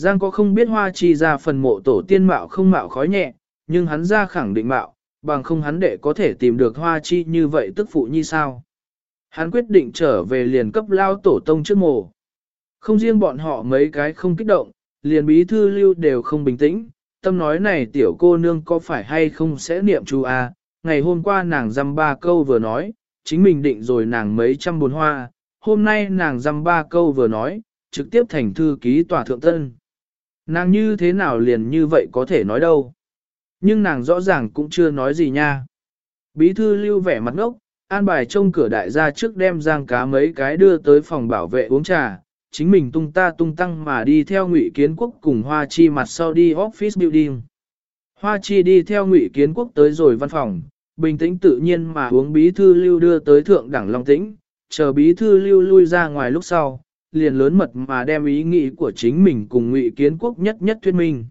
Giang có không biết hoa chi ra phần mộ tổ tiên mạo không mạo khói nhẹ, nhưng hắn ra khẳng định mạo, bằng không hắn đệ có thể tìm được hoa chi như vậy tức phụ như sao. Hắn quyết định trở về liền cấp lao tổ tông trước mộ. Không riêng bọn họ mấy cái không kích động, liền bí thư lưu đều không bình tĩnh, tâm nói này tiểu cô nương có phải hay không sẽ niệm chú a ngày hôm qua nàng dăm ba câu vừa nói, chính mình định rồi nàng mấy trăm bồn hoa, hôm nay nàng dăm ba câu vừa nói, trực tiếp thành thư ký tòa thượng tân. Nàng như thế nào liền như vậy có thể nói đâu. Nhưng nàng rõ ràng cũng chưa nói gì nha. Bí thư lưu vẻ mặt ngốc, an bài trông cửa đại gia trước đem giang cá mấy cái đưa tới phòng bảo vệ uống trà, chính mình tung ta tung tăng mà đi theo ngụy kiến quốc cùng Hoa Chi mặt sau đi office building. Hoa Chi đi theo ngụy kiến quốc tới rồi văn phòng, bình tĩnh tự nhiên mà uống bí thư lưu đưa tới thượng đẳng long tĩnh, chờ bí thư lưu lui ra ngoài lúc sau, liền lớn mật mà đem ý nghĩ của chính mình cùng ngụy kiến quốc nhất nhất thuyết minh.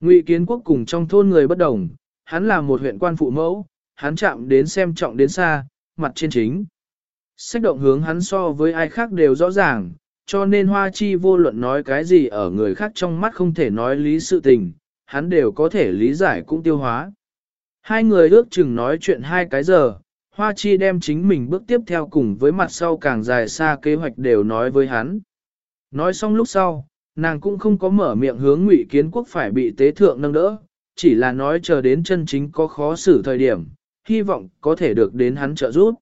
Ngụy kiến quốc cùng trong thôn người bất đồng, hắn là một huyện quan phụ mẫu, hắn chạm đến xem trọng đến xa, mặt trên chính. Sách động hướng hắn so với ai khác đều rõ ràng, cho nên hoa chi vô luận nói cái gì ở người khác trong mắt không thể nói lý sự tình, hắn đều có thể lý giải cũng tiêu hóa. Hai người ước chừng nói chuyện hai cái giờ, hoa chi đem chính mình bước tiếp theo cùng với mặt sau càng dài xa kế hoạch đều nói với hắn. Nói xong lúc sau, nàng cũng không có mở miệng hướng ngụy kiến quốc phải bị tế thượng nâng đỡ, chỉ là nói chờ đến chân chính có khó xử thời điểm, hy vọng có thể được đến hắn trợ giúp.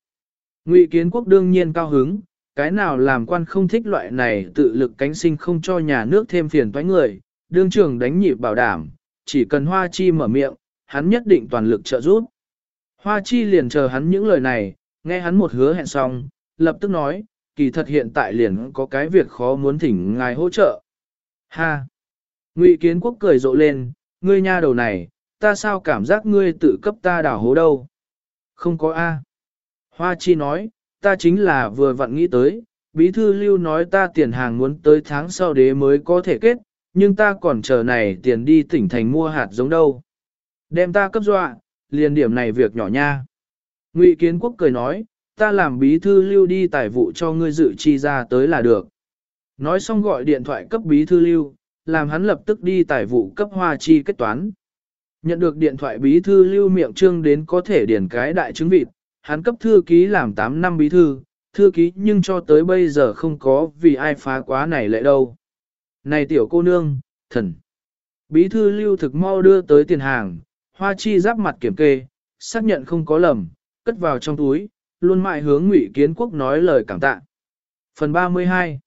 Ngụy kiến quốc đương nhiên cao hứng, cái nào làm quan không thích loại này tự lực cánh sinh không cho nhà nước thêm phiền toái người, đương trưởng đánh nhịp bảo đảm, chỉ cần hoa chi mở miệng, hắn nhất định toàn lực trợ giúp. Hoa chi liền chờ hắn những lời này, nghe hắn một hứa hẹn xong, lập tức nói, kỳ thật hiện tại liền có cái việc khó muốn thỉnh ngài hỗ trợ. Ha! Ngụy kiến quốc cười rộ lên, ngươi nha đầu này, ta sao cảm giác ngươi tự cấp ta đảo hố đâu? Không có A. Hoa chi nói, ta chính là vừa vặn nghĩ tới, bí thư lưu nói ta tiền hàng muốn tới tháng sau đế mới có thể kết, nhưng ta còn chờ này tiền đi tỉnh thành mua hạt giống đâu. Đem ta cấp dọa, liền điểm này việc nhỏ nha. Ngụy Kiến Quốc cười nói, ta làm bí thư lưu đi tài vụ cho ngươi dự chi ra tới là được. Nói xong gọi điện thoại cấp bí thư lưu, làm hắn lập tức đi tài vụ cấp hoa chi kết toán. Nhận được điện thoại bí thư lưu miệng trương đến có thể điển cái đại chứng vịt, hắn cấp thư ký làm 8 năm bí thư, thư ký nhưng cho tới bây giờ không có vì ai phá quá này lệ đâu. Này tiểu cô nương, thần. Bí thư lưu thực mau đưa tới tiền hàng, hoa chi giáp mặt kiểm kê, xác nhận không có lầm, cất vào trong túi, luôn mãi hướng ngụy kiến quốc nói lời cảm tạ. Phần 32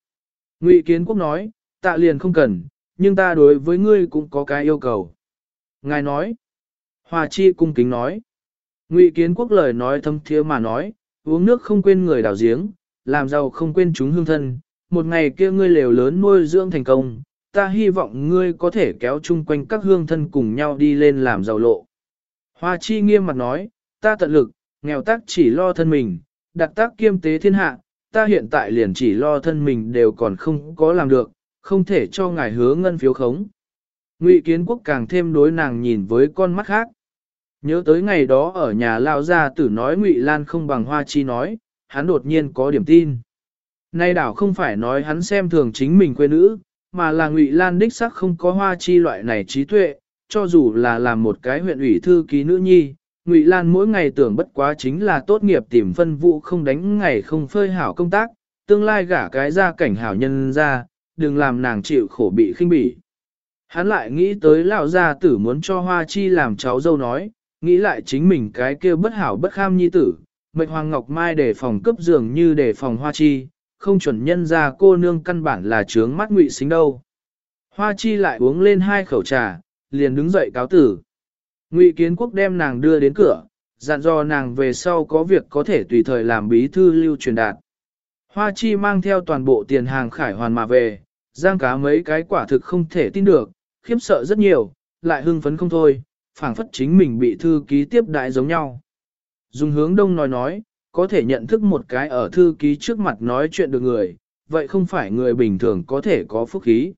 Ngụy kiến quốc nói, tạ liền không cần, nhưng ta đối với ngươi cũng có cái yêu cầu. Ngài nói, hoa chi cung kính nói, Ngụy Kiến Quốc lời nói thâm thiế mà nói, uống nước không quên người đào giếng, làm giàu không quên chúng hương thân, một ngày kia ngươi lều lớn nuôi dưỡng thành công, ta hy vọng ngươi có thể kéo chung quanh các hương thân cùng nhau đi lên làm giàu lộ. Hoa chi nghiêm mặt nói, ta tận lực, nghèo tác chỉ lo thân mình, đặc tác kiêm tế thiên hạ, ta hiện tại liền chỉ lo thân mình đều còn không có làm được, không thể cho ngài hứa ngân phiếu khống. Ngụy Kiến Quốc càng thêm đối nàng nhìn với con mắt khác. Nhớ tới ngày đó ở nhà lao gia tử nói Ngụy Lan không bằng Hoa Chi nói, hắn đột nhiên có điểm tin. Nay đảo không phải nói hắn xem thường chính mình quê nữ, mà là Ngụy Lan đích sắc không có Hoa Chi loại này trí tuệ, cho dù là làm một cái huyện ủy thư ký nữ nhi, Ngụy Lan mỗi ngày tưởng bất quá chính là tốt nghiệp tìm phân vụ không đánh ngày không phơi hảo công tác, tương lai gả cái ra cảnh hảo nhân ra, đừng làm nàng chịu khổ bị khinh bỉ. Hắn lại nghĩ tới lão gia tử muốn cho Hoa Chi làm cháu dâu nói, nghĩ lại chính mình cái kia bất hảo bất kham nhi tử, mệnh hoàng ngọc mai để phòng cấp giường như để phòng hoa chi, không chuẩn nhân ra cô nương căn bản là trướng mắt ngụy xính đâu. Hoa chi lại uống lên hai khẩu trà, liền đứng dậy cáo tử. Ngụy kiến quốc đem nàng đưa đến cửa, dặn dò nàng về sau có việc có thể tùy thời làm bí thư lưu truyền đạt. Hoa chi mang theo toàn bộ tiền hàng khải hoàn mà về, giang cá mấy cái quả thực không thể tin được, khiếp sợ rất nhiều, lại hưng phấn không thôi, phảng phất chính mình bị thư ký tiếp đại giống nhau. Dùng hướng đông nói nói, có thể nhận thức một cái ở thư ký trước mặt nói chuyện được người, vậy không phải người bình thường có thể có phúc khí.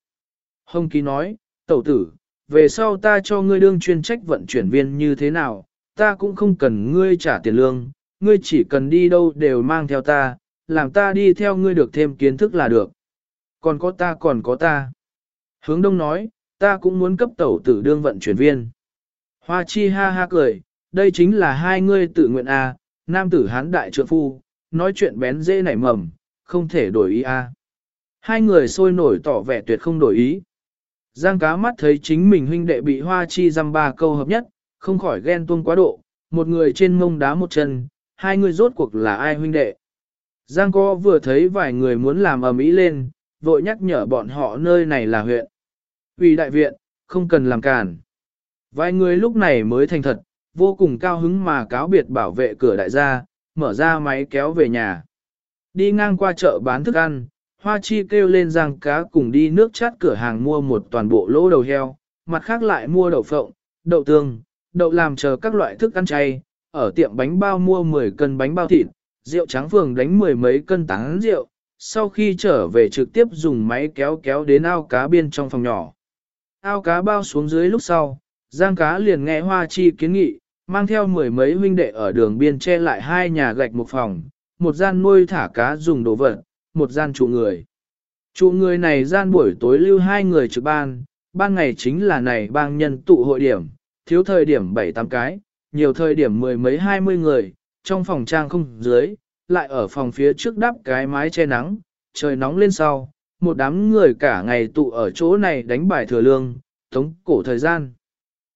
Hồng ký nói, tẩu tử, về sau ta cho ngươi đương chuyên trách vận chuyển viên như thế nào, ta cũng không cần ngươi trả tiền lương, ngươi chỉ cần đi đâu đều mang theo ta, làm ta đi theo ngươi được thêm kiến thức là được. Còn có ta còn có ta. Hướng đông nói, ta cũng muốn cấp tẩu tử đương vận chuyển viên. Hoa chi ha ha cười, đây chính là hai ngươi tự nguyện à, nam tử hán đại trượng phu, nói chuyện bén dễ nảy mầm, không thể đổi ý à. Hai người sôi nổi tỏ vẻ tuyệt không đổi ý. Giang cá mắt thấy chính mình huynh đệ bị hoa chi dăm ba câu hợp nhất, không khỏi ghen tuông quá độ, một người trên mông đá một chân, hai người rốt cuộc là ai huynh đệ. Giang co vừa thấy vài người muốn làm ầm ĩ lên, vội nhắc nhở bọn họ nơi này là huyện. Vì đại viện, không cần làm cản. Vài người lúc này mới thành thật, vô cùng cao hứng mà cáo biệt bảo vệ cửa đại gia, mở ra máy kéo về nhà. Đi ngang qua chợ bán thức ăn, Hoa Chi kêu lên giang cá cùng đi nước chát cửa hàng mua một toàn bộ lỗ đầu heo, mặt khác lại mua đậu phộng, đậu tương, đậu làm chờ các loại thức ăn chay, ở tiệm bánh bao mua 10 cân bánh bao thịt, rượu trắng phường đánh mười mấy cân tán rượu, sau khi trở về trực tiếp dùng máy kéo kéo đến ao cá biên trong phòng nhỏ. Ao cá bao xuống dưới lúc sau, giang cá liền nghe Hoa Chi kiến nghị, mang theo mười mấy huynh đệ ở đường biên che lại hai nhà gạch một phòng, một gian nuôi thả cá dùng đồ vật, một gian trụ người. Trụ người này gian buổi tối lưu hai người trực ban, ban ngày chính là này bang nhân tụ hội điểm, thiếu thời điểm 7-8 cái, nhiều thời điểm mười mấy hai mươi người, trong phòng trang không dưới, lại ở phòng phía trước đắp cái mái che nắng, trời nóng lên sau, một đám người cả ngày tụ ở chỗ này đánh bài thừa lương, tống cổ thời gian.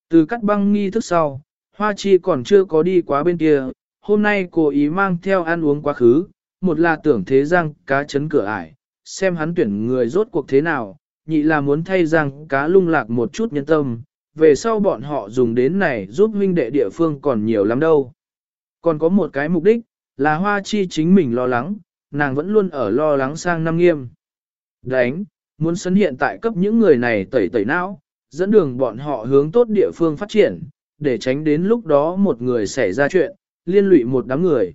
Từ cắt băng nghi thức sau, Hoa Chi còn chưa có đi quá bên kia, hôm nay cô ý mang theo ăn uống quá khứ, một là tưởng thế giang cá chấn cửa ải, xem hắn tuyển người rốt cuộc thế nào, nhị là muốn thay giang cá lung lạc một chút nhân tâm, về sau bọn họ dùng đến này giúp huynh đệ địa phương còn nhiều lắm đâu. Còn có một cái mục đích, là hoa chi chính mình lo lắng, nàng vẫn luôn ở lo lắng sang năm nghiêm. Đánh, muốn sấn hiện tại cấp những người này tẩy tẩy não, dẫn đường bọn họ hướng tốt địa phương phát triển, để tránh đến lúc đó một người xảy ra chuyện, liên lụy một đám người.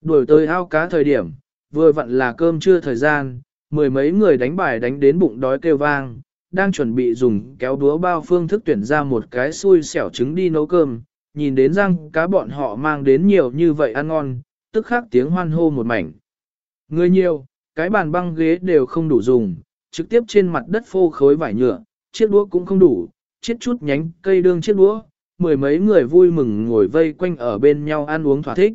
Đuổi tới ao cá thời điểm, vừa vặn là cơm trưa thời gian, mười mấy người đánh bài đánh đến bụng đói kêu vang, đang chuẩn bị dùng kéo đúa bao phương thức tuyển ra một cái xui xẻo trứng đi nấu cơm, nhìn đến răng cá bọn họ mang đến nhiều như vậy ăn ngon, tức khắc tiếng hoan hô một mảnh. Người nhiều, cái bàn băng ghế đều không đủ dùng, trực tiếp trên mặt đất phô khối vải nhựa, chiếc đũa cũng không đủ, chiếc chút nhánh cây đương chiếc đũa, mười mấy người vui mừng ngồi vây quanh ở bên nhau ăn uống thỏa thích.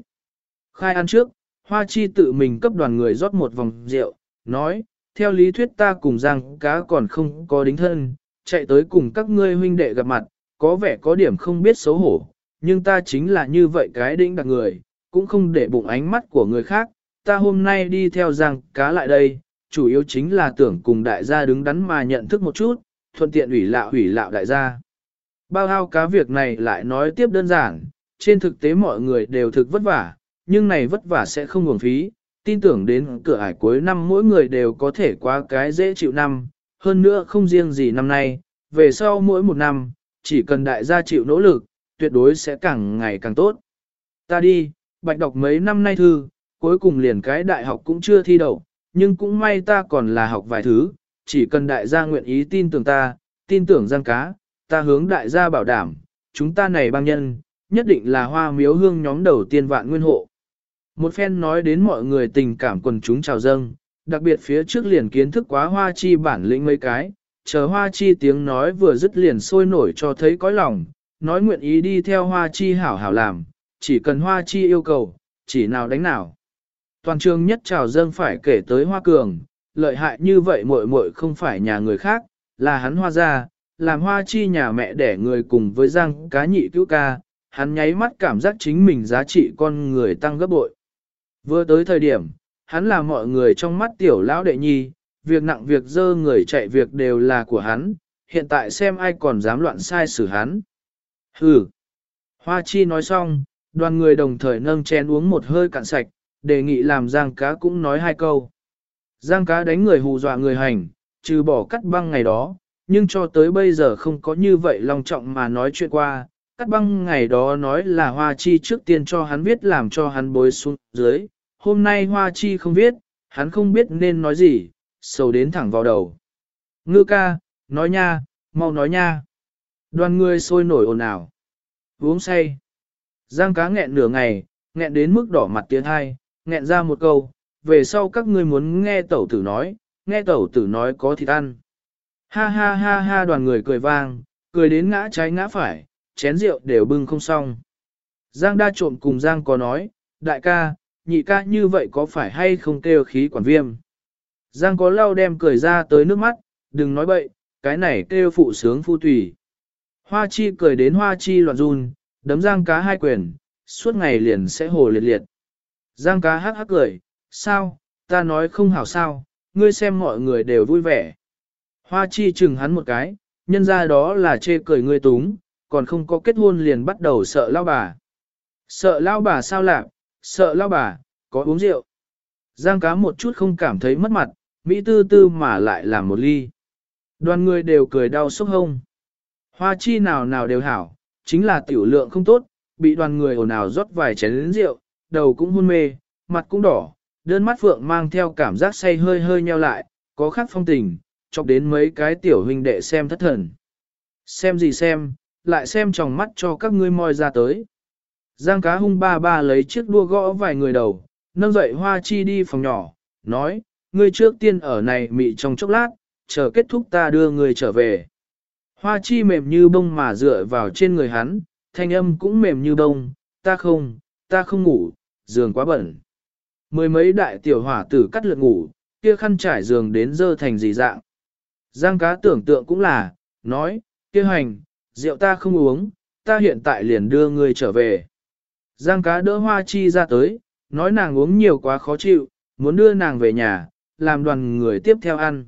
Khai ăn trước, Hoa Chi tự mình cấp đoàn người rót một vòng rượu, nói, theo lý thuyết ta cùng Giang cá còn không có đính thân, chạy tới cùng các ngươi huynh đệ gặp mặt, có vẻ có điểm không biết xấu hổ, nhưng ta chính là như vậy cái đĩnh đặc người, cũng không để bụng ánh mắt của người khác, ta hôm nay đi theo Giang cá lại đây, chủ yếu chính là tưởng cùng đại gia đứng đắn mà nhận thức một chút, thuận tiện ủy lạo ủy lạo đại gia. Bao hao cá việc này lại nói tiếp đơn giản, trên thực tế mọi người đều thực vất vả, nhưng này vất vả sẽ không nguồn phí, tin tưởng đến cửa ải cuối năm mỗi người đều có thể qua cái dễ chịu năm, hơn nữa không riêng gì năm nay, về sau mỗi một năm, chỉ cần đại gia chịu nỗ lực, tuyệt đối sẽ càng ngày càng tốt. Ta đi, bạch đọc mấy năm nay thư, cuối cùng liền cái đại học cũng chưa thi đậu, nhưng cũng may ta còn là học vài thứ, chỉ cần đại gia nguyện ý tin tưởng ta, tin tưởng giang cá, ta hướng đại gia bảo đảm, chúng ta này bang nhân, nhất định là hoa miếu hương nhóm đầu tiên vạn nguyên hộ. Một phen nói đến mọi người tình cảm quần chúng chào dâng, đặc biệt phía trước liền kiến thức quá hoa chi bản lĩnh mấy cái, chờ hoa chi tiếng nói vừa dứt liền sôi nổi cho thấy cõi lòng, nói nguyện ý đi theo hoa chi hảo hảo làm, chỉ cần hoa chi yêu cầu, chỉ nào đánh nào. Toàn trường nhất chào dâng phải kể tới hoa cường, lợi hại như vậy muội muội không phải nhà người khác, là hắn hoa gia, làm hoa chi nhà mẹ đẻ người cùng với răng cá nhị cứu ca, hắn nháy mắt cảm giác chính mình giá trị con người tăng gấp bội. Vừa tới thời điểm, hắn là mọi người trong mắt tiểu lão đệ nhi, việc nặng việc dơ người chạy việc đều là của hắn, hiện tại xem ai còn dám loạn sai xử hắn. Hừ. Hoa chi nói xong, đoàn người đồng thời nâng chén uống một hơi cạn sạch, đề nghị làm giang cá cũng nói hai câu. Giang cá đánh người hù dọa người hành, trừ bỏ cắt băng ngày đó, nhưng cho tới bây giờ không có như vậy long trọng mà nói chuyện qua, Cắt băng ngày đó nói là Hoa Chi trước tiên cho hắn viết làm cho hắn bối xuống dưới, hôm nay Hoa Chi không viết, hắn không biết nên nói gì, sầu đến thẳng vào đầu. Ngư ca, nói nha, mau nói nha. Đoàn người sôi nổi ồn ào. Uống say. Giang cá nghẹn nửa ngày, nghẹn đến mức đỏ mặt tiếng hai, nghẹn ra một câu, về sau các ngươi muốn nghe tẩu tử nói, nghe tẩu tử nói có thịt ăn. Ha ha ha ha đoàn người cười vang, cười đến ngã trái ngã phải, chén rượu đều bưng không xong. Giang đa trộm cùng Giang có nói, đại ca, nhị ca như vậy có phải hay không kêu khí quản viêm? Giang có lau đem cười ra tới nước mắt, đừng nói bậy, cái này kêu phụ sướng phu tùy. Hoa chi cười đến hoa chi loạn run, đấm Giang cá hai quyền, suốt ngày liền sẽ hồ liệt liệt. Giang cá hắc hắc cười, sao, ta nói không hảo sao, ngươi xem mọi người đều vui vẻ. Hoa chi chừng hắn một cái, nhân ra đó là chê cười ngươi túng, còn không có kết hôn liền bắt đầu sợ lao bà. Sợ lao bà sao lạc, sợ lao bà, có uống rượu. Giang cá một chút không cảm thấy mất mặt, Mỹ tư tư mà lại làm một ly. Đoàn người đều cười đau sốc hông. Hoa chi nào nào đều hảo, chính là tiểu lượng không tốt, bị đoàn người ồn ào rót vài chén rượu, đầu cũng hôn mê, mặt cũng đỏ, đơn mắt phượng mang theo cảm giác say hơi hơi nheo lại, có khác phong tình, chọc đến mấy cái tiểu huynh đệ xem thất thần. Xem gì xem, lại xem trong mắt cho các ngươi moi ra tới. Giang cá hung ba ba lấy chiếc đua gõ vài người đầu, nâng dậy hoa chi đi phòng nhỏ, nói, ngươi trước tiên ở này mị trong chốc lát, chờ kết thúc ta đưa ngươi trở về. Hoa chi mềm như bông mà dựa vào trên người hắn, thanh âm cũng mềm như bông, ta không, ta không ngủ, giường quá bẩn. Mười mấy đại tiểu hỏa tử cắt lượt ngủ, kia khăn trải giường đến dơ thành gì dạng. Giang cá tưởng tượng cũng là, nói, kêu hành, rượu ta không uống, ta hiện tại liền đưa ngươi trở về. Giang cá đỡ hoa chi ra tới, nói nàng uống nhiều quá khó chịu, muốn đưa nàng về nhà, làm đoàn người tiếp theo ăn.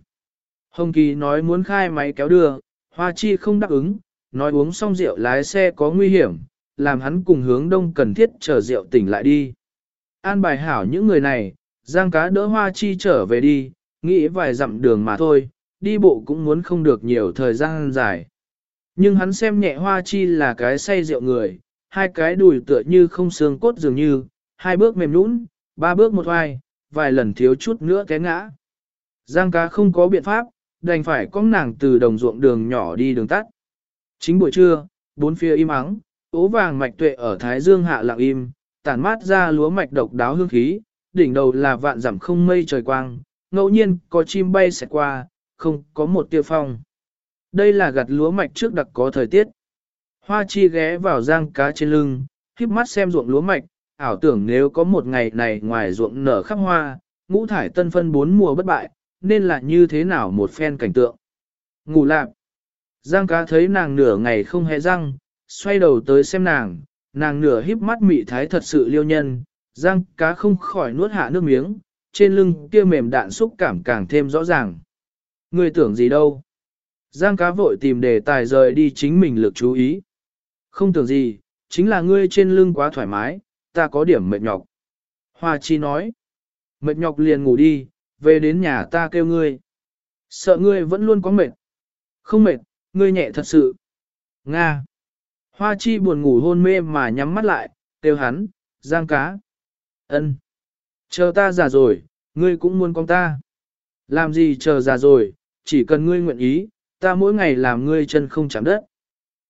Hồng Kỳ nói muốn khai máy kéo đưa, hoa chi không đáp ứng, nói uống xong rượu lái xe có nguy hiểm, làm hắn cùng hướng đông cần thiết chờ rượu tỉnh lại đi. An bài hảo những người này, giang cá đỡ hoa chi trở về đi, nghĩ vài dặm đường mà thôi, đi bộ cũng muốn không được nhiều thời gian dài. Nhưng hắn xem nhẹ hoa chi là cái say rượu người, hai cái đùi tựa như không xương cốt dường như, hai bước mềm nũng, ba bước một hoài, vài lần thiếu chút nữa té ngã. Giang cá không có biện pháp, đành phải con nàng từ đồng ruộng đường nhỏ đi đường tắt. Chính buổi trưa, bốn phía im ắng, ố vàng mạch tuệ ở Thái Dương hạ lặng im, tản mát ra lúa mạch độc đáo hương khí, đỉnh đầu là vạn giảm không mây trời quang, ngẫu nhiên có chim bay xẹt qua, không có một tia phong. Đây là gặt lúa mạch trước đặc có thời tiết. Hoa chi ghé vào giang cá trên lưng, khiếp mắt xem ruộng lúa mạch, ảo tưởng nếu có một ngày này ngoài ruộng nở khắp hoa, ngũ thải tân phân bốn mùa bất bại, nên là như thế nào một phen cảnh tượng. Ngủ lạc. Giang cá thấy nàng nửa ngày không hề răng, xoay đầu tới xem nàng, nàng nửa híp mắt mị thái thật sự liêu nhân, giang cá không khỏi nuốt hạ nước miếng, trên lưng kia mềm đạn xúc cảm càng thêm rõ ràng. Ngươi tưởng gì đâu? Giang cá vội tìm đề tài rời đi chính mình lực chú ý. Không tưởng gì, chính là ngươi trên lưng quá thoải mái, ta có điểm mệt nhọc. Hoa chi nói, mệt nhọc liền ngủ đi, về đến nhà ta kêu ngươi. Sợ ngươi vẫn luôn có mệt. Không mệt, ngươi nhẹ thật sự. Nga. Hoa chi buồn ngủ hôn mê mà nhắm mắt lại, kêu hắn, giang cá. ân, Chờ ta già rồi, ngươi cũng muốn con ta. Làm gì chờ già rồi, chỉ cần ngươi nguyện ý, ta mỗi ngày làm ngươi chân không chạm đất.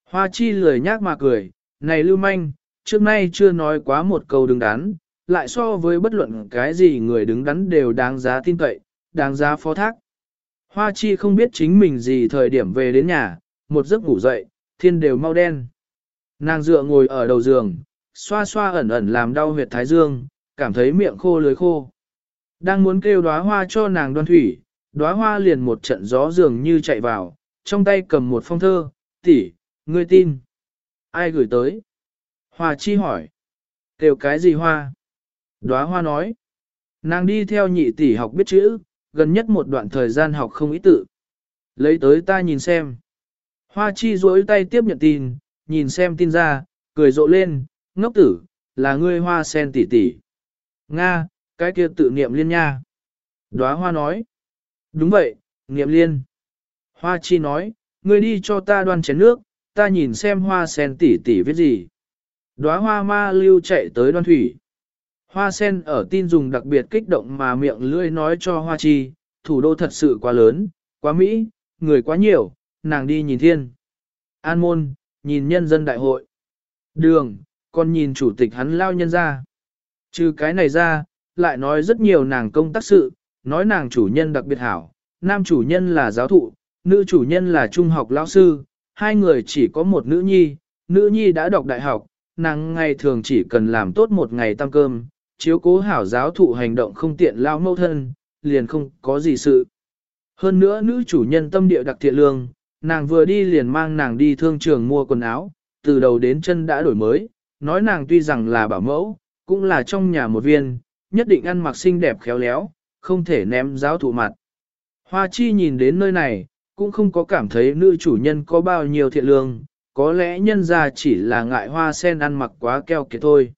Hoa chi lười nhác mà cười, này lưu manh, trước nay chưa nói quá một câu đứng đắn, lại so với bất luận cái gì người đứng đắn đều đáng giá tin cậy, đáng giá phó thác. Hoa chi không biết chính mình gì thời điểm về đến nhà, một giấc ngủ dậy, thiên đều mau đen. Nàng dựa ngồi ở đầu giường, xoa xoa ẩn ẩn làm đau huyệt thái dương, cảm thấy miệng khô lưới khô. Đang muốn kêu đóa hoa cho nàng đoan thủy, đóa hoa liền một trận gió dường như chạy vào, trong tay cầm một phong thơ, tỷ, ngươi tin. Ai gửi tới? Hoa chi hỏi. Kêu cái gì hoa? Đóa hoa nói. Nàng đi theo nhị tỷ học biết chữ, gần nhất một đoạn thời gian học không ý tự. Lấy tới ta nhìn xem. Hoa chi duỗi tay tiếp nhận tin, nhìn xem tin ra, cười rộ lên, ngốc tử, là ngươi hoa sen tỷ tỷ. Nga, cái kia tự niệm liên nha. Đóa hoa nói. Đúng vậy, niệm liên. Hoa chi nói, ngươi đi cho ta đoan chén nước, ta nhìn xem hoa sen tỉ tỉ viết gì. Đóa hoa ma lưu chạy tới đoan thủy. Hoa sen ở tin dùng đặc biệt kích động mà miệng lưỡi nói cho hoa chi, thủ đô thật sự quá lớn, quá Mỹ, người quá nhiều, nàng đi nhìn thiên. An môn, nhìn nhân dân đại hội. Đường, còn nhìn chủ tịch hắn lao nhân ra. Trừ cái này ra, lại nói rất nhiều nàng công tác sự, nói nàng chủ nhân đặc biệt hảo, nam chủ nhân là giáo thụ, nữ chủ nhân là trung học lão sư, hai người chỉ có một nữ nhi, nữ nhi đã đọc đại học, nàng ngày thường chỉ cần làm tốt một ngày tăng cơm, chiếu cố hảo giáo thụ hành động không tiện lao mâu thân, liền không có gì sự. Hơn nữa nữ chủ nhân tâm địa đặc thiện lương, nàng vừa đi liền mang nàng đi thương trường mua quần áo, từ đầu đến chân đã đổi mới, nói nàng tuy rằng là bảo mẫu, cũng là trong nhà một viên, nhất định ăn mặc xinh đẹp khéo léo, không thể ném giáo thụ mặt. Hoa chi nhìn đến nơi này, cũng không có cảm thấy nữ chủ nhân có bao nhiêu thiện lương, có lẽ nhân ra chỉ là ngại hoa sen ăn mặc quá keo kiệt thôi.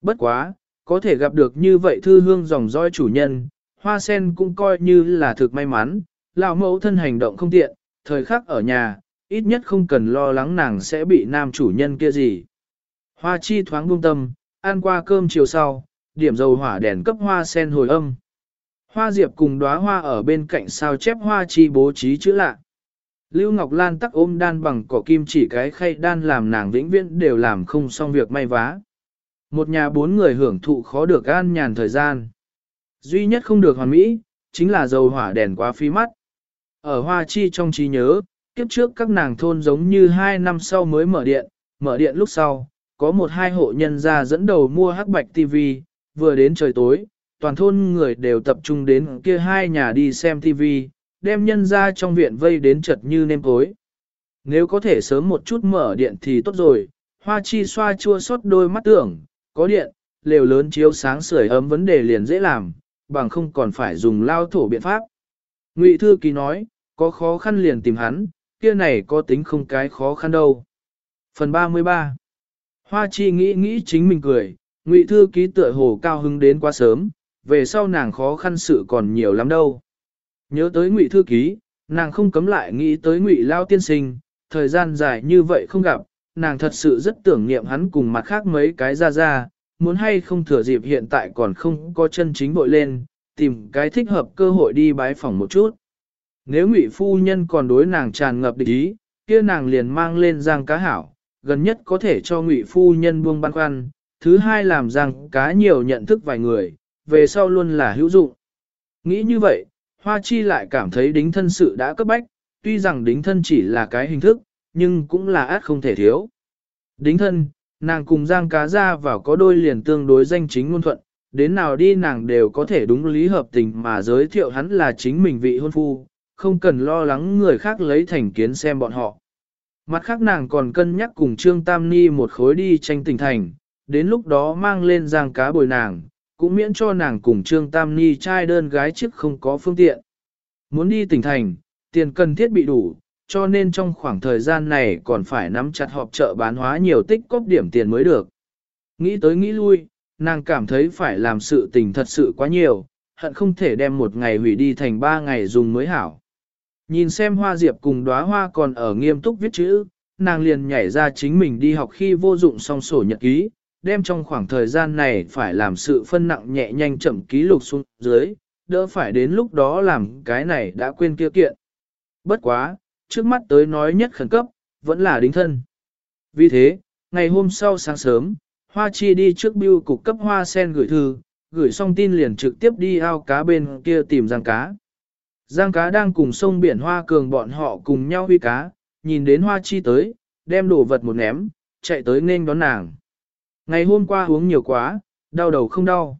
Bất quá, có thể gặp được như vậy thư hương dòng dõi chủ nhân, hoa sen cũng coi như là thực may mắn, lão mẫu thân hành động không tiện, thời khắc ở nhà, ít nhất không cần lo lắng nàng sẽ bị nam chủ nhân kia gì. Hoa chi thoáng buông tâm, ăn qua cơm chiều sau, điểm dầu hỏa đèn cấp hoa sen hồi âm. Hoa diệp cùng đóa hoa ở bên cạnh sao chép hoa chi bố trí chữ lạ. Lưu Ngọc Lan tắc ôm đan bằng cỏ kim chỉ cái khay đan làm nàng vĩnh viễn đều làm không xong việc may vá. Một nhà bốn người hưởng thụ khó được an nhàn thời gian. Duy nhất không được hoàn mỹ, chính là dầu hỏa đèn quá phí mắt. Ở Hoa Chi trong trí nhớ, kiếp trước các nàng thôn giống như hai năm sau mới mở điện, mở điện lúc sau, có một hai hộ nhân ra dẫn đầu mua hắc bạch TV, vừa đến trời tối, toàn thôn người đều tập trung đến kia hai nhà đi xem TV, đem nhân ra trong viện vây đến chật như nêm tối. Nếu có thể sớm một chút mở điện thì tốt rồi, hoa chi xoa chua xót đôi mắt tưởng, có điện, lều lớn chiếu sáng sưởi ấm vấn đề liền dễ làm, bằng không còn phải dùng lao thổ biện pháp. Ngụy Thư Ký nói, có khó khăn liền tìm hắn, kia này có tính không cái khó khăn đâu. Phần 33 Hoa Chi nghĩ nghĩ chính mình cười, Ngụy Thư Ký tựa hồ cao hứng đến quá sớm, về sau nàng khó khăn sự còn nhiều lắm đâu. Nhớ tới Ngụy Thư Ký, nàng không cấm lại nghĩ tới Ngụy Lao Tiên Sinh, thời gian dài như vậy không gặp, nàng thật sự rất tưởng niệm hắn cùng mặt khác mấy cái ra ra, muốn hay không thừa dịp hiện tại còn không có chân chính bội lên, tìm cái thích hợp cơ hội đi bái phỏng một chút. Nếu ngụy phu nhân còn đối nàng tràn ngập địch ý, kia nàng liền mang lên giang cá hảo, gần nhất có thể cho ngụy phu nhân buông băn khoăn, thứ hai làm giang cá nhiều nhận thức vài người, về sau luôn là hữu dụng. Nghĩ như vậy, Hoa Chi lại cảm thấy đính thân sự đã cấp bách, tuy rằng đính thân chỉ là cái hình thức, nhưng cũng là át không thể thiếu. Đính thân, nàng cùng Giang Cá ra vào có đôi liền tương đối danh chính ngôn thuận, đến nào đi nàng đều có thể đúng lý hợp tình mà giới thiệu hắn là chính mình vị hôn phu, không cần lo lắng người khác lấy thành kiến xem bọn họ. Mặt khác nàng còn cân nhắc cùng Trương Tam Ni một khối đi tranh tỉnh thành, đến lúc đó mang lên Giang Cá bồi nàng, cũng miễn cho nàng cùng Trương Tam Ni trai đơn gái trước không có phương tiện. Muốn đi tỉnh thành, tiền cần thiết bị đủ, cho nên trong khoảng thời gian này còn phải nắm chặt họp chợ bán hóa nhiều tích cóp điểm tiền mới được. Nghĩ tới nghĩ lui, nàng cảm thấy phải làm sự tình thật sự quá nhiều, hận không thể đem một ngày hủy đi thành ba ngày dùng mới hảo. Nhìn xem hoa diệp cùng đóa hoa còn ở nghiêm túc viết chữ, nàng liền nhảy ra chính mình đi học khi vô dụng xong sổ nhật ký, đem trong khoảng thời gian này phải làm sự phân nặng nhẹ nhanh chậm ký lục xuống dưới, đỡ phải đến lúc đó làm cái này đã quên kia kiện. Bất quá, trước mắt tới nói nhất khẩn cấp, vẫn là đính thân. Vì thế, ngày hôm sau sáng sớm, Hoa Chi đi trước bưu cục cấp hoa sen gửi thư, gửi xong tin liền trực tiếp đi ao cá bên kia tìm giang cá. Giang cá đang cùng sông biển hoa cường bọn họ cùng nhau huy cá, nhìn đến Hoa Chi tới, đem đồ vật một ném, chạy tới nên đón nàng. Ngày hôm qua uống nhiều quá, đau đầu không đau.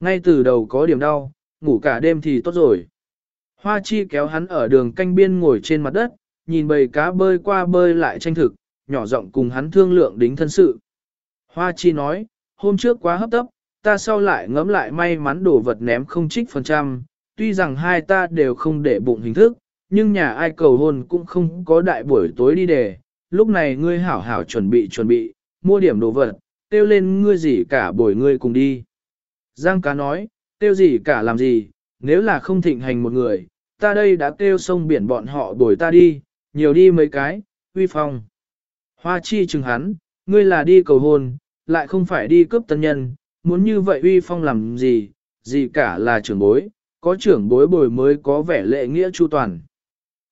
Ngay từ đầu có điểm đau, ngủ cả đêm thì tốt rồi. Hoa chi kéo hắn ở đường canh biên ngồi trên mặt đất, nhìn bầy cá bơi qua bơi lại tranh thực, nhỏ giọng cùng hắn thương lượng đính thân sự. Hoa chi nói, hôm trước quá hấp tấp, ta sau lại ngấm lại may mắn đổ vật ném không trích phần trăm, tuy rằng hai ta đều không để bụng hình thức, nhưng nhà ai cầu hôn cũng không có đại buổi tối đi đề, lúc này ngươi hảo hảo chuẩn bị chuẩn bị, mua điểm đồ vật, tiêu lên ngươi gì cả bồi ngươi cùng đi. Giang cá nói, tiêu gì cả làm gì, nếu là không thịnh hành một người, ta đây đã kêu sông biển bọn họ đuổi ta đi, nhiều đi mấy cái, uy phong. Hoa chi chừng hắn, ngươi là đi cầu hôn, lại không phải đi cướp tân nhân, muốn như vậy uy phong làm gì, gì cả là trưởng bối, có trưởng bối bồi mới có vẻ lệ nghĩa chu toàn.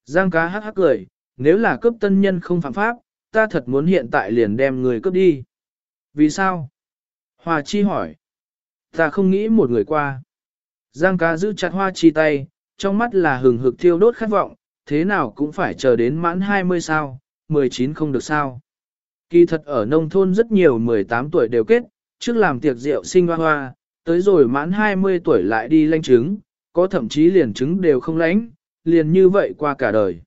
Giang cá hắc hắc cười, nếu là cướp tân nhân không phạm pháp, ta thật muốn hiện tại liền đem người cướp đi. Vì sao? Hoa chi hỏi. Ta không nghĩ một người qua. Giang cá giữ chặt hoa chi tay, trong mắt là hừng hực thiêu đốt khát vọng, thế nào cũng phải chờ đến mãn 20 sao, 19 không được sao. Kỳ thật ở nông thôn rất nhiều 18 tuổi đều kết, trước làm tiệc rượu sinh hoa hoa, tới rồi mãn 20 tuổi lại đi lanh trứng, có thậm chí liền trứng đều không lãnh, liền như vậy qua cả đời.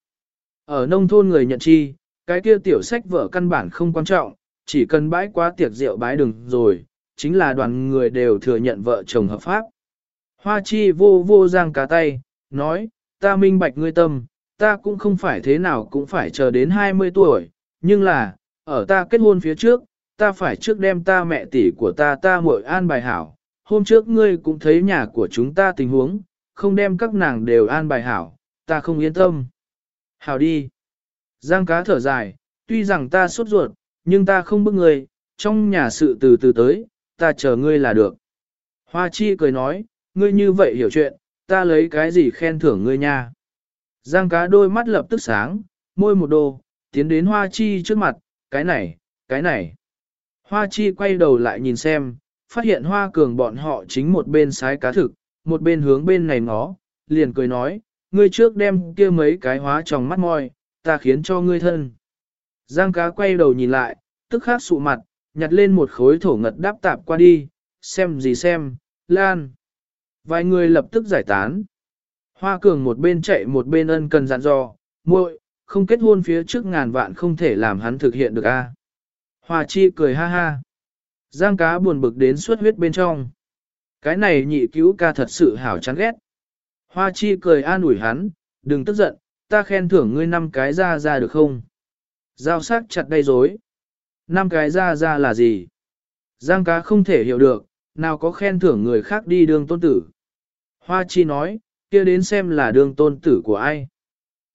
Ở nông thôn người nhận chi, cái kia tiểu sách vợ căn bản không quan trọng, chỉ cần bãi qua tiệc rượu bái đừng rồi, chính là đoàn người đều thừa nhận vợ chồng hợp pháp. Hoa chi vô vô giang cá tay, nói, ta minh bạch ngươi tâm, ta cũng không phải thế nào cũng phải chờ đến 20 tuổi, nhưng là, ở ta kết hôn phía trước, ta phải trước đem ta mẹ tỷ của ta ta muội an bài hảo. Hôm trước ngươi cũng thấy nhà của chúng ta tình huống, không đem các nàng đều an bài hảo, ta không yên tâm. Hảo đi. Giang cá thở dài, tuy rằng ta sốt ruột, nhưng ta không bức ngươi, trong nhà sự từ từ tới, ta chờ ngươi là được. Hoa chi cười nói, ngươi như vậy hiểu chuyện, ta lấy cái gì khen thưởng ngươi nha. Giang cá đôi mắt lập tức sáng, môi một đồ, tiến đến hoa chi trước mặt, cái này, cái này. Hoa chi quay đầu lại nhìn xem, phát hiện hoa cường bọn họ chính một bên sái cá thực, một bên hướng bên này ngó, liền cười nói, ngươi trước đem kia mấy cái hóa trong mắt môi, ta khiến cho ngươi thân. Giang cá quay đầu nhìn lại, tức khắc sụ mặt, nhặt lên một khối thổ ngật đáp tạp qua đi, xem gì xem, lan. Vài người lập tức giải tán. Hoa cường một bên chạy một bên ân cần dặn dò, muội, không kết hôn phía trước ngàn vạn không thể làm hắn thực hiện được a. Hoa chi cười ha ha. Giang cá buồn bực đến suốt huyết bên trong. Cái này nhị cứu ca thật sự hảo chán ghét. Hoa chi cười an ủi hắn, đừng tức giận, ta khen thưởng ngươi năm cái ra ra được không? Giao sắc chặt đầy dối. Năm cái ra ra là gì? Giang cá không thể hiểu được, nào có khen thưởng người khác đi đường tôn tử. Hoa chi nói, kia đến xem là đường tôn tử của ai.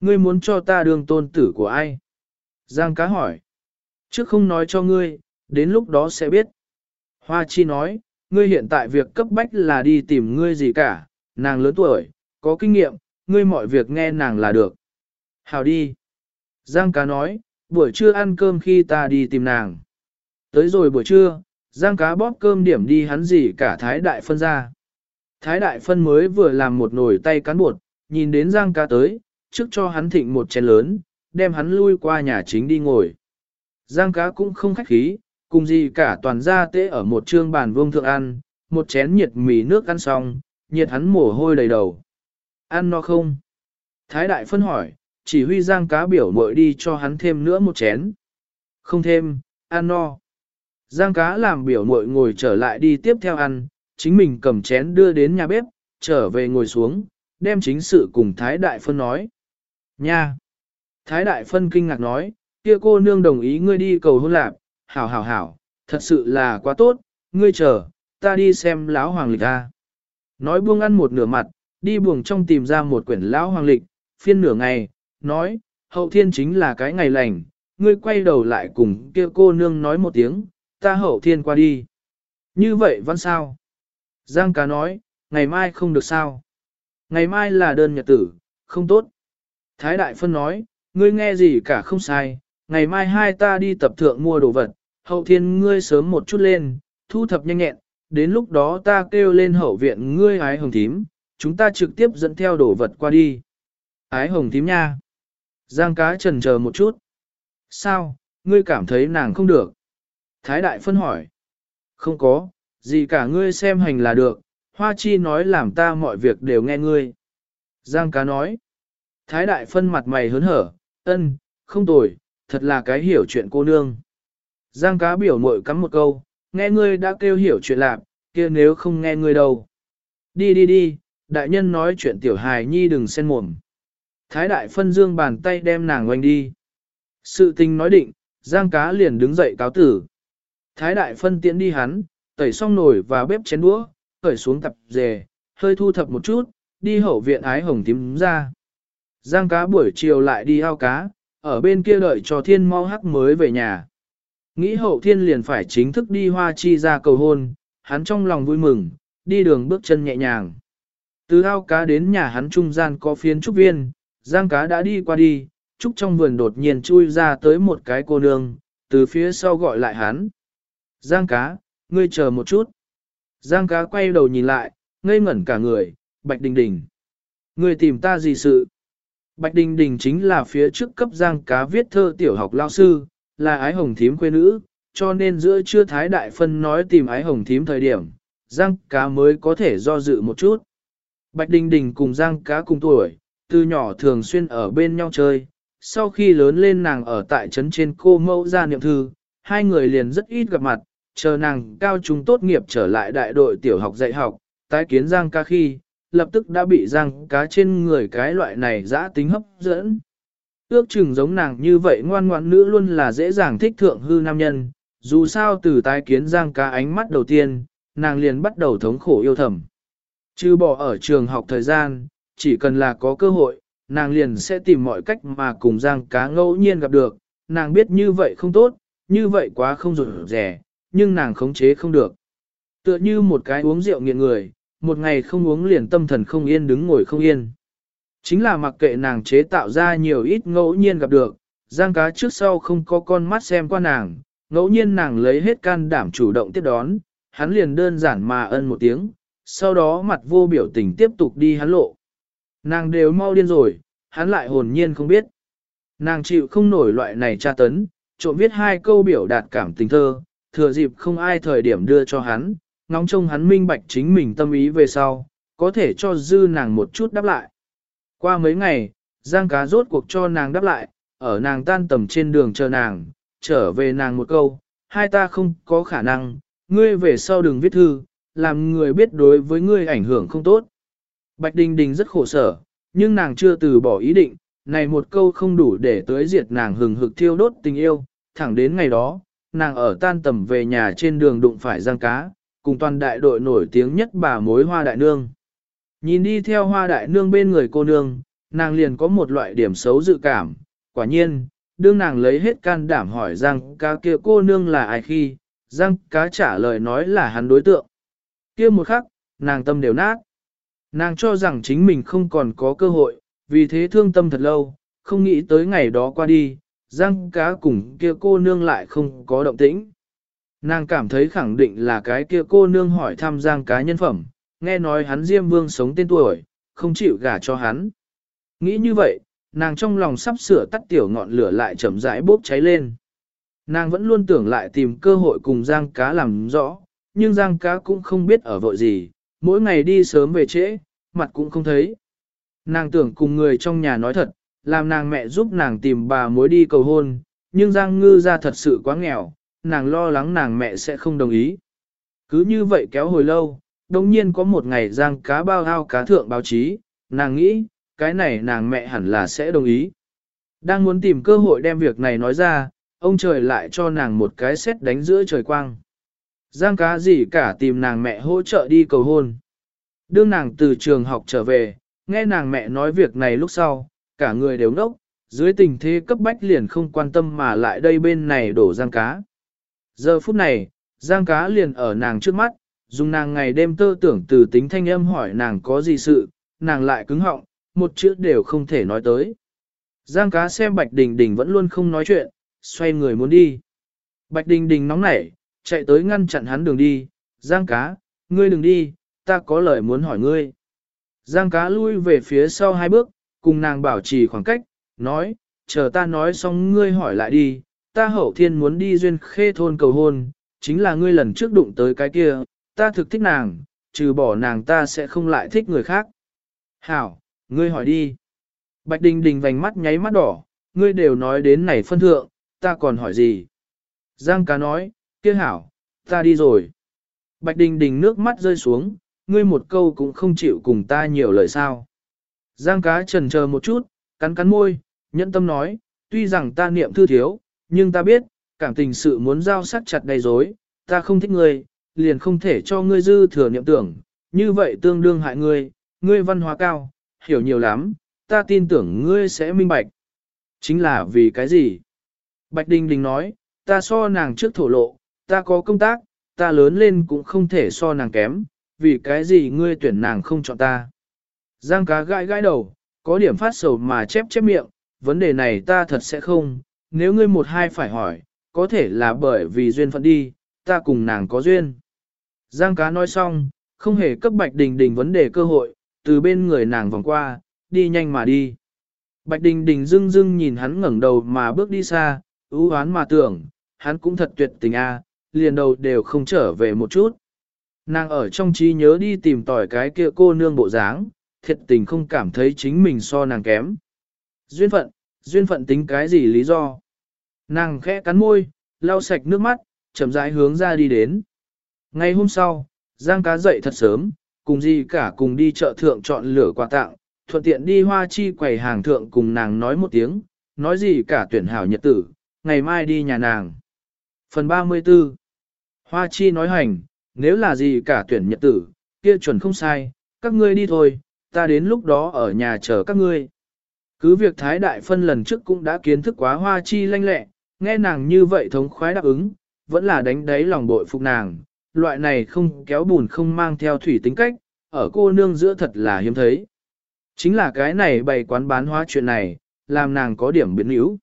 Ngươi muốn cho ta đường tôn tử của ai? Giang cá hỏi. Trước không nói cho ngươi, đến lúc đó sẽ biết. Hoa chi nói, ngươi hiện tại việc cấp bách là đi tìm ngươi gì cả, nàng lớn tuổi, có kinh nghiệm, ngươi mọi việc nghe nàng là được. Hào đi. Giang cá nói, buổi trưa ăn cơm khi ta đi tìm nàng. Tới rồi buổi trưa, Giang cá bóp cơm điểm đi hắn gì cả Thái Đại Phân ra. Thái Đại Phân mới vừa làm một nồi tay cán bột, nhìn đến Giang cá tới, trước cho hắn thịnh một chén lớn, đem hắn lui qua nhà chính đi ngồi. Giang cá cũng không khách khí, cùng gì cả toàn gia tế ở một trương bàn vương thượng ăn, một chén nhiệt mì nước ăn xong, nhiệt hắn mồ hôi đầy đầu. Ăn no không? Thái đại phân hỏi, chỉ huy giang cá biểu mội đi cho hắn thêm nữa một chén. Không thêm, ăn no. Giang cá làm biểu mội ngồi trở lại đi tiếp theo ăn, chính mình cầm chén đưa đến nhà bếp, trở về ngồi xuống, đem chính sự cùng Thái Đại Phân nói. Nha! Thái Đại Phân kinh ngạc nói, kia cô nương đồng ý ngươi đi cầu hôn lạc, hảo hảo hảo, thật sự là quá tốt, ngươi chờ, ta đi xem lão hoàng lịch ta. Nói buông ăn một nửa mặt, đi buồng trong tìm ra một quyển lão hoàng lịch, phiên nửa ngày, nói, hậu thiên chính là cái ngày lành, ngươi quay đầu lại cùng kia cô nương nói một tiếng, ta hậu thiên qua đi. Như vậy văn sao? Giang cá nói, ngày mai không được sao? Ngày mai là đơn nhật tử, không tốt. Thái đại phân nói, ngươi nghe gì cả không sai, ngày mai hai ta đi tập thượng mua đồ vật, hậu thiên ngươi sớm một chút lên, thu thập nhanh nhẹn, đến lúc đó ta kêu lên hậu viện ngươi ái hồng thím, chúng ta trực tiếp dẫn theo đồ vật qua đi. Ái hồng thím nha. Giang cá trần chờ một chút. Sao, ngươi cảm thấy nàng không được? Thái đại phân hỏi. Không có, gì cả ngươi xem hành là được, hoa chi nói làm ta mọi việc đều nghe ngươi. Giang cá nói. Thái đại phân mặt mày hớn hở, ân, không tồi, thật là cái hiểu chuyện cô nương. Giang cá biểu mội cắm một câu, nghe ngươi đã kêu hiểu chuyện lạc, kia nếu không nghe ngươi đâu. Đi đi đi, đại nhân nói chuyện tiểu hài nhi đừng xen mồm. Thái đại phân dương bàn tay đem nàng oanh đi. Sự tình nói định, giang cá liền đứng dậy cáo tử. Thái đại phân tiễn đi hắn, tẩy xong nồi và bếp chén đũa, tẩy xuống tập dề, hơi thu thập một chút, đi hậu viện ái hồng tím ra. Giang cá buổi chiều lại đi ao cá, ở bên kia đợi cho thiên mau hắc mới về nhà. Nghĩ hậu thiên liền phải chính thức đi hoa chi ra cầu hôn, hắn trong lòng vui mừng, đi đường bước chân nhẹ nhàng. Từ ao cá đến nhà hắn trung gian có phiến trúc viên, giang cá đã đi qua đi, trúc trong vườn đột nhiên chui ra tới một cái cô nương, từ phía sau gọi lại hắn. Giang cá, ngươi chờ một chút. Giang cá quay đầu nhìn lại, ngây ngẩn cả người, bạch đình đình. Ngươi tìm ta gì sự? Bạch Đình Đình chính là phía trước cấp giang cá viết thơ tiểu học lao sư, là ái hồng thím quê nữ, cho nên giữa chưa thái đại phân nói tìm ái hồng thím thời điểm, giang cá mới có thể do dự một chút. Bạch Đình Đình cùng giang cá cùng tuổi, từ nhỏ thường xuyên ở bên nhau chơi, sau khi lớn lên nàng ở tại trấn trên cô mẫu ra niệm thư, hai người liền rất ít gặp mặt, chờ nàng cao trung tốt nghiệp trở lại đại đội tiểu học dạy học, tái kiến giang ca khi, lập tức đã bị giang cá trên người cái loại này dã tính hấp dẫn. Ước chừng giống nàng như vậy ngoan ngoãn nữ luôn là dễ dàng thích thượng hư nam nhân, dù sao từ tái kiến giang cá ánh mắt đầu tiên, nàng liền bắt đầu thống khổ yêu thầm. Chứ bỏ ở trường học thời gian, chỉ cần là có cơ hội, nàng liền sẽ tìm mọi cách mà cùng giang cá ngẫu nhiên gặp được, nàng biết như vậy không tốt, như vậy quá không rủi rẻ, nhưng nàng khống chế không được. Tựa như một cái uống rượu nghiện người, một ngày không uống liền tâm thần không yên đứng ngồi không yên. Chính là mặc kệ nàng chế tạo ra nhiều ít ngẫu nhiên gặp được, giang cá trước sau không có con mắt xem qua nàng, ngẫu nhiên nàng lấy hết can đảm chủ động tiếp đón, hắn liền đơn giản mà ân một tiếng, sau đó mặt vô biểu tình tiếp tục đi hắn lộ. Nàng đều mau điên rồi, hắn lại hồn nhiên không biết. Nàng chịu không nổi loại này tra tấn, trộm viết hai câu biểu đạt cảm tình thơ, thừa dịp không ai thời điểm đưa cho hắn, ngóng trông hắn minh bạch chính mình tâm ý về sau, có thể cho dư nàng một chút đáp lại. Qua mấy ngày, Giang cá rốt cuộc cho nàng đáp lại, ở nàng tan tầm trên đường chờ nàng, trở về nàng một câu, hai ta không có khả năng, ngươi về sau đừng viết thư, làm người biết đối với ngươi ảnh hưởng không tốt. Bạch Đình Đình rất khổ sở, nhưng nàng chưa từ bỏ ý định, này một câu không đủ để tới diệt nàng hừng hực thiêu đốt tình yêu, thẳng đến ngày đó, nàng ở tan tầm về nhà trên đường đụng phải giang cá, cùng toàn đại đội nổi tiếng nhất bà mối hoa đại nương. Nhìn đi theo hoa đại nương bên người cô nương, nàng liền có một loại điểm xấu dự cảm, quả nhiên, đương nàng lấy hết can đảm hỏi giang cá kia cô nương là ai khi, giang cá trả lời nói là hắn đối tượng. kia một khắc, nàng tâm đều nát. Nàng cho rằng chính mình không còn có cơ hội, vì thế thương tâm thật lâu, không nghĩ tới ngày đó qua đi, giang cá cùng kia cô nương lại không có động tĩnh. Nàng cảm thấy khẳng định là cái kia cô nương hỏi thăm giang cá nhân phẩm, nghe nói hắn Diêm Vương sống tên tuổi, không chịu gả cho hắn. Nghĩ như vậy, nàng trong lòng sắp sửa tắt tiểu ngọn lửa lại chậm rãi bốc cháy lên. Nàng vẫn luôn tưởng lại tìm cơ hội cùng giang cá làm rõ, nhưng giang cá cũng không biết ở vội gì, mỗi ngày đi sớm về trễ, mặt cũng không thấy. Nàng tưởng cùng người trong nhà nói thật, làm nàng mẹ giúp nàng tìm bà mối đi cầu hôn, nhưng Giang Ngư ra thật sự quá nghèo, nàng lo lắng nàng mẹ sẽ không đồng ý. Cứ như vậy kéo hồi lâu, đồng nhiên có một ngày Giang cá bao ao cá thượng báo chí, nàng nghĩ, cái này nàng mẹ hẳn là sẽ đồng ý. Đang muốn tìm cơ hội đem việc này nói ra, ông trời lại cho nàng một cái xét đánh giữa trời quang. Giang cá gì cả tìm nàng mẹ hỗ trợ đi cầu hôn. Đương nàng từ trường học trở về, nghe nàng mẹ nói việc này lúc sau, cả người đều ngốc, dưới tình thế cấp bách liền không quan tâm mà lại đây bên này đổ giang cá. Giờ phút này, giang cá liền ở nàng trước mắt, dùng nàng ngày đêm tơ tưởng từ tính thanh âm hỏi nàng có gì sự, nàng lại cứng họng, một chữ đều không thể nói tới. Giang cá xem Bạch Đình Đình vẫn luôn không nói chuyện, xoay người muốn đi. Bạch Đình Đình nóng nảy, chạy tới ngăn chặn hắn đường đi, Giang cá, ngươi đừng đi, ta có lời muốn hỏi ngươi. Giang cá lui về phía sau hai bước, cùng nàng bảo trì khoảng cách, nói, chờ ta nói xong ngươi hỏi lại đi, ta hậu thiên muốn đi duyên khê thôn cầu hôn, chính là ngươi lần trước đụng tới cái kia, ta thực thích nàng, trừ bỏ nàng ta sẽ không lại thích người khác. Hảo, ngươi hỏi đi. Bạch Đình Đình vành mắt nháy mắt đỏ, ngươi đều nói đến này phân thượng, ta còn hỏi gì? Giang cá nói, kia hảo, ta đi rồi. Bạch Đình Đình nước mắt rơi xuống, ngươi một câu cũng không chịu cùng ta nhiều lời sao. Giang cá trần chờ một chút, cắn cắn môi, nhẫn tâm nói, tuy rằng ta niệm thư thiếu, nhưng ta biết, cảm tình sự muốn giao sắc chặt đầy dối, ta không thích ngươi, liền không thể cho ngươi dư thừa niệm tưởng, như vậy tương đương hại ngươi, ngươi văn hóa cao, hiểu nhiều lắm, ta tin tưởng ngươi sẽ minh bạch. Chính là vì cái gì? Bạch Đình Đình nói, ta so nàng trước thổ lộ, ta có công tác, ta lớn lên cũng không thể so nàng kém, vì cái gì ngươi tuyển nàng không chọn ta. Giang cá gãi gãi đầu, có điểm phát sầu mà chép chép miệng, vấn đề này ta thật sẽ không, nếu ngươi một hai phải hỏi, có thể là bởi vì duyên phận đi, ta cùng nàng có duyên. Giang cá nói xong, không hề cấp bạch đình đình vấn đề cơ hội, từ bên người nàng vòng qua, đi nhanh mà đi. Bạch Đình Đình dưng dưng nhìn hắn ngẩng đầu mà bước đi xa, ưu hoán mà tưởng, hắn cũng thật tuyệt tình a, liền đầu đều không trở về một chút. Nàng ở trong trí nhớ đi tìm tỏi cái kia cô nương bộ dáng, thiệt tình không cảm thấy chính mình so nàng kém. Duyên phận, duyên phận tính cái gì lý do? Nàng khẽ cắn môi, lau sạch nước mắt, chậm rãi hướng ra đi đến. Ngày hôm sau, Giang cá dậy thật sớm, cùng gì cả cùng đi chợ thượng chọn lửa quà tặng, thuận tiện đi hoa chi quầy hàng thượng cùng nàng nói một tiếng, nói gì cả tuyển hảo nhật tử, ngày mai đi nhà nàng. Phần 34 Hoa chi nói hành, nếu là gì cả tuyển nhật tử, kia chuẩn không sai, các ngươi đi thôi, ta đến lúc đó ở nhà chờ các ngươi. Cứ việc Thái Đại Phân lần trước cũng đã kiến thức quá hoa chi lanh lẹ, nghe nàng như vậy thống khoái đáp ứng, vẫn là đánh đáy lòng bội phục nàng, loại này không kéo bùn không mang theo thủy tính cách, ở cô nương giữa thật là hiếm thấy. Chính là cái này bày quán bán hoa chuyện này, làm nàng có điểm biến yếu.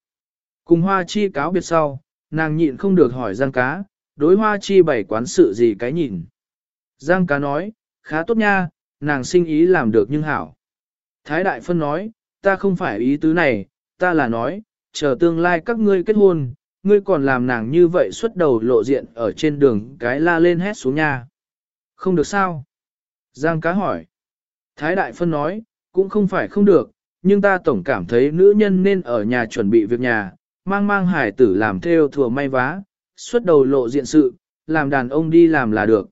Cùng hoa chi cáo biệt sau, nàng nhịn không được hỏi Giang cá, đối hoa chi bày quán sự gì cái nhìn. Giang cá nói, khá tốt nha, nàng sinh ý làm được nhưng hảo. Thái đại phân nói, ta không phải ý tứ này, ta là nói, chờ tương lai các ngươi kết hôn, ngươi còn làm nàng như vậy xuất đầu lộ diện ở trên đường cái la lên hét xuống nha. Không được sao? Giang cá hỏi. Thái đại phân nói, cũng không phải không được, nhưng ta tổng cảm thấy nữ nhân nên ở nhà chuẩn bị việc nhà, mang mang hải tử làm theo thừa may vá, xuất đầu lộ diện sự, làm đàn ông đi làm là được.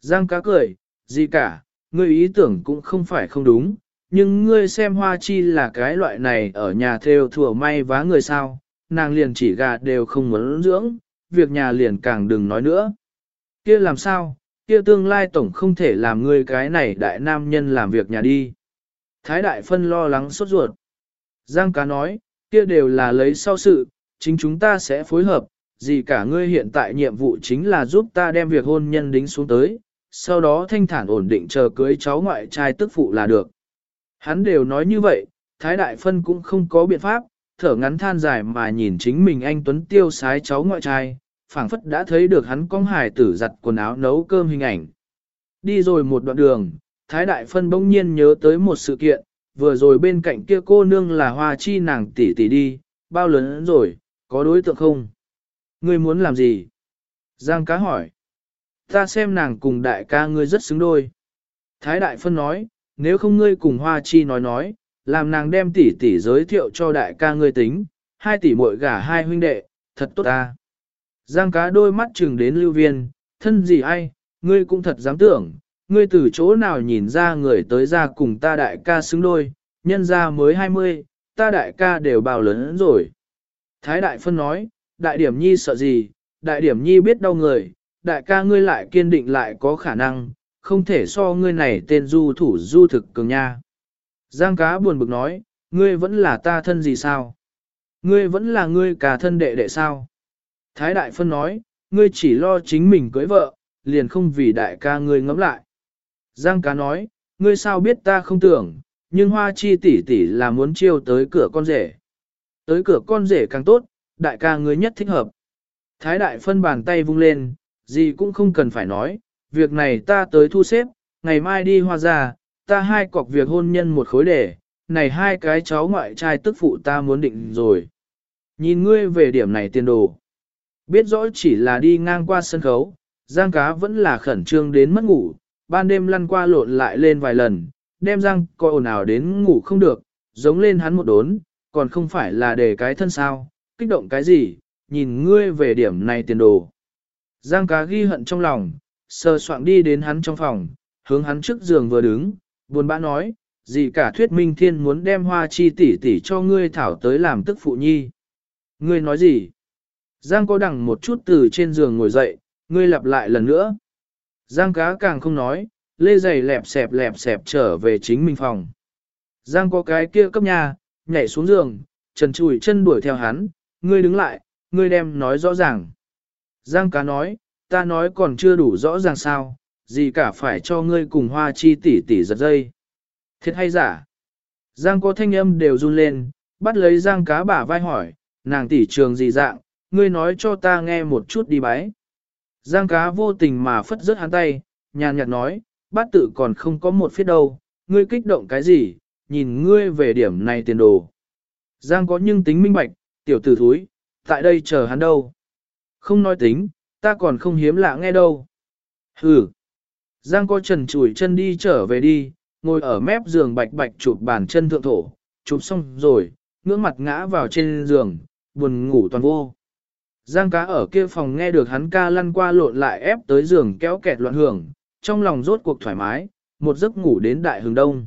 Giang cá cười, gì cả, ngươi ý tưởng cũng không phải không đúng, nhưng ngươi xem hoa chi là cái loại này ở nhà theo thừa may vá người sao, nàng liền chỉ gà đều không muốn dưỡng, việc nhà liền càng đừng nói nữa. kia làm sao, kia tương lai tổng không thể làm ngươi cái này đại nam nhân làm việc nhà đi. Thái đại phân lo lắng sốt ruột. Giang cá nói, kia đều là lấy sau sự, chính chúng ta sẽ phối hợp, gì cả ngươi hiện tại nhiệm vụ chính là giúp ta đem việc hôn nhân đính xuống tới, sau đó thanh thản ổn định chờ cưới cháu ngoại trai tức phụ là được. Hắn đều nói như vậy, Thái Đại Phân cũng không có biện pháp, thở ngắn than dài mà nhìn chính mình anh Tuấn tiêu sái cháu ngoại trai, phảng phất đã thấy được hắn cong hài tử giặt quần áo nấu cơm hình ảnh. Đi rồi một đoạn đường, Thái Đại Phân bỗng nhiên nhớ tới một sự kiện, vừa rồi bên cạnh kia cô nương là hoa chi nàng tỷ tỷ đi, bao lớn rồi, có đối tượng không? Ngươi muốn làm gì? Giang cá hỏi. Ta xem nàng cùng đại ca ngươi rất xứng đôi. Thái Đại Phân nói, nếu không ngươi cùng hoa chi nói nói, làm nàng đem tỷ tỷ giới thiệu cho đại ca ngươi tính, hai tỷ muội gả hai huynh đệ, thật tốt ta. Giang cá đôi mắt chừng đến lưu viên, thân gì ai, ngươi cũng thật dám tưởng, ngươi từ chỗ nào nhìn ra người tới ra cùng ta đại ca xứng đôi, nhân ra mới 20, ta đại ca đều bào lớn rồi. Thái đại phân nói, đại điểm nhi sợ gì, đại điểm nhi biết đau người, đại ca ngươi lại kiên định lại có khả năng, không thể so ngươi này tên du thủ du thực cường nha. Giang cá buồn bực nói, ngươi vẫn là ta thân gì sao? Ngươi vẫn là ngươi cả thân đệ đệ sao? Thái đại phân nói, ngươi chỉ lo chính mình cưới vợ, liền không vì đại ca ngươi ngẫm lại. Giang cá nói, ngươi sao biết ta không tưởng, nhưng hoa chi tỷ tỷ là muốn chiêu tới cửa con rể. Tới cửa con rể càng tốt, đại ca ngươi nhất thích hợp. Thái đại phân bàn tay vung lên, gì cũng không cần phải nói, việc này ta tới thu xếp, ngày mai đi hoa ra, ta hai cọc việc hôn nhân một khối để, này hai cái cháu ngoại trai tức phụ ta muốn định rồi. Nhìn ngươi về điểm này tiền đồ. Biết rõ chỉ là đi ngang qua sân khấu, Giang cá vẫn là khẩn trương đến mất ngủ, ban đêm lăn qua lộn lại lên vài lần, đem Giang coi ồn ào đến ngủ không được, giống lên hắn một đốn, còn không phải là để cái thân sao, kích động cái gì, nhìn ngươi về điểm này tiền đồ. Giang cá ghi hận trong lòng, sờ soạng đi đến hắn trong phòng, hướng hắn trước giường vừa đứng, buồn bã nói, gì cả thuyết minh thiên muốn đem hoa chi tỷ tỷ cho ngươi thảo tới làm tức phụ nhi. Ngươi nói gì? Giang có đằng một chút từ trên giường ngồi dậy, ngươi lặp lại lần nữa. Giang cá càng không nói, lê giày lẹp xẹp lẹp xẹp trở về chính mình phòng. Giang có cái kia cấp nhà, nhảy xuống giường, trần chùi chân đuổi theo hắn, ngươi đứng lại, ngươi đem nói rõ ràng. Giang cá nói, ta nói còn chưa đủ rõ ràng sao, gì cả phải cho ngươi cùng hoa chi tỷ tỷ giật dây. Thiệt hay giả? Giang có thanh âm đều run lên, bắt lấy giang cá bả vai hỏi, nàng tỷ trường gì dạng, ngươi nói cho ta nghe một chút đi bái. Giang cá vô tình mà phất rớt hắn tay, nhàn nhạt nói, bát tự còn không có một phía đâu, ngươi kích động cái gì, nhìn ngươi về điểm này tiền đồ. Giang có nhưng tính minh bạch, tiểu tử thúi, tại đây chờ hắn đâu. Không nói tính, ta còn không hiếm lạ nghe đâu. Hừ. Giang có trần chùi chân đi trở về đi, ngồi ở mép giường bạch bạch chụp bàn chân thượng thổ, chụp xong rồi, ngưỡng mặt ngã vào trên giường, buồn ngủ toàn vô. Giang cá ở kia phòng nghe được hắn ca lăn qua lộn lại ép tới giường kéo kẹt loạn hưởng, trong lòng rốt cuộc thoải mái, một giấc ngủ đến đại hừng đông.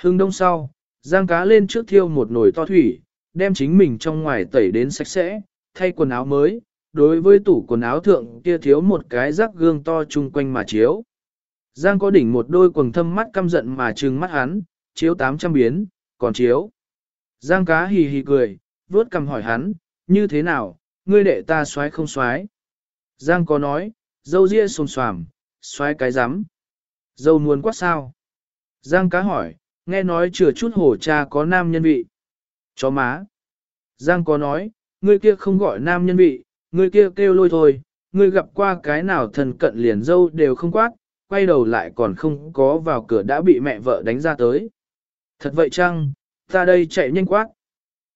Hừng đông sau, Giang cá lên trước thiêu một nồi to thủy, đem chính mình trong ngoài tẩy đến sạch sẽ, thay quần áo mới, đối với tủ quần áo thượng kia thiếu một cái rắc gương to chung quanh mà chiếu. Giang có đỉnh một đôi quần thâm mắt căm giận mà trừng mắt hắn, chiếu 800 biến, còn chiếu. Giang cá hì hì cười, vuốt cầm hỏi hắn, như thế nào, ngươi đệ ta xoái không xoái. Giang có nói, dâu ria xồm xoàm, xoái cái rắm Dâu muốn quát sao? Giang cá hỏi, nghe nói chừa chút hổ cha có nam nhân vị. Chó má. Giang có nói, ngươi kia không gọi nam nhân vị, ngươi kia kêu lôi thôi, ngươi gặp qua cái nào thần cận liền dâu đều không quát, quay đầu lại còn không có vào cửa đã bị mẹ vợ đánh ra tới. Thật vậy chăng, ta đây chạy nhanh quát.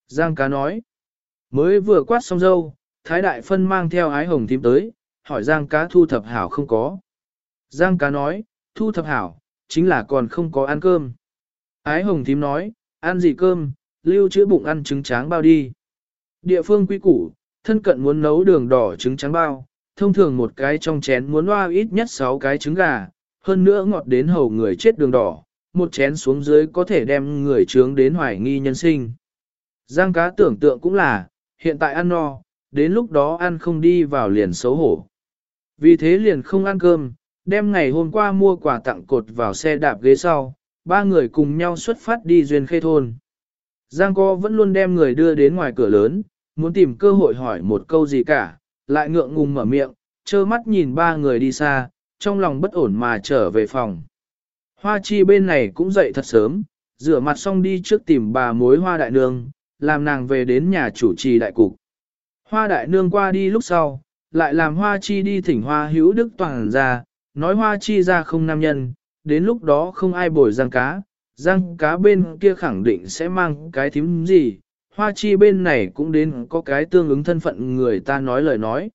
Giang cá nói, mới vừa quát xong dâu, Thái Đại Phân mang theo ái hồng tím tới, hỏi Giang cá thu thập hảo không có. Giang cá nói, thu thập hảo, chính là còn không có ăn cơm. Ái hồng tím nói, ăn gì cơm, lưu chữa bụng ăn trứng tráng bao đi. Địa phương quy củ, thân cận muốn nấu đường đỏ trứng trắng bao, thông thường một cái trong chén muốn hoa ít nhất 6 cái trứng gà, hơn nữa ngọt đến hầu người chết đường đỏ, một chén xuống dưới có thể đem người trướng đến hoài nghi nhân sinh. Giang cá tưởng tượng cũng là, hiện tại ăn no, đến lúc đó ăn không đi vào liền xấu hổ. Vì thế liền không ăn cơm, đem ngày hôm qua mua quà tặng cột vào xe đạp ghế sau, ba người cùng nhau xuất phát đi duyên khê thôn. Giang co vẫn luôn đem người đưa đến ngoài cửa lớn, muốn tìm cơ hội hỏi một câu gì cả, lại ngượng ngùng mở miệng, trơ mắt nhìn ba người đi xa, trong lòng bất ổn mà trở về phòng. Hoa chi bên này cũng dậy thật sớm, rửa mặt xong đi trước tìm bà mối hoa đại nương, làm nàng về đến nhà chủ trì đại cục. Hoa đại nương qua đi lúc sau, lại làm hoa chi đi thỉnh hoa hữu đức toàn ra, nói hoa chi ra không nam nhân, đến lúc đó không ai bồi giang cá, giang cá bên kia khẳng định sẽ mang cái thím gì, hoa chi bên này cũng đến có cái tương ứng thân phận người ta nói lời nói.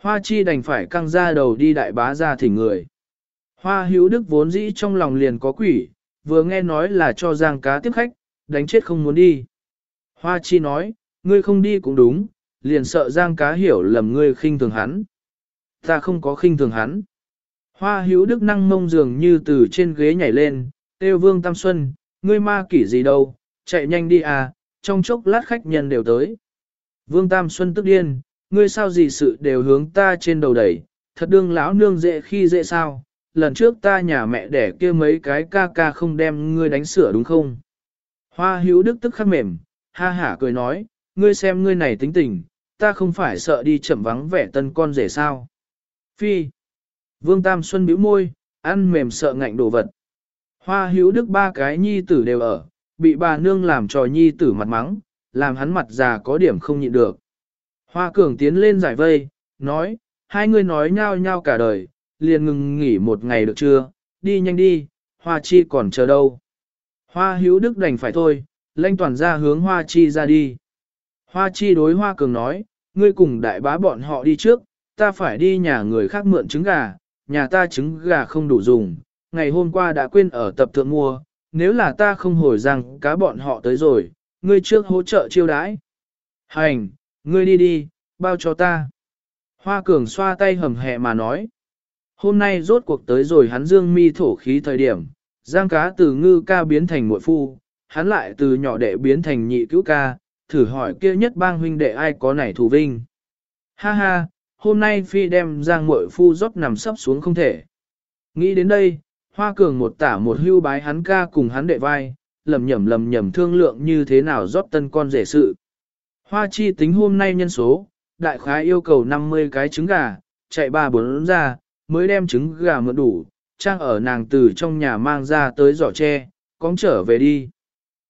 Hoa chi đành phải căng ra đầu đi đại bá ra thỉnh người. Hoa hữu đức vốn dĩ trong lòng liền có quỷ, vừa nghe nói là cho giang cá tiếp khách, đánh chết không muốn đi. Hoa chi nói, ngươi không đi cũng đúng, liền sợ giang cá hiểu lầm ngươi khinh thường hắn. Ta không có khinh thường hắn. Hoa hữu đức năng mông dường như từ trên ghế nhảy lên, Têu vương tam xuân, ngươi ma kỷ gì đâu, chạy nhanh đi à, trong chốc lát khách nhân đều tới. Vương tam xuân tức điên, ngươi sao gì sự đều hướng ta trên đầu đẩy, thật đương lão nương dễ khi dễ sao, lần trước ta nhà mẹ đẻ kia mấy cái ca ca không đem ngươi đánh sửa đúng không? Hoa hữu đức tức khắc mềm, ha hả cười nói, ngươi xem ngươi này tính tình, ta không phải sợ đi chậm vắng vẻ tân con rể sao. Phi. Vương Tam Xuân bĩu môi, ăn mềm sợ ngạnh đồ vật. Hoa hữu đức ba cái nhi tử đều ở, bị bà nương làm trò nhi tử mặt mắng, làm hắn mặt già có điểm không nhịn được. Hoa cường tiến lên giải vây, nói, hai người nói nhau nhau cả đời, liền ngừng nghỉ một ngày được chưa, đi nhanh đi, hoa chi còn chờ đâu. Hoa hữu đức đành phải thôi, lanh toàn ra hướng hoa chi ra đi. Hoa chi đối hoa cường nói, ngươi cùng đại bá bọn họ đi trước, ta phải đi nhà người khác mượn trứng gà, nhà ta trứng gà không đủ dùng, ngày hôm qua đã quên ở tập thượng mua, nếu là ta không hồi rằng cá bọn họ tới rồi, ngươi trước hỗ trợ chiêu đãi. Hành, ngươi đi đi, bao cho ta. Hoa cường xoa tay hầm hẹ mà nói. Hôm nay rốt cuộc tới rồi hắn dương mi thổ khí thời điểm, giang cá từ ngư ca biến thành muội phu, hắn lại từ nhỏ đệ biến thành nhị cứu ca, thử hỏi kia nhất bang huynh đệ ai có nảy thù vinh. Ha ha, hôm nay phi đem giang muội phu rót nằm sấp xuống không thể. Nghĩ đến đây, hoa cường một tả một hưu bái hắn ca cùng hắn đệ vai, lầm nhầm lầm nhầm thương lượng như thế nào rót tân con rể sự. Hoa chi tính hôm nay nhân số, đại khái yêu cầu 50 cái trứng gà, chạy ba bốn ra, mới đem trứng gà mượn đủ, trang ở nàng từ trong nhà mang ra tới giỏ tre, cóng trở về đi.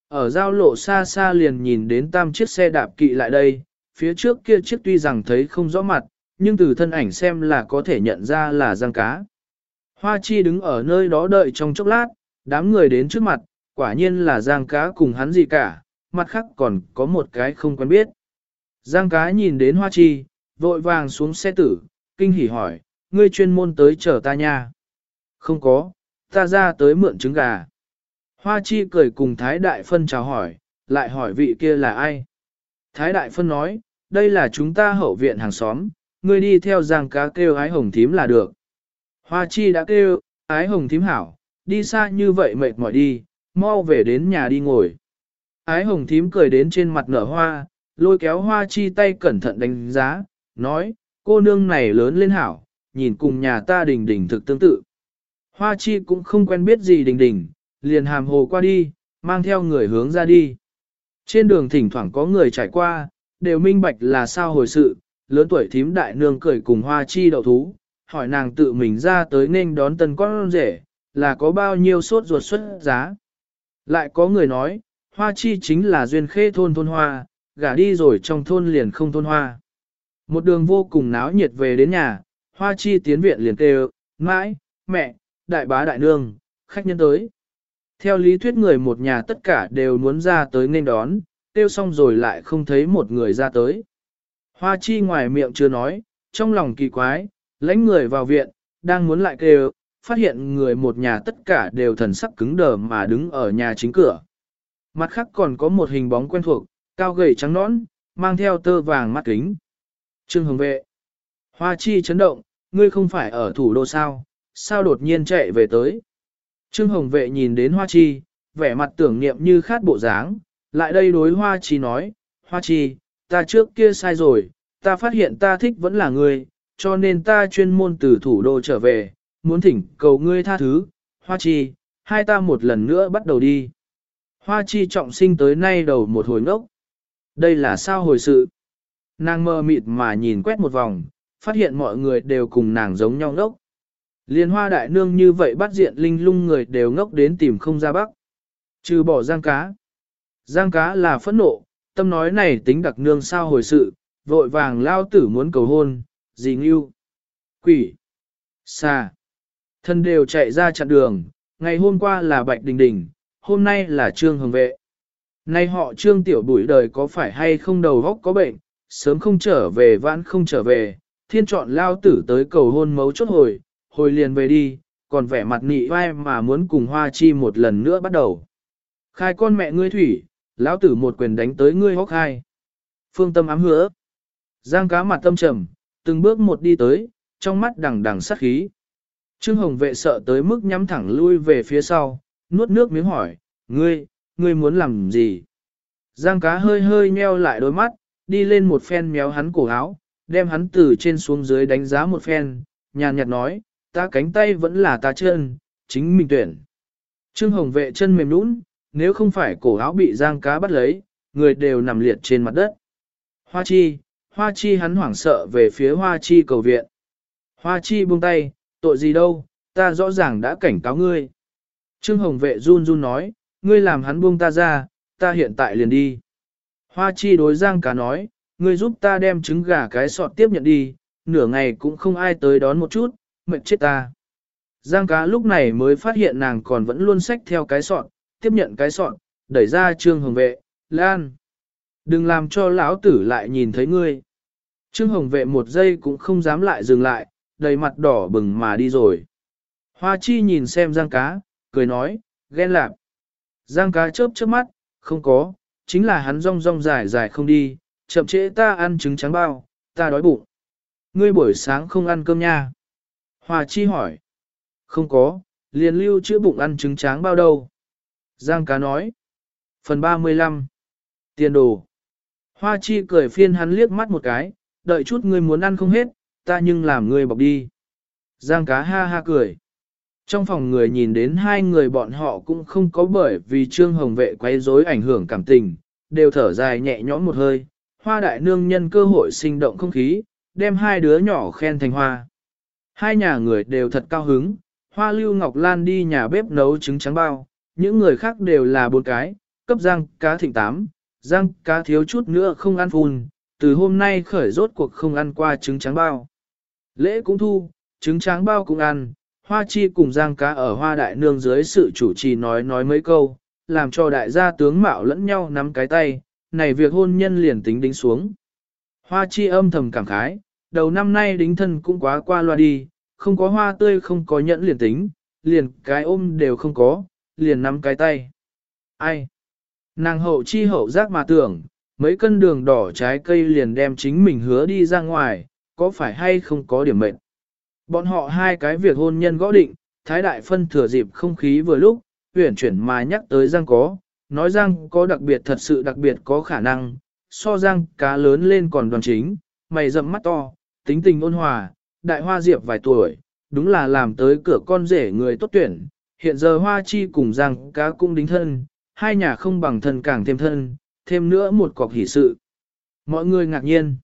Ở giao lộ xa xa liền nhìn đến tam chiếc xe đạp kỵ lại đây, phía trước kia chiếc tuy rằng thấy không rõ mặt, nhưng từ thân ảnh xem là có thể nhận ra là giang cá. Hoa chi đứng ở nơi đó đợi trong chốc lát, đám người đến trước mặt, quả nhiên là giang cá cùng hắn gì cả, mặt khác còn có một cái không quen biết. Giang cá nhìn đến hoa chi, vội vàng xuống xe tử, kinh hỉ hỏi, ngươi chuyên môn tới chờ ta nha. Không có, ta ra tới mượn trứng gà. Hoa chi cười cùng Thái Đại Phân chào hỏi, lại hỏi vị kia là ai. Thái Đại Phân nói, đây là chúng ta hậu viện hàng xóm, ngươi đi theo giang cá kêu ái hồng thím là được. Hoa chi đã kêu, ái hồng thím hảo, đi xa như vậy mệt mỏi đi, mau về đến nhà đi ngồi. Ái hồng thím cười đến trên mặt nở hoa, lôi kéo hoa chi tay cẩn thận đánh giá, nói, cô nương này lớn lên hảo, nhìn cùng nhà ta đình đình thực tương tự. Hoa chi cũng không quen biết gì đình đình, liền hàm hồ qua đi, mang theo người hướng ra đi. Trên đường thỉnh thoảng có người trải qua, đều minh bạch là sao hồi sự, lớn tuổi thím đại nương cười cùng hoa chi đậu thú, hỏi nàng tự mình ra tới nên đón tân con rể, là có bao nhiêu sốt ruột xuất giá. Lại có người nói, hoa chi chính là duyên khê thôn thôn hoa, gả đi rồi trong thôn liền không thôn hoa. Một đường vô cùng náo nhiệt về đến nhà, hoa chi tiến viện liền kêu, mãi, mẹ, đại bá đại nương, khách nhân tới. Theo lý thuyết người một nhà tất cả đều muốn ra tới nên đón, kêu xong rồi lại không thấy một người ra tới. Hoa chi ngoài miệng chưa nói, trong lòng kỳ quái, lãnh người vào viện, đang muốn lại kêu, phát hiện người một nhà tất cả đều thần sắc cứng đờ mà đứng ở nhà chính cửa. Mặt khác còn có một hình bóng quen thuộc, cao gầy trắng nõn, mang theo tơ vàng mắt kính. Trương Hồng Vệ. Hoa chi chấn động, ngươi không phải ở thủ đô sao, sao đột nhiên chạy về tới. Trương Hồng Vệ nhìn đến Hoa chi, vẻ mặt tưởng niệm như khát bộ dáng, lại đây đối Hoa chi nói, Hoa chi, ta trước kia sai rồi, ta phát hiện ta thích vẫn là ngươi, cho nên ta chuyên môn từ thủ đô trở về, muốn thỉnh cầu ngươi tha thứ, Hoa chi, hai ta một lần nữa bắt đầu đi. Hoa chi trọng sinh tới nay đầu một hồi ngốc. Đây là sao hồi sự? Nàng mơ mịt mà nhìn quét một vòng, phát hiện mọi người đều cùng nàng giống nhau ngốc. Liên hoa đại nương như vậy bắt diện linh lung người đều ngốc đến tìm không ra bắc. Trừ bỏ giang cá. Giang cá là phẫn nộ, tâm nói này tính đặc nương sao hồi sự, vội vàng lao tử muốn cầu hôn, gì ngưu. Quỷ. Xa. Thân đều chạy ra chặn đường, ngày hôm qua là Bạch Đình Đình, hôm nay là Trương Hồng Vệ. Nay họ Trương Tiểu Bụi đời có phải hay không đầu góc có bệnh, sớm không trở về vãn không trở về, thiên chọn lao tử tới cầu hôn mấu chốt hồi, hồi liền về đi, còn vẻ mặt nị vai mà muốn cùng hoa chi một lần nữa bắt đầu. Khai con mẹ ngươi thủy, lão tử một quyền đánh tới ngươi hốc hai. Phương tâm ám hứa. Giang cá mặt tâm trầm, từng bước một đi tới, trong mắt đằng đằng sát khí. Trương Hồng vệ sợ tới mức nhắm thẳng lui về phía sau, nuốt nước miếng hỏi, ngươi, ngươi muốn làm gì? Giang cá hơi hơi nheo lại đôi mắt, đi lên một phen méo hắn cổ áo, đem hắn từ trên xuống dưới đánh giá một phen, nhàn nhạt nói, ta cánh tay vẫn là ta chân, chính mình tuyển. Trương Hồng vệ chân mềm nũng, nếu không phải cổ áo bị giang cá bắt lấy, người đều nằm liệt trên mặt đất. Hoa chi, hoa chi hắn hoảng sợ về phía hoa chi cầu viện. Hoa chi buông tay, tội gì đâu, ta rõ ràng đã cảnh cáo ngươi. Trương Hồng vệ run run nói, ngươi làm hắn buông ta ra, ta hiện tại liền đi. Hoa chi đối giang cá nói, ngươi giúp ta đem trứng gà cái sọt tiếp nhận đi, nửa ngày cũng không ai tới đón một chút, mệt chết ta. Giang cá lúc này mới phát hiện nàng còn vẫn luôn xách theo cái sọt, tiếp nhận cái sọt, đẩy ra trương hồng vệ, lan. Đừng làm cho lão tử lại nhìn thấy ngươi. Trương hồng vệ một giây cũng không dám lại dừng lại, đầy mặt đỏ bừng mà đi rồi. Hoa chi nhìn xem giang cá, cười nói, ghen lạc. Giang cá chớp chớp mắt, không có, chính là hắn rong rong dài dài không đi, chậm trễ ta ăn trứng trắng bao, ta đói bụng. Ngươi buổi sáng không ăn cơm nha. Hoa chi hỏi. Không có, liền lưu chữa bụng ăn trứng tráng bao đâu. Giang cá nói. Phần 35. Tiền đồ. Hoa chi cười phiên hắn liếc mắt một cái, đợi chút ngươi muốn ăn không hết, ta nhưng làm ngươi bọc đi. Giang cá ha ha cười. Trong phòng người nhìn đến hai người bọn họ cũng không có bởi vì trương hồng vệ quấy rối ảnh hưởng cảm tình, đều thở dài nhẹ nhõm một hơi. Hoa đại nương nhân cơ hội sinh động không khí, đem hai đứa nhỏ khen thành hoa. Hai nhà người đều thật cao hứng, hoa lưu ngọc lan đi nhà bếp nấu trứng trắng bao, những người khác đều là bốn cái, cấp giang cá thịnh tám, giang cá thiếu chút nữa không ăn phun, từ hôm nay khởi rốt cuộc không ăn qua trứng trắng bao. Lễ cũng thu, trứng trắng bao cũng ăn, hoa chi cùng giang cá ở hoa đại nương dưới sự chủ trì nói nói mấy câu, làm cho đại gia tướng mạo lẫn nhau nắm cái tay, này việc hôn nhân liền tính đính xuống. Hoa chi âm thầm cảm khái, đầu năm nay đính thân cũng quá qua loa đi, không có hoa tươi không có nhẫn liền tính, liền cái ôm đều không có, liền nắm cái tay. Ai? Nàng hậu chi hậu giác mà tưởng, mấy cân đường đỏ trái cây liền đem chính mình hứa đi ra ngoài, có phải hay không có điểm mệnh. Bọn họ hai cái việc hôn nhân gõ định, Thái Đại Phân thừa dịp không khí vừa lúc, huyển chuyển mà nhắc tới Giang có, nói Giang có đặc biệt thật sự đặc biệt có khả năng, so Giang cá lớn lên còn đoàn chính, mày rậm mắt to, tính tình ôn hòa, đại hoa diệp vài tuổi, đúng là làm tới cửa con rể người tốt tuyển, hiện giờ hoa chi cùng Giang cá cung đính thân, hai nhà không bằng thân càng thêm thân, thêm nữa một cọc hỷ sự. Mọi người ngạc nhiên.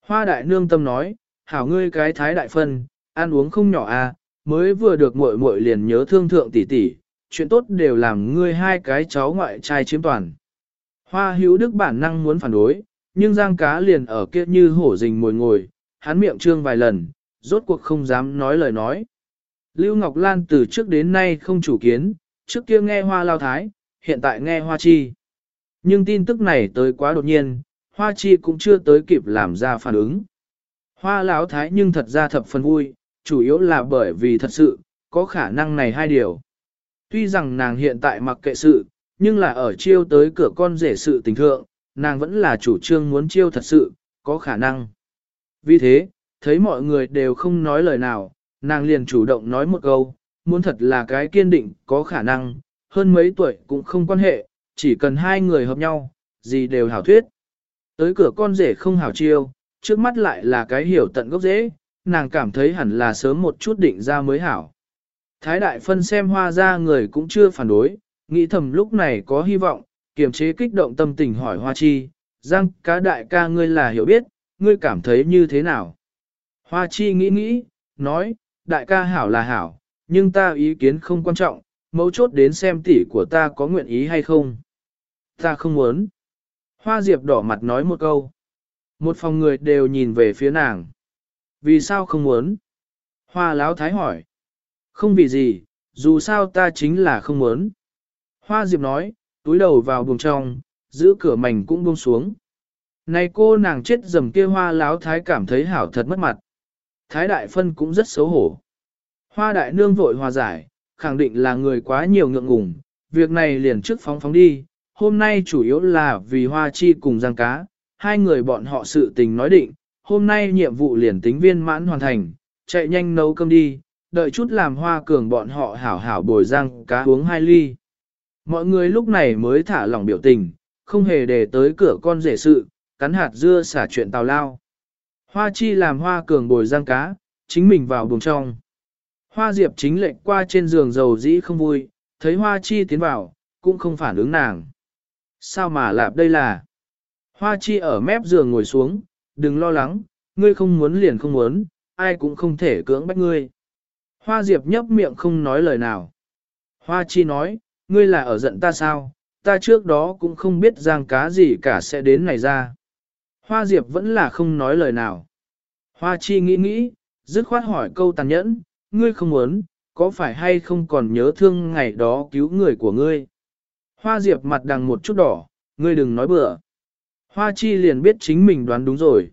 Hoa đại nương tâm nói, hảo ngươi cái thái đại phân, ăn uống không nhỏ à, mới vừa được muội muội liền nhớ thương thượng tỷ tỷ, chuyện tốt đều làm ngươi hai cái cháu ngoại trai chiếm toàn. Hoa hữu đức bản năng muốn phản đối, nhưng giang cá liền ở kia như hổ rình ngồi ngồi, hắn miệng trương vài lần, rốt cuộc không dám nói lời nói. Lưu Ngọc Lan từ trước đến nay không chủ kiến, trước kia nghe hoa lao thái, hiện tại nghe hoa chi. Nhưng tin tức này tới quá đột nhiên, hoa chi cũng chưa tới kịp làm ra phản ứng. Hoa lão thái nhưng thật ra thập phần vui, chủ yếu là bởi vì thật sự, có khả năng này hai điều. Tuy rằng nàng hiện tại mặc kệ sự, nhưng là ở chiêu tới cửa con rể sự tình thượng, nàng vẫn là chủ trương muốn chiêu thật sự, có khả năng. Vì thế, thấy mọi người đều không nói lời nào, nàng liền chủ động nói một câu, muốn thật là cái kiên định, có khả năng, hơn mấy tuổi cũng không quan hệ, chỉ cần hai người hợp nhau, gì đều hảo thuyết. Tới cửa con rể không hảo chiêu, trước mắt lại là cái hiểu tận gốc dễ, nàng cảm thấy hẳn là sớm một chút định ra mới hảo. Thái đại phân xem hoa ra người cũng chưa phản đối, nghĩ thầm lúc này có hy vọng, kiềm chế kích động tâm tình hỏi hoa chi, giang cá đại ca ngươi là hiểu biết, ngươi cảm thấy như thế nào? Hoa chi nghĩ nghĩ, nói, đại ca hảo là hảo, nhưng ta ý kiến không quan trọng, mấu chốt đến xem tỷ của ta có nguyện ý hay không. Ta không muốn. Hoa diệp đỏ mặt nói một câu. Một phòng người đều nhìn về phía nàng. Vì sao không muốn? Hoa láo thái hỏi. Không vì gì, dù sao ta chính là không muốn. Hoa diệp nói, túi đầu vào buồng trong, giữ cửa mảnh cũng buông xuống. Này cô nàng chết dầm kia hoa láo thái cảm thấy hảo thật mất mặt. Thái đại phân cũng rất xấu hổ. Hoa đại nương vội hòa giải, khẳng định là người quá nhiều ngượng ngùng, việc này liền trước phóng phóng đi, hôm nay chủ yếu là vì hoa chi cùng giang cá, hai người bọn họ sự tình nói định, hôm nay nhiệm vụ liền tính viên mãn hoàn thành, chạy nhanh nấu cơm đi, đợi chút làm hoa cường bọn họ hảo hảo bồi giang cá uống hai ly. Mọi người lúc này mới thả lỏng biểu tình, không hề để tới cửa con rể sự, cắn hạt dưa xả chuyện tào lao. Hoa chi làm hoa cường bồi giang cá, chính mình vào buồng trong. Hoa diệp chính lệnh qua trên giường dầu dĩ không vui, thấy hoa chi tiến vào, cũng không phản ứng nàng. Sao mà lạp đây là? Hoa chi ở mép giường ngồi xuống, đừng lo lắng, ngươi không muốn liền không muốn, ai cũng không thể cưỡng bách ngươi. Hoa diệp nhấp miệng không nói lời nào. Hoa chi nói, ngươi là ở giận ta sao, ta trước đó cũng không biết giang cá gì cả sẽ đến này ra. Hoa diệp vẫn là không nói lời nào. Hoa chi nghĩ nghĩ, dứt khoát hỏi câu tàn nhẫn, ngươi không muốn, có phải hay không còn nhớ thương ngày đó cứu người của ngươi? Hoa diệp mặt đằng một chút đỏ, ngươi đừng nói bừa. Hoa chi liền biết chính mình đoán đúng rồi.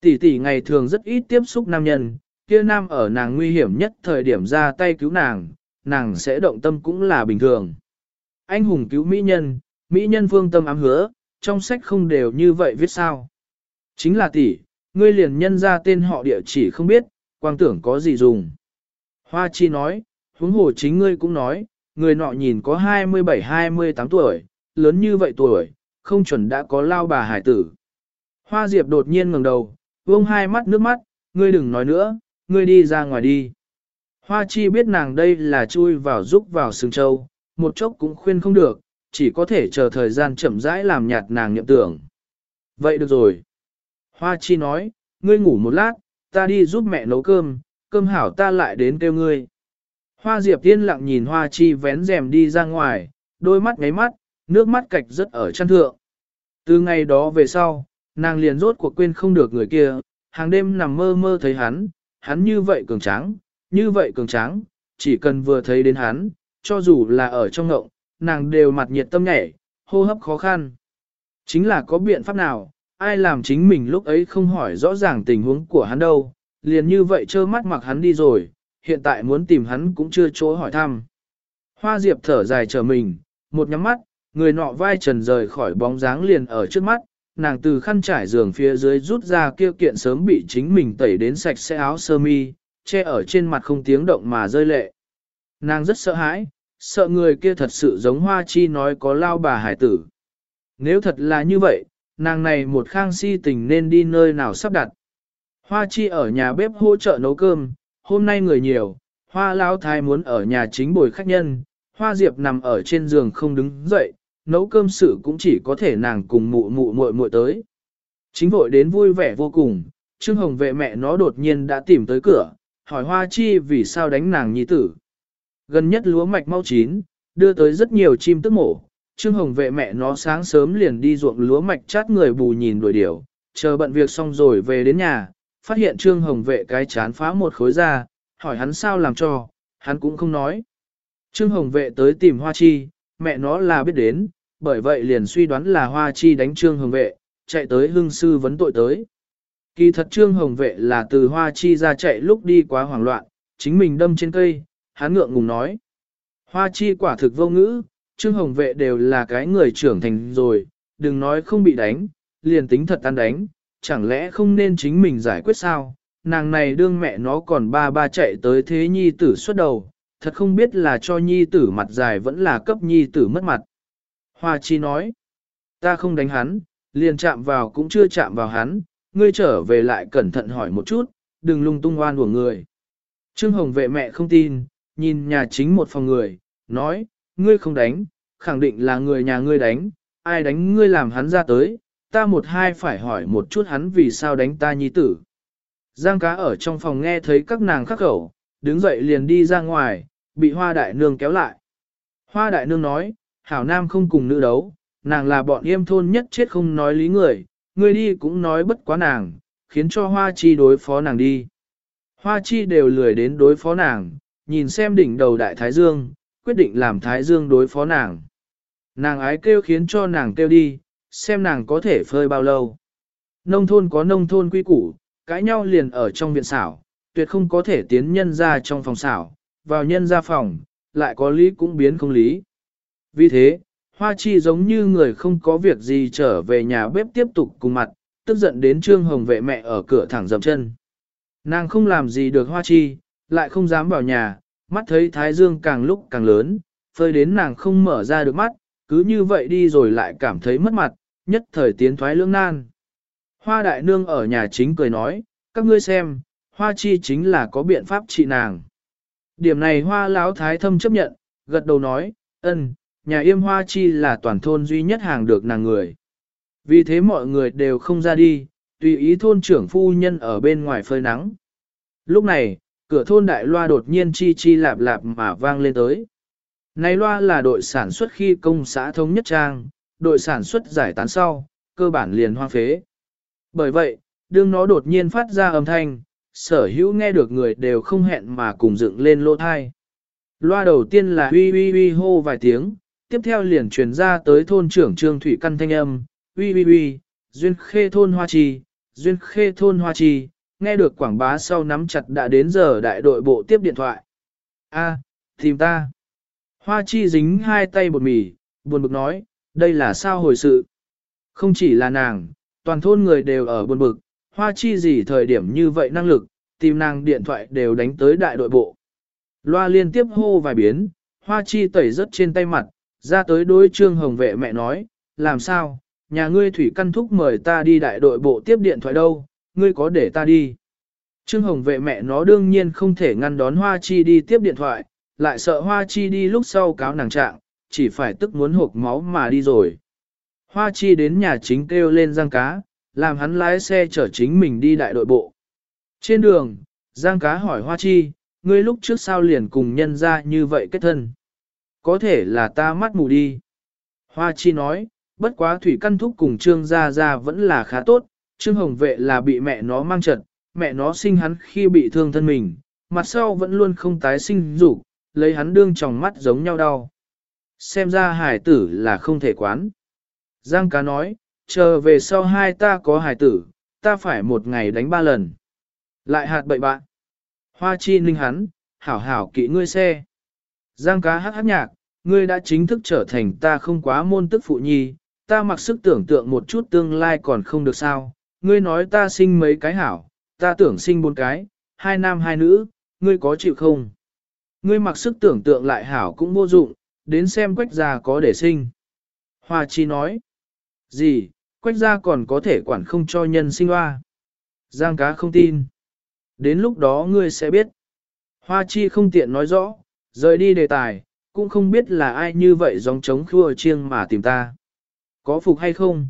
Tỷ tỷ ngày thường rất ít tiếp xúc nam nhân, kia nam ở nàng nguy hiểm nhất thời điểm ra tay cứu nàng, nàng sẽ động tâm cũng là bình thường. Anh hùng cứu mỹ nhân, mỹ nhân phương tâm ám hứa, trong sách không đều như vậy viết sao. Chính là tỷ, ngươi liền nhân ra tên họ địa chỉ không biết, quang tưởng có gì dùng. Hoa chi nói, huống hồ chính ngươi cũng nói, người nọ nhìn có 27-28 tuổi, lớn như vậy tuổi, không chuẩn đã có lao bà hải tử. Hoa Diệp đột nhiên ngẩng đầu, vông hai mắt nước mắt, ngươi đừng nói nữa, ngươi đi ra ngoài đi. Hoa Chi biết nàng đây là chui vào giúp vào sừng châu, một chốc cũng khuyên không được, chỉ có thể chờ thời gian chậm rãi làm nhạt nàng nhậm tưởng. Vậy được rồi. Hoa Chi nói, ngươi ngủ một lát, ta đi giúp mẹ nấu cơm, cơm hảo ta lại đến kêu ngươi. Hoa Diệp tiên lặng nhìn Hoa Chi vén rèm đi ra ngoài, đôi mắt ngáy mắt, nước mắt cạch rất ở chân thượng. Từ ngày đó về sau, nàng liền rốt cuộc quên không được người kia, hàng đêm nằm mơ mơ thấy hắn, hắn như vậy cường tráng, như vậy cường tráng, chỉ cần vừa thấy đến hắn, cho dù là ở trong ngộng, nàng đều mặt nhiệt tâm nhảy, hô hấp khó khăn. Chính là có biện pháp nào, ai làm chính mình lúc ấy không hỏi rõ ràng tình huống của hắn đâu, liền như vậy trơ mắt mặc hắn đi rồi, hiện tại muốn tìm hắn cũng chưa chỗ hỏi thăm. Hoa Diệp thở dài chờ mình, một nhắm mắt, người nọ vai trần rời khỏi bóng dáng liền ở trước mắt, nàng từ khăn trải giường phía dưới rút ra kia kiện sớm bị chính mình tẩy đến sạch sẽ áo sơ mi, che ở trên mặt không tiếng động mà rơi lệ. Nàng rất sợ hãi, sợ người kia thật sự giống hoa chi nói có lao bà hải tử. Nếu thật là như vậy, nàng này một khang si tình nên đi nơi nào sắp đặt. Hoa chi ở nhà bếp hỗ trợ nấu cơm, hôm nay người nhiều, hoa lao thái muốn ở nhà chính bồi khách nhân, hoa diệp nằm ở trên giường không đứng dậy, nấu cơm sự cũng chỉ có thể nàng cùng mụ mụ muội muội tới. Chính vội đến vui vẻ vô cùng, Trương Hồng vệ mẹ nó đột nhiên đã tìm tới cửa, hỏi hoa chi vì sao đánh nàng nhi tử. Gần nhất lúa mạch mau chín, đưa tới rất nhiều chim tức mổ. Trương Hồng vệ mẹ nó sáng sớm liền đi ruộng lúa mạch chát người bù nhìn đuổi điểu, chờ bận việc xong rồi về đến nhà, phát hiện Trương Hồng vệ cái chán phá một khối ra, hỏi hắn sao làm cho, hắn cũng không nói. Trương Hồng vệ tới tìm Hoa Chi, mẹ nó là biết đến, bởi vậy liền suy đoán là Hoa Chi đánh Trương Hồng vệ, chạy tới hưng sư vấn tội tới. Kỳ thật Trương Hồng vệ là từ Hoa Chi ra chạy lúc đi quá hoảng loạn, chính mình đâm trên cây, hắn ngượng ngùng nói. Hoa Chi quả thực vô ngữ, Trương Hồng vệ đều là cái người trưởng thành rồi, đừng nói không bị đánh, liền tính thật tan đánh, chẳng lẽ không nên chính mình giải quyết sao? Nàng này đương mẹ nó còn ba ba chạy tới thế nhi tử xuất đầu, thật không biết là cho nhi tử mặt dài vẫn là cấp nhi tử mất mặt. Hoa Chi nói, ta không đánh hắn, liền chạm vào cũng chưa chạm vào hắn, ngươi trở về lại cẩn thận hỏi một chút, đừng lung tung oan của người. Trương Hồng vệ mẹ không tin, nhìn nhà chính một phòng người, nói, ngươi không đánh, khẳng định là người nhà ngươi đánh, ai đánh ngươi làm hắn ra tới, ta một hai phải hỏi một chút hắn vì sao đánh ta nhi tử. Giang cá ở trong phòng nghe thấy các nàng khắc khẩu, đứng dậy liền đi ra ngoài, bị hoa đại nương kéo lại. Hoa đại nương nói, hảo nam không cùng nữ đấu, nàng là bọn yêm thôn nhất chết không nói lý người, người đi cũng nói bất quá nàng, khiến cho hoa chi đối phó nàng đi. Hoa chi đều lười đến đối phó nàng, nhìn xem đỉnh đầu đại thái dương, quyết định làm thái dương đối phó nàng. Nàng ái kêu khiến cho nàng kêu đi, xem nàng có thể phơi bao lâu. Nông thôn có nông thôn quy củ, cãi nhau liền ở trong viện xảo, tuyệt không có thể tiến nhân ra trong phòng xảo, vào nhân ra phòng, lại có lý cũng biến không lý. Vì thế, Hoa Chi giống như người không có việc gì trở về nhà bếp tiếp tục cùng mặt, tức giận đến Trương Hồng vệ mẹ ở cửa thẳng dầm chân. Nàng không làm gì được Hoa Chi, lại không dám vào nhà, mắt thấy Thái Dương càng lúc càng lớn, phơi đến nàng không mở ra được mắt, cứ như vậy đi rồi lại cảm thấy mất mặt, nhất thời tiến thoái lưỡng nan. Hoa đại nương ở nhà chính cười nói, các ngươi xem, hoa chi chính là có biện pháp trị nàng. Điểm này hoa lão thái thâm chấp nhận, gật đầu nói, ân, nhà yêm hoa chi là toàn thôn duy nhất hàng được nàng người. Vì thế mọi người đều không ra đi, tùy ý thôn trưởng phu nhân ở bên ngoài phơi nắng. Lúc này, cửa thôn đại loa đột nhiên chi chi lạp lạp mà vang lên tới. Này loa là đội sản xuất khi công xã thống nhất trang, đội sản xuất giải tán sau, cơ bản liền hoang phế. Bởi vậy, đương nó đột nhiên phát ra âm thanh, sở hữu nghe được người đều không hẹn mà cùng dựng lên lô thai. Loa đầu tiên là uy uy uy hô vài tiếng, tiếp theo liền truyền ra tới thôn trưởng trương thủy căn thanh âm, uy uy uy, duyên khê thôn hoa trì, duyên khê thôn hoa trì, nghe được quảng bá sau nắm chặt đã đến giờ đại đội bộ tiếp điện thoại. A, tìm ta. Hoa chi dính hai tay bột mì, buồn bực nói, đây là sao hồi sự. Không chỉ là nàng, toàn thôn người đều ở buồn bực, hoa chi gì thời điểm như vậy năng lực, tìm nàng điện thoại đều đánh tới đại đội bộ. Loa liên tiếp hô vài biến, hoa chi tẩy rất trên tay mặt, ra tới đối trương hồng vệ mẹ nói, làm sao, nhà ngươi thủy căn thúc mời ta đi đại đội bộ tiếp điện thoại đâu, ngươi có để ta đi. Trương hồng vệ mẹ nó đương nhiên không thể ngăn đón hoa chi đi tiếp điện thoại, lại sợ hoa chi đi lúc sau cáo nàng trạng, chỉ phải tức muốn hộp máu mà đi rồi. Hoa chi đến nhà chính kêu lên giang cá, làm hắn lái xe chở chính mình đi đại đội bộ. Trên đường, giang cá hỏi hoa chi, ngươi lúc trước sao liền cùng nhân ra như vậy kết thân. Có thể là ta mắt mù đi. Hoa chi nói, bất quá thủy căn thúc cùng trương gia gia vẫn là khá tốt, trương hồng vệ là bị mẹ nó mang trận, mẹ nó sinh hắn khi bị thương thân mình, mặt sau vẫn luôn không tái sinh dục lấy hắn đương tròng mắt giống nhau đau xem ra hải tử là không thể quán. Giang cá nói, chờ về sau hai ta có hải tử, ta phải một ngày đánh ba lần. Lại hạt bậy bạn. Hoa chi ninh hắn, hảo hảo kỵ ngươi xe. Giang cá hát hát nhạc, ngươi đã chính thức trở thành ta không quá môn tức phụ nhi, ta mặc sức tưởng tượng một chút tương lai còn không được sao. Ngươi nói ta sinh mấy cái hảo, ta tưởng sinh bốn cái, hai nam hai nữ, ngươi có chịu không? Ngươi mặc sức tưởng tượng lại hảo cũng vô dụng, đến xem quách gia có để sinh. Hoa chi nói, gì, quách gia còn có thể quản không cho nhân sinh hoa. Giang cá không tin. Đến lúc đó ngươi sẽ biết. Hoa chi không tiện nói rõ, rời đi đề tài, cũng không biết là ai như vậy dòng trống khua chiêng mà tìm ta. Có phục hay không?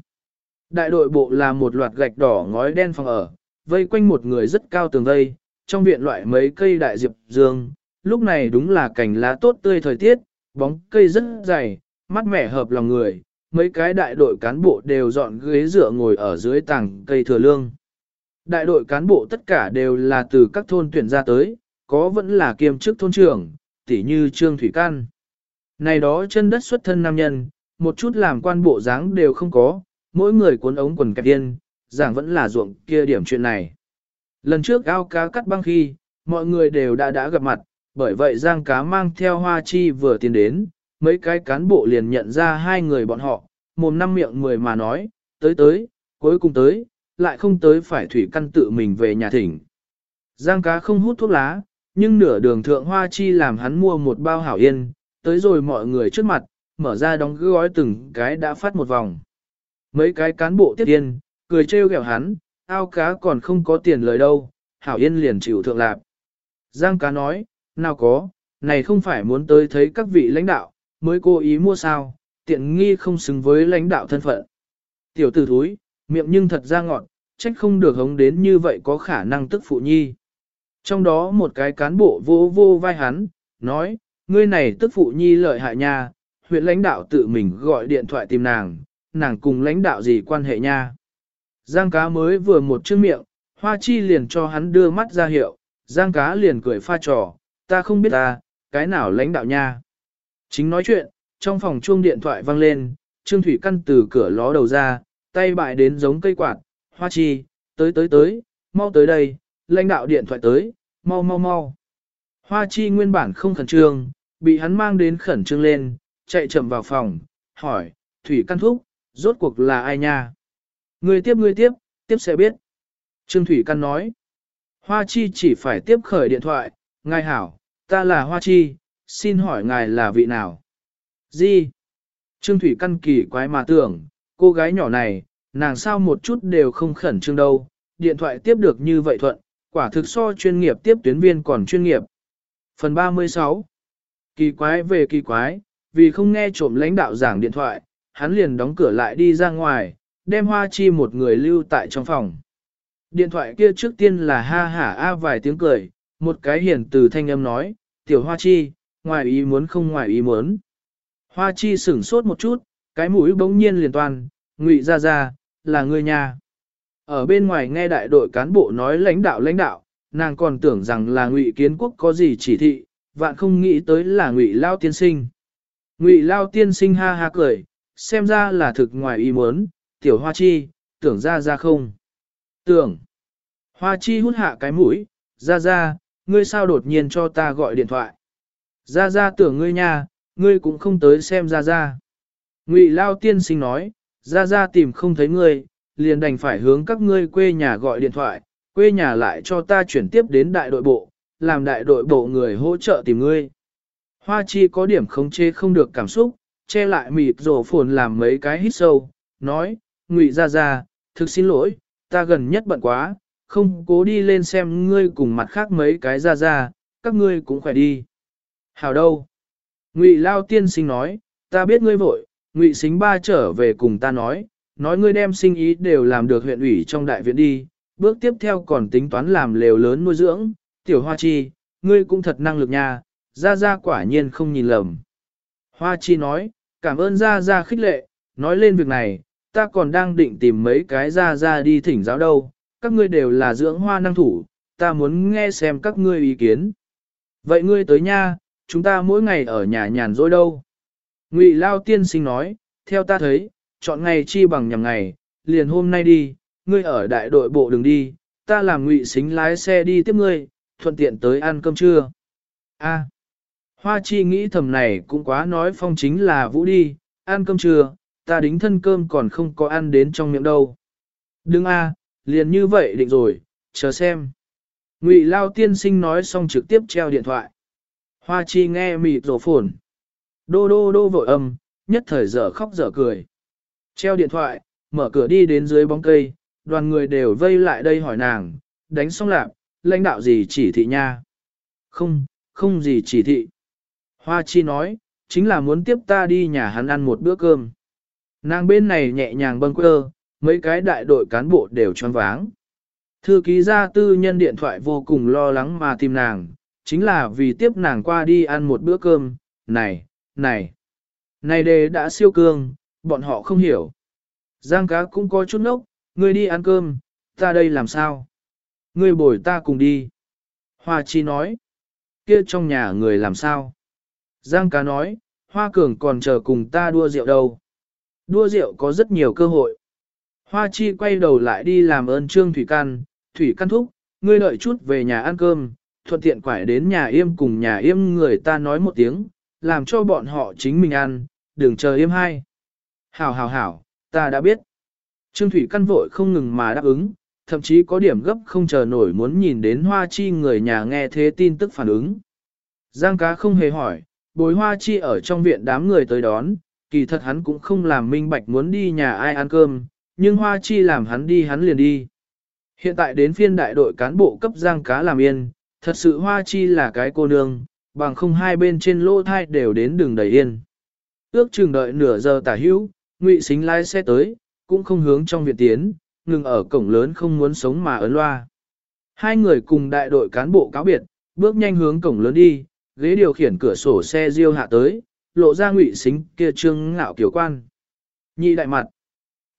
Đại đội bộ là một loạt gạch đỏ ngói đen phòng ở, vây quanh một người rất cao tường vây, trong viện loại mấy cây đại diệp dương, lúc này đúng là cảnh lá tốt tươi thời tiết, bóng cây rất dày, mắt mẻ hợp lòng người, mấy cái đại đội cán bộ đều dọn ghế dựa ngồi ở dưới tảng cây thừa lương. Đại đội cán bộ tất cả đều là từ các thôn tuyển ra tới, có vẫn là kiêm chức thôn trưởng, tỉ như Trương Thủy Can. Này đó chân đất xuất thân nam nhân, một chút làm quan bộ dáng đều không có, mỗi người cuốn ống quần kẹp điên, giảng vẫn là ruộng kia điểm chuyện này. Lần trước ao cá cắt băng khi, mọi người đều đã đã gặp mặt, bởi vậy giang cá mang theo hoa chi vừa tiến đến, mấy cái cán bộ liền nhận ra hai người bọn họ, mồm năm miệng mười mà nói, tới tới, cuối cùng tới, lại không tới phải thủy căn tự mình về nhà thỉnh. Giang cá không hút thuốc lá, nhưng nửa đường thượng hoa chi làm hắn mua một bao hảo yên, tới rồi mọi người trước mặt, mở ra đóng gói từng cái đã phát một vòng. Mấy cái cán bộ tiếp yên, cười trêu ghẹo hắn, ao cá còn không có tiền lời đâu, hảo yên liền chịu thượng lạp. Giang cá nói, nào có, này không phải muốn tới thấy các vị lãnh đạo, mới cố ý mua sao, tiện nghi không xứng với lãnh đạo thân phận. Tiểu tử thúi, miệng nhưng thật ra ngọn, trách không được hống đến như vậy có khả năng tức phụ nhi. Trong đó một cái cán bộ vô vô vai hắn, nói, ngươi này tức phụ nhi lợi hại nha, huyện lãnh đạo tự mình gọi điện thoại tìm nàng, nàng cùng lãnh đạo gì quan hệ nha. Giang cá mới vừa một chữ miệng, hoa chi liền cho hắn đưa mắt ra hiệu, giang cá liền cười pha trò, ta không biết ta, cái nào lãnh đạo nha. Chính nói chuyện, trong phòng chuông điện thoại vang lên, Trương Thủy Căn từ cửa ló đầu ra, tay bại đến giống cây quạt, hoa chi, tới tới tới, mau tới đây, lãnh đạo điện thoại tới, mau mau mau. Hoa chi nguyên bản không khẩn trương, bị hắn mang đến khẩn trương lên, chạy chậm vào phòng, hỏi, Thủy Căn thúc, rốt cuộc là ai nha? Người tiếp người tiếp, tiếp sẽ biết. Trương Thủy Căn nói, Hoa chi chỉ phải tiếp khởi điện thoại, ngài hảo, ta là Hoa chi, xin hỏi ngài là vị nào? Gì? Trương Thủy Căn kỳ quái mà tưởng, cô gái nhỏ này, nàng sao một chút đều không khẩn trương đâu, điện thoại tiếp được như vậy thuận, quả thực so chuyên nghiệp tiếp tuyến viên còn chuyên nghiệp. Phần 36 Kỳ quái về kỳ quái, vì không nghe trộm lãnh đạo giảng điện thoại, hắn liền đóng cửa lại đi ra ngoài, đem hoa chi một người lưu tại trong phòng. Điện thoại kia trước tiên là ha hả a vài tiếng cười, một cái hiển từ thanh âm nói, tiểu hoa chi, ngoài ý muốn không ngoài ý muốn. Hoa chi sửng sốt một chút, cái mũi bỗng nhiên liền toàn, ngụy ra ra, là người nhà. Ở bên ngoài nghe đại đội cán bộ nói lãnh đạo lãnh đạo, nàng còn tưởng rằng là ngụy kiến quốc có gì chỉ thị, vạn không nghĩ tới là ngụy lao tiên sinh. Ngụy lao tiên sinh ha ha cười, xem ra là thực ngoài ý muốn, tiểu hoa chi, tưởng ra ra không. Tưởng. Hoa chi hút hạ cái mũi, ra ra, ngươi sao đột nhiên cho ta gọi điện thoại. Ra ra tưởng ngươi nha, ngươi cũng không tới xem ra ra. Ngụy lao tiên sinh nói, ra ra tìm không thấy ngươi, liền đành phải hướng các ngươi quê nhà gọi điện thoại, quê nhà lại cho ta chuyển tiếp đến đại đội bộ, làm đại đội bộ người hỗ trợ tìm ngươi. Hoa chi có điểm khống chế không được cảm xúc, che lại mịt rổ phồn làm mấy cái hít sâu, nói, ngụy ra ra, thực xin lỗi, ta gần nhất bận quá, không cố đi lên xem ngươi cùng mặt khác mấy cái ra ra, các ngươi cũng khỏe đi. Hảo đâu? Ngụy Lao tiên sinh nói, ta biết ngươi vội, Ngụy Sính Ba trở về cùng ta nói, nói ngươi đem sinh ý đều làm được huyện ủy trong đại viện đi, bước tiếp theo còn tính toán làm lều lớn nuôi dưỡng, tiểu hoa chi, ngươi cũng thật năng lực nha, ra ra quả nhiên không nhìn lầm. Hoa chi nói, cảm ơn ra ra khích lệ, nói lên việc này, ta còn đang định tìm mấy cái ra ra đi thỉnh giáo đâu, các ngươi đều là dưỡng hoa năng thủ, ta muốn nghe xem các ngươi ý kiến. Vậy ngươi tới nha, chúng ta mỗi ngày ở nhà nhàn rỗi đâu. Ngụy Lao tiên sinh nói, theo ta thấy, chọn ngày chi bằng nhằm ngày, liền hôm nay đi, ngươi ở đại đội bộ đường đi, ta làm Ngụy xính lái xe đi tiếp ngươi, thuận tiện tới ăn cơm trưa. A. Hoa chi nghĩ thầm này cũng quá nói phong chính là vũ đi, ăn cơm trưa, ta đính thân cơm còn không có ăn đến trong miệng đâu. Đừng a, liền như vậy định rồi, chờ xem. Ngụy Lao tiên sinh nói xong trực tiếp treo điện thoại. Hoa chi nghe mịt rổ phồn. Đô đô đô vội âm, nhất thời dở khóc dở cười. Treo điện thoại, mở cửa đi đến dưới bóng cây, đoàn người đều vây lại đây hỏi nàng, đánh xong lạc, lãnh đạo gì chỉ thị nha. Không, không gì chỉ thị. Hoa chi nói, chính là muốn tiếp ta đi nhà hắn ăn một bữa cơm. Nàng bên này nhẹ nhàng bâng quơ, mấy cái đại đội cán bộ đều choáng váng. Thư ký gia tư nhân điện thoại vô cùng lo lắng mà tìm nàng, chính là vì tiếp nàng qua đi ăn một bữa cơm, này, này, này đề đã siêu cương, bọn họ không hiểu. Giang cá cũng có chút nốc, ngươi đi ăn cơm, ta đây làm sao? Ngươi bồi ta cùng đi. Hoa chi nói, kia trong nhà người làm sao? Giang cá nói, Hoa cường còn chờ cùng ta đua rượu đâu. Đua rượu có rất nhiều cơ hội. Hoa chi quay đầu lại đi làm ơn trương thủy căn, thủy căn thúc, ngươi đợi chút về nhà ăn cơm, thuận tiện quải đến nhà yêm cùng nhà yêm người ta nói một tiếng, làm cho bọn họ chính mình ăn, đừng chờ yêm hai. Hảo hảo hảo, ta đã biết. Trương Thủy Căn vội không ngừng mà đáp ứng, thậm chí có điểm gấp không chờ nổi muốn nhìn đến Hoa Chi người nhà nghe thế tin tức phản ứng. Giang cá không hề hỏi, bối Hoa Chi ở trong viện đám người tới đón, kỳ thật hắn cũng không làm minh bạch muốn đi nhà ai ăn cơm, nhưng Hoa Chi làm hắn đi hắn liền đi. Hiện tại đến phiên đại đội cán bộ cấp Giang cá làm yên, thật sự Hoa Chi là cái cô nương, bằng không hai bên trên lô thai đều đến đường đầy yên. Ước chừng đợi nửa giờ tả hữu, Ngụy Xính lái xe tới, cũng không hướng trong viện tiến, ngừng ở cổng lớn không muốn sống mà ấn loa. Hai người cùng đại đội cán bộ cáo biệt, bước nhanh hướng cổng lớn đi, ghế điều khiển cửa sổ xe riêu hạ tới, lộ ra Ngụy Xính kia trương ngạo kiểu quan. Nhị đại mặt.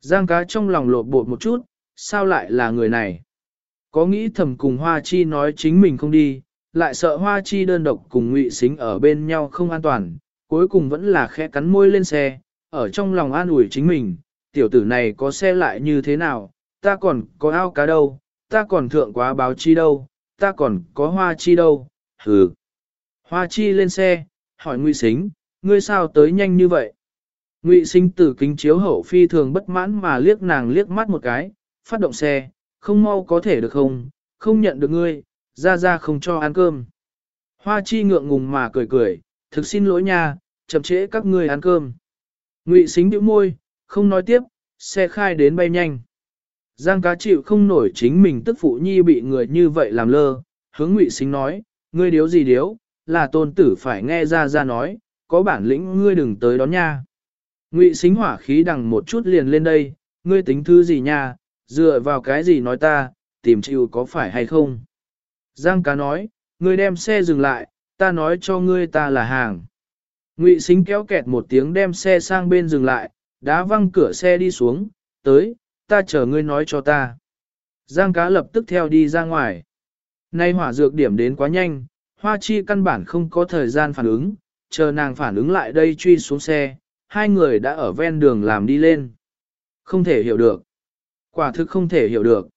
Giang cá trong lòng lột bột một chút, sao lại là người này? Có nghĩ thầm cùng Hoa Chi nói chính mình không đi, lại sợ Hoa Chi đơn độc cùng Ngụy Xính ở bên nhau không an toàn, cuối cùng vẫn là khẽ cắn môi lên xe, ở trong lòng an ủi chính mình, tiểu tử này có xe lại như thế nào, ta còn có ao cá đâu, ta còn thượng quá báo chi đâu, ta còn có hoa chi đâu, hừ. Hoa chi lên xe, hỏi Ngụy Sính, ngươi sao tới nhanh như vậy? Ngụy Sinh từ kính chiếu hậu phi thường bất mãn mà liếc nàng liếc mắt một cái, phát động xe, không mau có thể được không, không nhận được ngươi, ra ra không cho ăn cơm. Hoa chi ngượng ngùng mà cười cười, thực xin lỗi nha, chậm trễ các ngươi ăn cơm. Ngụy xính bĩu môi, không nói tiếp, xe khai đến bay nhanh. Giang cá chịu không nổi chính mình tức phụ nhi bị người như vậy làm lơ, hướng ngụy xính nói, ngươi điếu gì điếu, là tôn tử phải nghe ra ra nói, có bản lĩnh ngươi đừng tới đón nha. Ngụy xính hỏa khí đằng một chút liền lên đây, ngươi tính thứ gì nha, dựa vào cái gì nói ta, tìm chịu có phải hay không. Giang cá nói, ngươi đem xe dừng lại, ta nói cho ngươi ta là hàng. Ngụy xính kéo kẹt một tiếng đem xe sang bên dừng lại, đá văng cửa xe đi xuống, tới, ta chờ ngươi nói cho ta. Giang cá lập tức theo đi ra ngoài. Nay hỏa dược điểm đến quá nhanh, hoa chi căn bản không có thời gian phản ứng, chờ nàng phản ứng lại đây truy xuống xe, hai người đã ở ven đường làm đi lên. Không thể hiểu được. Quả thực không thể hiểu được.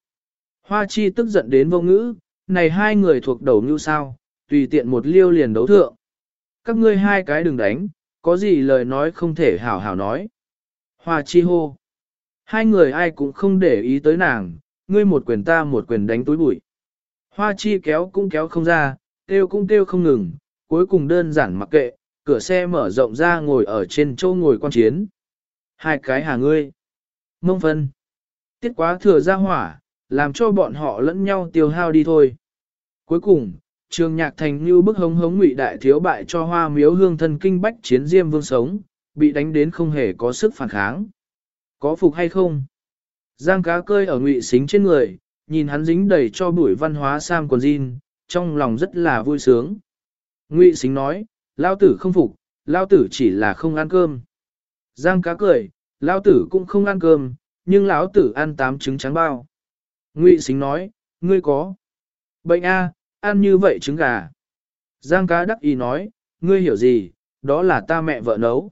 Hoa chi tức giận đến vô ngữ, này hai người thuộc đầu như sao, tùy tiện một liêu liền đấu thượng các ngươi hai cái đừng đánh, có gì lời nói không thể hảo hảo nói. Hoa chi hô. Hai người ai cũng không để ý tới nàng, ngươi một quyền ta một quyền đánh túi bụi. Hoa chi kéo cũng kéo không ra, tiêu cũng tiêu không ngừng, cuối cùng đơn giản mặc kệ, cửa xe mở rộng ra ngồi ở trên châu ngồi quan chiến. Hai cái hà ngươi. Mông phân. Tiết quá thừa ra hỏa, làm cho bọn họ lẫn nhau tiêu hao đi thôi. Cuối cùng, trường nhạc thành như bức hống hống ngụy đại thiếu bại cho hoa miếu hương thân kinh bách chiến diêm vương sống, bị đánh đến không hề có sức phản kháng. Có phục hay không? Giang cá cơi ở ngụy xính trên người, nhìn hắn dính đầy cho bụi văn hóa sam quần jean, trong lòng rất là vui sướng. Ngụy xính nói, lao tử không phục, lao tử chỉ là không ăn cơm. Giang cá cười, lao tử cũng không ăn cơm, nhưng lão tử ăn tám trứng trắng bao. Ngụy xính nói, ngươi có. Bệnh A, ăn như vậy trứng gà. Giang cá đắc ý nói, ngươi hiểu gì, đó là ta mẹ vợ nấu.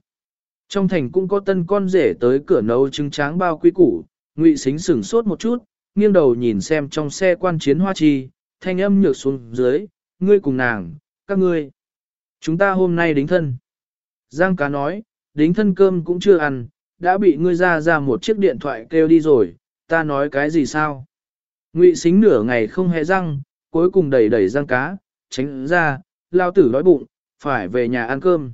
Trong thành cũng có tân con rể tới cửa nấu trứng tráng bao quý củ, ngụy xính sửng sốt một chút, nghiêng đầu nhìn xem trong xe quan chiến hoa chi, thanh âm nhược xuống dưới, ngươi cùng nàng, các ngươi. Chúng ta hôm nay đính thân. Giang cá nói, đính thân cơm cũng chưa ăn, đã bị ngươi ra ra một chiếc điện thoại kêu đi rồi, ta nói cái gì sao? Ngụy xính nửa ngày không hề răng, cuối cùng đẩy đẩy giang cá, tránh ra, lao tử đói bụng, phải về nhà ăn cơm.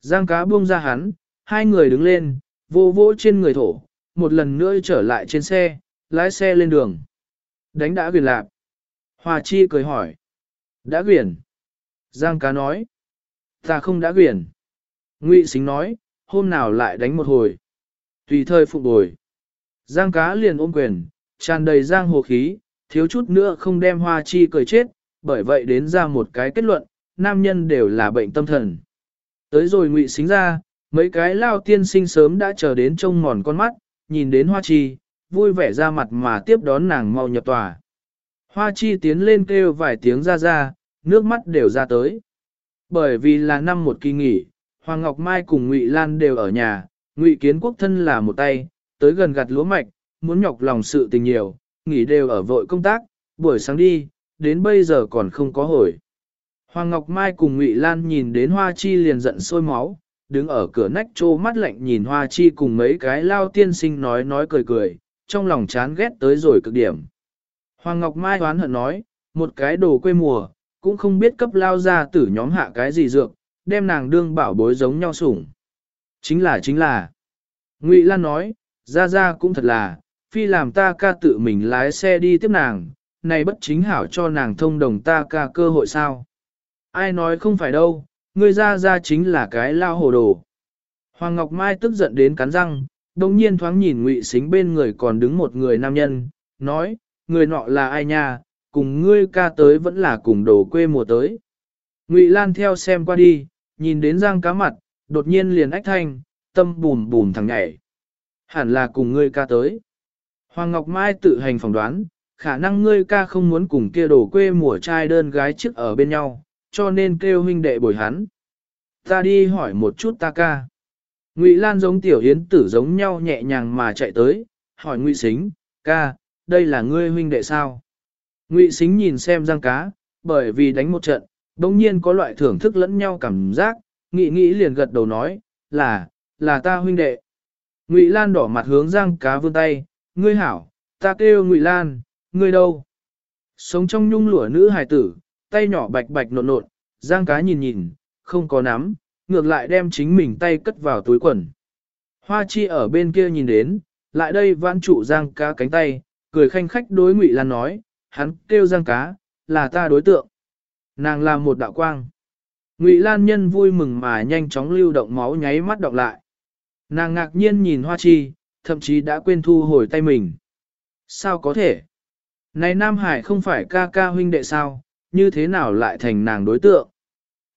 Giang cá buông ra hắn, hai người đứng lên, vô vỗ trên người thổ, một lần nữa trở lại trên xe, lái xe lên đường. Đánh đã quyền lạc. Hòa chi cười hỏi. Đã quyền. Giang cá nói. Ta không đã quyền. Ngụy xính nói, hôm nào lại đánh một hồi. Tùy thời phục bồi. Giang cá liền ôm quyền, tràn đầy giang hồ khí, thiếu chút nữa không đem hoa chi cười chết, bởi vậy đến ra một cái kết luận, nam nhân đều là bệnh tâm thần. Tới rồi ngụy xính ra, mấy cái lao tiên sinh sớm đã chờ đến trông mòn con mắt, nhìn đến hoa chi, vui vẻ ra mặt mà tiếp đón nàng mau nhập tòa. Hoa chi tiến lên kêu vài tiếng ra ra, nước mắt đều ra tới. Bởi vì là năm một kỳ nghỉ, Hoàng Ngọc Mai cùng Ngụy Lan đều ở nhà, Ngụy Kiến Quốc thân là một tay, tới gần gặt lúa mạch, muốn nhọc lòng sự tình nhiều, nghỉ đều ở vội công tác, buổi sáng đi, đến bây giờ còn không có hồi. Hoàng Ngọc Mai cùng Ngụy Lan nhìn đến Hoa Chi liền giận sôi máu, đứng ở cửa nách trô mắt lạnh nhìn Hoa Chi cùng mấy cái lao tiên sinh nói nói cười cười, trong lòng chán ghét tới rồi cực điểm. Hoàng Ngọc Mai đoán hận nói, một cái đồ quê mùa, cũng không biết cấp lao ra tử nhóm hạ cái gì dược, đem nàng đương bảo bối giống nhau sủng. Chính là chính là. Ngụy Lan nói, ra ra cũng thật là, phi làm ta ca tự mình lái xe đi tiếp nàng, này bất chính hảo cho nàng thông đồng ta ca cơ hội sao. Ai nói không phải đâu, ngươi ra ra chính là cái lao hồ đồ. Hoàng Ngọc Mai tức giận đến cắn răng, đồng nhiên thoáng nhìn ngụy xính bên người còn đứng một người nam nhân, nói, người nọ là ai nha, cùng ngươi ca tới vẫn là cùng đồ quê mùa tới. Ngụy Lan theo xem qua đi, nhìn đến giang cá mặt, đột nhiên liền ách thanh, tâm bùm bùm thằng nhảy. Hẳn là cùng ngươi ca tới. Hoàng Ngọc Mai tự hành phỏng đoán, khả năng ngươi ca không muốn cùng kia đồ quê mùa trai đơn gái trước ở bên nhau, cho nên kêu huynh đệ bồi hắn. Ta đi hỏi một chút ta ca. Ngụy Lan giống tiểu hiến tử giống nhau nhẹ nhàng mà chạy tới, hỏi Ngụy Sính, ca, đây là ngươi huynh đệ sao? Ngụy Sính nhìn xem giang cá, bởi vì đánh một trận, bỗng nhiên có loại thưởng thức lẫn nhau cảm giác, nghĩ nghĩ liền gật đầu nói, là, là ta huynh đệ. Ngụy Lan đỏ mặt hướng giang cá vươn tay, ngươi hảo, ta kêu Ngụy Lan, ngươi đâu? Sống trong nhung lụa nữ hài tử, tay nhỏ bạch bạch nộn nộn, giang cá nhìn nhìn, không có nắm, ngược lại đem chính mình tay cất vào túi quần. Hoa chi ở bên kia nhìn đến, lại đây vãn trụ giang cá cánh tay, cười khanh khách đối Ngụy Lan nói, hắn kêu giang cá, là ta đối tượng. Nàng là một đạo quang. Ngụy Lan nhân vui mừng mà nhanh chóng lưu động máu nháy mắt đọc lại. Nàng ngạc nhiên nhìn Hoa Chi, thậm chí đã quên thu hồi tay mình. Sao có thể? Này Nam Hải không phải ca ca huynh đệ sao, như thế nào lại thành nàng đối tượng?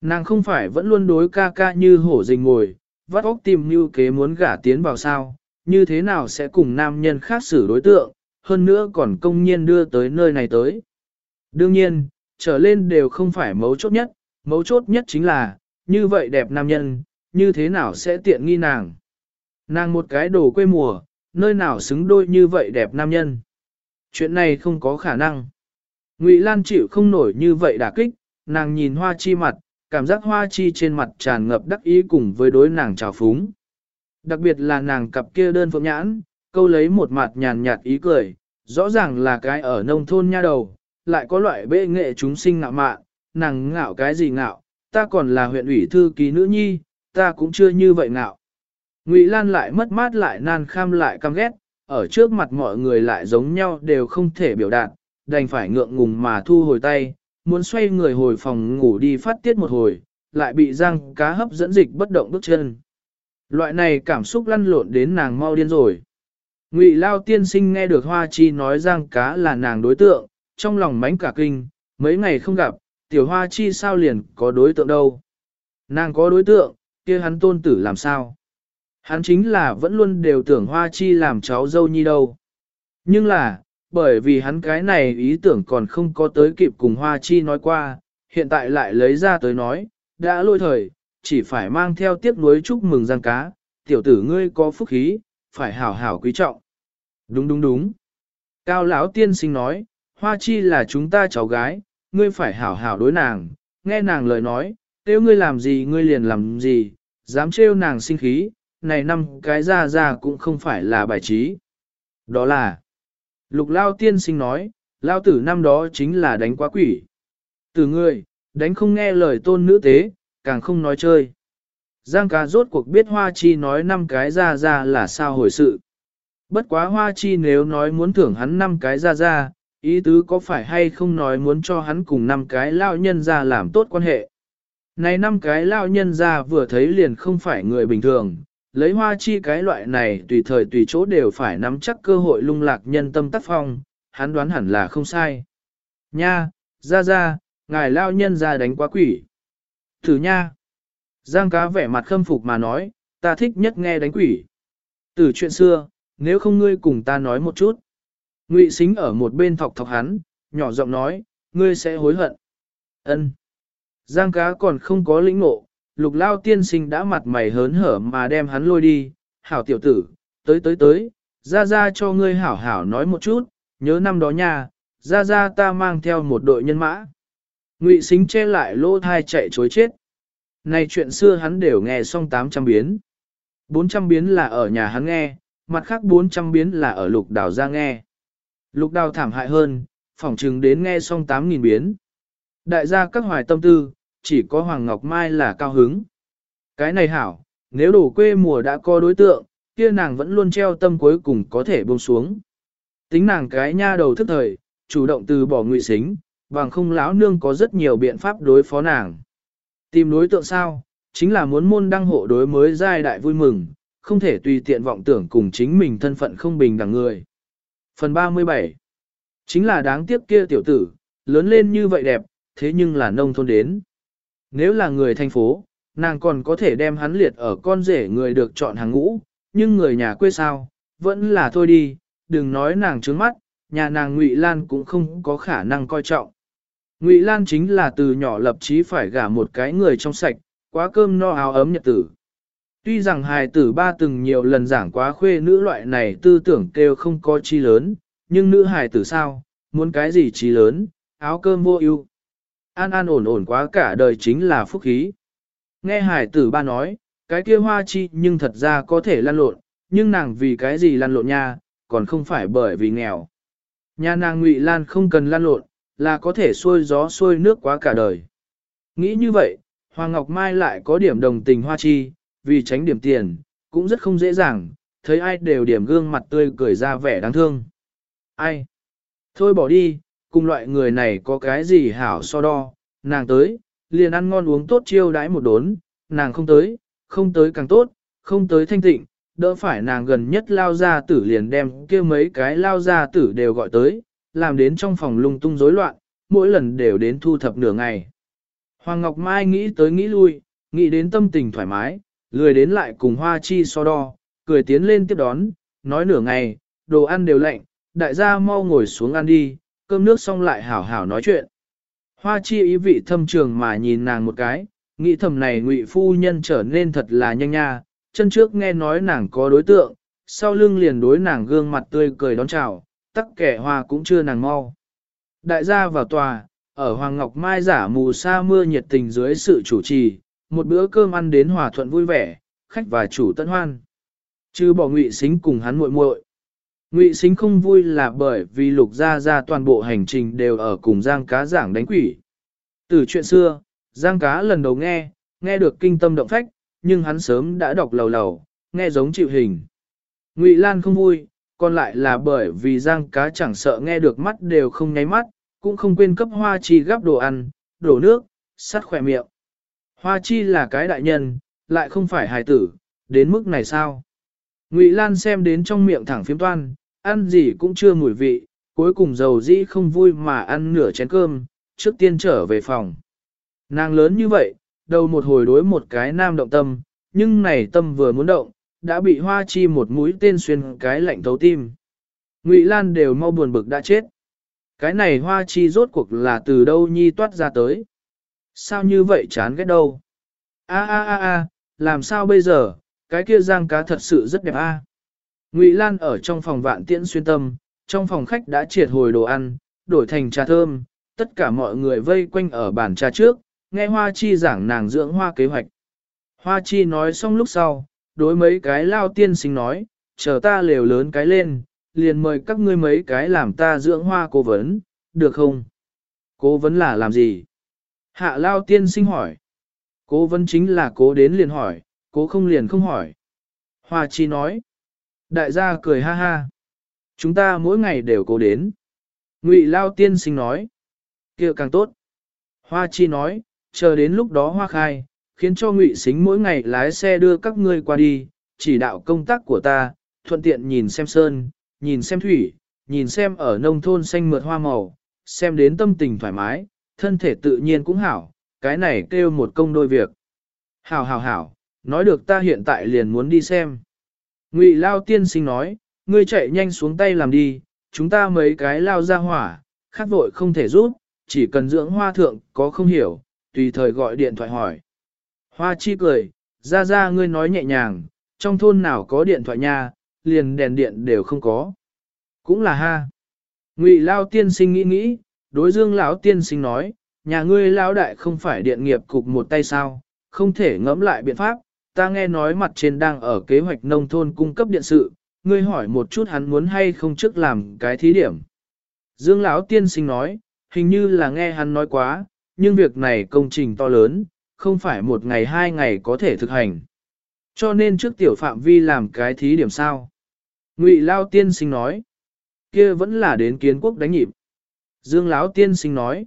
Nàng không phải vẫn luôn đối ca ca như hổ rình ngồi, vắt óc tìm như kế muốn gả tiến vào sao, như thế nào sẽ cùng nam nhân khác xử đối tượng, hơn nữa còn công nhiên đưa tới nơi này tới. Đương nhiên, trở lên đều không phải mấu chốt nhất, mấu chốt nhất chính là, như vậy đẹp nam nhân, như thế nào sẽ tiện nghi nàng. Nàng một cái đồ quê mùa, nơi nào xứng đôi như vậy đẹp nam nhân. Chuyện này không có khả năng. Ngụy Lan chịu không nổi như vậy đả kích, nàng nhìn hoa chi mặt, cảm giác hoa chi trên mặt tràn ngập đắc ý cùng với đối nàng trào phúng. Đặc biệt là nàng cặp kia đơn phượng nhãn, câu lấy một mặt nhàn nhạt ý cười, rõ ràng là cái ở nông thôn nha đầu, lại có loại bệ nghệ chúng sinh ngạo mạn, nàng ngạo cái gì ngạo, ta còn là huyện ủy thư ký nữ nhi, ta cũng chưa như vậy ngạo. Ngụy Lan lại mất mát lại nan kham lại căm ghét, ở trước mặt mọi người lại giống nhau đều không thể biểu đạt, đành phải ngượng ngùng mà thu hồi tay, muốn xoay người hồi phòng ngủ đi phát tiết một hồi, lại bị răng cá hấp dẫn dịch bất động bước chân. Loại này cảm xúc lăn lộn đến nàng mau điên rồi. Ngụy Lao tiên sinh nghe được Hoa Chi nói Giang cá là nàng đối tượng, trong lòng mánh cả kinh, mấy ngày không gặp, tiểu Hoa Chi sao liền có đối tượng đâu. Nàng có đối tượng, kia hắn tôn tử làm sao? Hắn chính là vẫn luôn đều tưởng Hoa Chi làm cháu dâu nhi đâu. Nhưng là, bởi vì hắn cái này ý tưởng còn không có tới kịp cùng Hoa Chi nói qua, hiện tại lại lấy ra tới nói, đã lôi thời, chỉ phải mang theo tiếc nuối chúc mừng giang cá, tiểu tử ngươi có phúc khí, phải hảo hảo quý trọng. Đúng đúng đúng. Cao lão tiên sinh nói, hoa chi là chúng ta cháu gái, ngươi phải hảo hảo đối nàng, nghe nàng lời nói, nếu ngươi làm gì ngươi liền làm gì, dám trêu nàng sinh khí, này năm cái ra ra cũng không phải là bài trí. Đó là, lục lao tiên sinh nói, lao tử năm đó chính là đánh quá quỷ. Từ ngươi, đánh không nghe lời tôn nữ tế, càng không nói chơi. Giang ca rốt cuộc biết hoa chi nói năm cái ra ra là sao hồi sự. Bất quá hoa chi nếu nói muốn thưởng hắn năm cái ra ra, ý tứ có phải hay không nói muốn cho hắn cùng năm cái lao nhân ra làm tốt quan hệ. Này năm cái lao nhân ra vừa thấy liền không phải người bình thường, lấy hoa chi cái loại này tùy thời tùy chỗ đều phải nắm chắc cơ hội lung lạc nhân tâm tác phong, hắn đoán hẳn là không sai. Nha, ra ra, ngài lao nhân ra đánh quá quỷ. Thử nha. Giang cá vẻ mặt khâm phục mà nói, ta thích nhất nghe đánh quỷ. Từ chuyện xưa, nếu không ngươi cùng ta nói một chút. Ngụy xính ở một bên thọc thọc hắn, nhỏ giọng nói, ngươi sẽ hối hận. Ân. Giang cá còn không có lĩnh ngộ, lục lao tiên sinh đã mặt mày hớn hở mà đem hắn lôi đi, hảo tiểu tử, tới tới tới, ra ra cho ngươi hảo hảo nói một chút, nhớ năm đó nha, ra ra ta mang theo một đội nhân mã. Ngụy xính che lại lỗ thai chạy chối chết. Này chuyện xưa hắn đều nghe xong 800 biến. 400 biến là ở nhà hắn nghe, mặt khác 400 biến là ở lục đào ra nghe. Lục đào thảm hại hơn, phỏng chừng đến nghe xong 8.000 biến. Đại gia các hoài tâm tư, chỉ có Hoàng Ngọc Mai là cao hứng. Cái này hảo, nếu đổ quê mùa đã có đối tượng, kia nàng vẫn luôn treo tâm cuối cùng có thể buông xuống. Tính nàng cái nha đầu thức thời, chủ động từ bỏ ngụy xính, bằng không lão nương có rất nhiều biện pháp đối phó nàng. Tìm đối tượng sao, chính là muốn môn đăng hộ đối mới giai đại vui mừng, không thể tùy tiện vọng tưởng cùng chính mình thân phận không bình đẳng người. Phần 37 Chính là đáng tiếc kia tiểu tử, lớn lên như vậy đẹp, thế nhưng là nông thôn đến. Nếu là người thành phố, nàng còn có thể đem hắn liệt ở con rể người được chọn hàng ngũ, nhưng người nhà quê sao, vẫn là thôi đi, đừng nói nàng trướng mắt, nhà nàng Ngụy Lan cũng không có khả năng coi trọng. Ngụy Lan chính là từ nhỏ lập chí phải gả một cái người trong sạch, quá cơm no áo ấm nhật tử. Tuy rằng hài tử ba từng nhiều lần giảng quá khuê nữ loại này tư tưởng kêu không có chi lớn, nhưng nữ hài tử sao, muốn cái gì chi lớn, áo cơm vô ưu. An an ổn ổn quá cả đời chính là phúc khí. Nghe hải tử ba nói, cái kia hoa chi nhưng thật ra có thể lăn lộn, nhưng nàng vì cái gì lăn lộn nha, còn không phải bởi vì nghèo. Nhà nàng ngụy lan không cần lăn lộn, là có thể xuôi gió xuôi nước quá cả đời. Nghĩ như vậy, Hoàng Ngọc Mai lại có điểm đồng tình hoa chi, vì tránh điểm tiền, cũng rất không dễ dàng, thấy ai đều điểm gương mặt tươi cười ra vẻ đáng thương. Ai? Thôi bỏ đi, cùng loại người này có cái gì hảo so đo, nàng tới, liền ăn ngon uống tốt chiêu đãi một đốn, nàng không tới, không tới càng tốt, không tới thanh tịnh, đỡ phải nàng gần nhất lao ra tử liền đem kia mấy cái lao ra tử đều gọi tới, làm đến trong phòng lung tung rối loạn, mỗi lần đều đến thu thập nửa ngày. Hoàng Ngọc Mai nghĩ tới nghĩ lui, nghĩ đến tâm tình thoải mái, lười đến lại cùng Hoa Chi so đo, cười tiến lên tiếp đón, nói nửa ngày, đồ ăn đều lạnh, đại gia mau ngồi xuống ăn đi, cơm nước xong lại hảo hảo nói chuyện. Hoa Chi ý vị thâm trường mà nhìn nàng một cái, nghĩ thầm này ngụy phu nhân trở nên thật là nhanh nha, chân trước nghe nói nàng có đối tượng, sau lưng liền đối nàng gương mặt tươi cười đón chào, tắc kẻ hoa cũng chưa nàng mau. Đại gia vào tòa, ở Hoàng Ngọc Mai giả mù sa mưa nhiệt tình dưới sự chủ trì, một bữa cơm ăn đến hòa thuận vui vẻ, khách và chủ tận hoan. Chứ bỏ ngụy xính cùng hắn muội muội. Ngụy xính không vui là bởi vì lục gia gia toàn bộ hành trình đều ở cùng giang cá giảng đánh quỷ. Từ chuyện xưa, giang cá lần đầu nghe, nghe được kinh tâm động phách, nhưng hắn sớm đã đọc lầu lầu, nghe giống chịu hình. Ngụy Lan không vui, còn lại là bởi vì giang cá chẳng sợ nghe được mắt đều không nháy mắt, cũng không quên cấp hoa chi gắp đồ ăn, đổ nước, sắt khỏe miệng. Hoa chi là cái đại nhân, lại không phải hài tử, đến mức này sao? Ngụy Lan xem đến trong miệng thẳng phiếm toan, ăn gì cũng chưa mùi vị, cuối cùng dầu dĩ không vui mà ăn nửa chén cơm, trước tiên trở về phòng. Nàng lớn như vậy, đầu một hồi đối một cái nam động tâm, nhưng này tâm vừa muốn động, đã bị hoa chi một mũi tên xuyên cái lạnh thấu tim. Ngụy Lan đều mau buồn bực đã chết. Cái này hoa chi rốt cuộc là từ đâu nhi toát ra tới. Sao như vậy chán ghét đâu? A a a a, làm sao bây giờ, Cái kia giang cá thật sự rất đẹp a. Ngụy Lan ở trong phòng vạn tiễn xuyên tâm, trong phòng khách đã triệt hồi đồ ăn, đổi thành trà thơm, tất cả mọi người vây quanh ở bàn trà trước, nghe Hoa Chi giảng nàng dưỡng hoa kế hoạch. Hoa Chi nói xong lúc sau, đối mấy cái lao tiên sinh nói, chờ ta lều lớn cái lên, liền mời các ngươi mấy cái làm ta dưỡng hoa cố vấn, được không? Cố vấn là làm gì? Hạ lao tiên sinh hỏi. Cố vấn chính là cố đến liền hỏi, cố không liền không hỏi. Hoa Chi nói. Đại gia cười ha ha. Chúng ta mỗi ngày đều cố đến. Ngụy lao tiên sinh nói. kia càng tốt. Hoa Chi nói, chờ đến lúc đó hoa khai, khiến cho Ngụy Sính mỗi ngày lái xe đưa các ngươi qua đi, chỉ đạo công tác của ta, thuận tiện nhìn xem sơn, nhìn xem thủy, nhìn xem ở nông thôn xanh mượt hoa màu, xem đến tâm tình thoải mái, thân thể tự nhiên cũng hảo, cái này kêu một công đôi việc. Hảo hảo hảo, nói được ta hiện tại liền muốn đi xem. Ngụy Lao tiên sinh nói, ngươi chạy nhanh xuống tay làm đi, chúng ta mấy cái lao ra hỏa, khát vội không thể rút, chỉ cần dưỡng hoa thượng có không hiểu, tùy thời gọi điện thoại hỏi. Hoa chi cười, ra ra ngươi nói nhẹ nhàng, trong thôn nào có điện thoại nha, liền đèn điện đều không có. Cũng là ha. Ngụy Lao tiên sinh nghĩ nghĩ, đối dương lão tiên sinh nói, nhà ngươi lão đại không phải điện nghiệp cục một tay sao, không thể ngẫm lại biện pháp, ta nghe nói mặt trên đang ở kế hoạch nông thôn cung cấp điện sự, ngươi hỏi một chút hắn muốn hay không trước làm cái thí điểm. Dương lão tiên sinh nói, hình như là nghe hắn nói quá, nhưng việc này công trình to lớn, không phải một ngày hai ngày có thể thực hành. Cho nên trước tiểu phạm vi làm cái thí điểm sao. Ngụy Lao tiên sinh nói, kia vẫn là đến kiến quốc đánh nhịp. Dương Lão tiên sinh nói,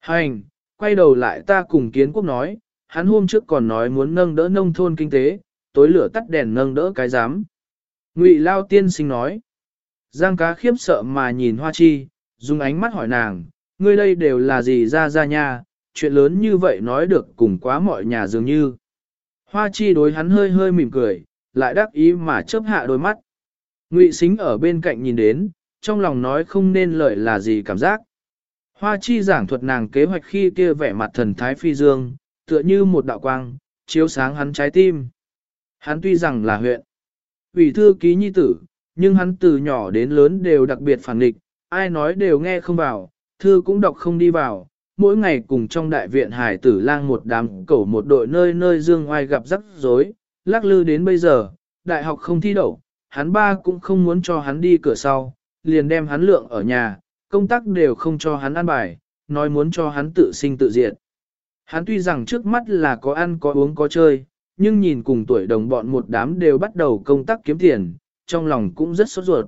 hành, quay đầu lại ta cùng kiến quốc nói, hắn hôm trước còn nói muốn nâng đỡ nông thôn kinh tế, tối lửa tắt đèn nâng đỡ cái giám. Ngụy Lao tiên sinh nói, Giang cá khiếp sợ mà nhìn Hoa Chi, dùng ánh mắt hỏi nàng, ngươi đây đều là gì ra ra nha, chuyện lớn như vậy nói được cùng quá mọi nhà dường như. Hoa Chi đối hắn hơi hơi mỉm cười, lại đắc ý mà chớp hạ đôi mắt. Ngụy Sính ở bên cạnh nhìn đến, trong lòng nói không nên lời là gì cảm giác. Hoa Chi giảng thuật nàng kế hoạch khi kia vẻ mặt thần thái phi dương, tựa như một đạo quang, chiếu sáng hắn trái tim. Hắn tuy rằng là huyện, ủy thư ký nhi tử, nhưng hắn từ nhỏ đến lớn đều đặc biệt phản nghịch, ai nói đều nghe không vào, thư cũng đọc không đi vào, mỗi ngày cùng trong đại viện hải tử lang một đám cẩu một đội nơi nơi dương oai gặp rắc rối, lắc lư đến bây giờ, đại học không thi đậu, hắn ba cũng không muốn cho hắn đi cửa sau, liền đem hắn lượng ở nhà, công tác đều không cho hắn ăn bài, nói muốn cho hắn tự sinh tự diệt. Hắn tuy rằng trước mắt là có ăn có uống có chơi, nhưng nhìn cùng tuổi đồng bọn một đám đều bắt đầu công tác kiếm tiền, trong lòng cũng rất sốt ruột.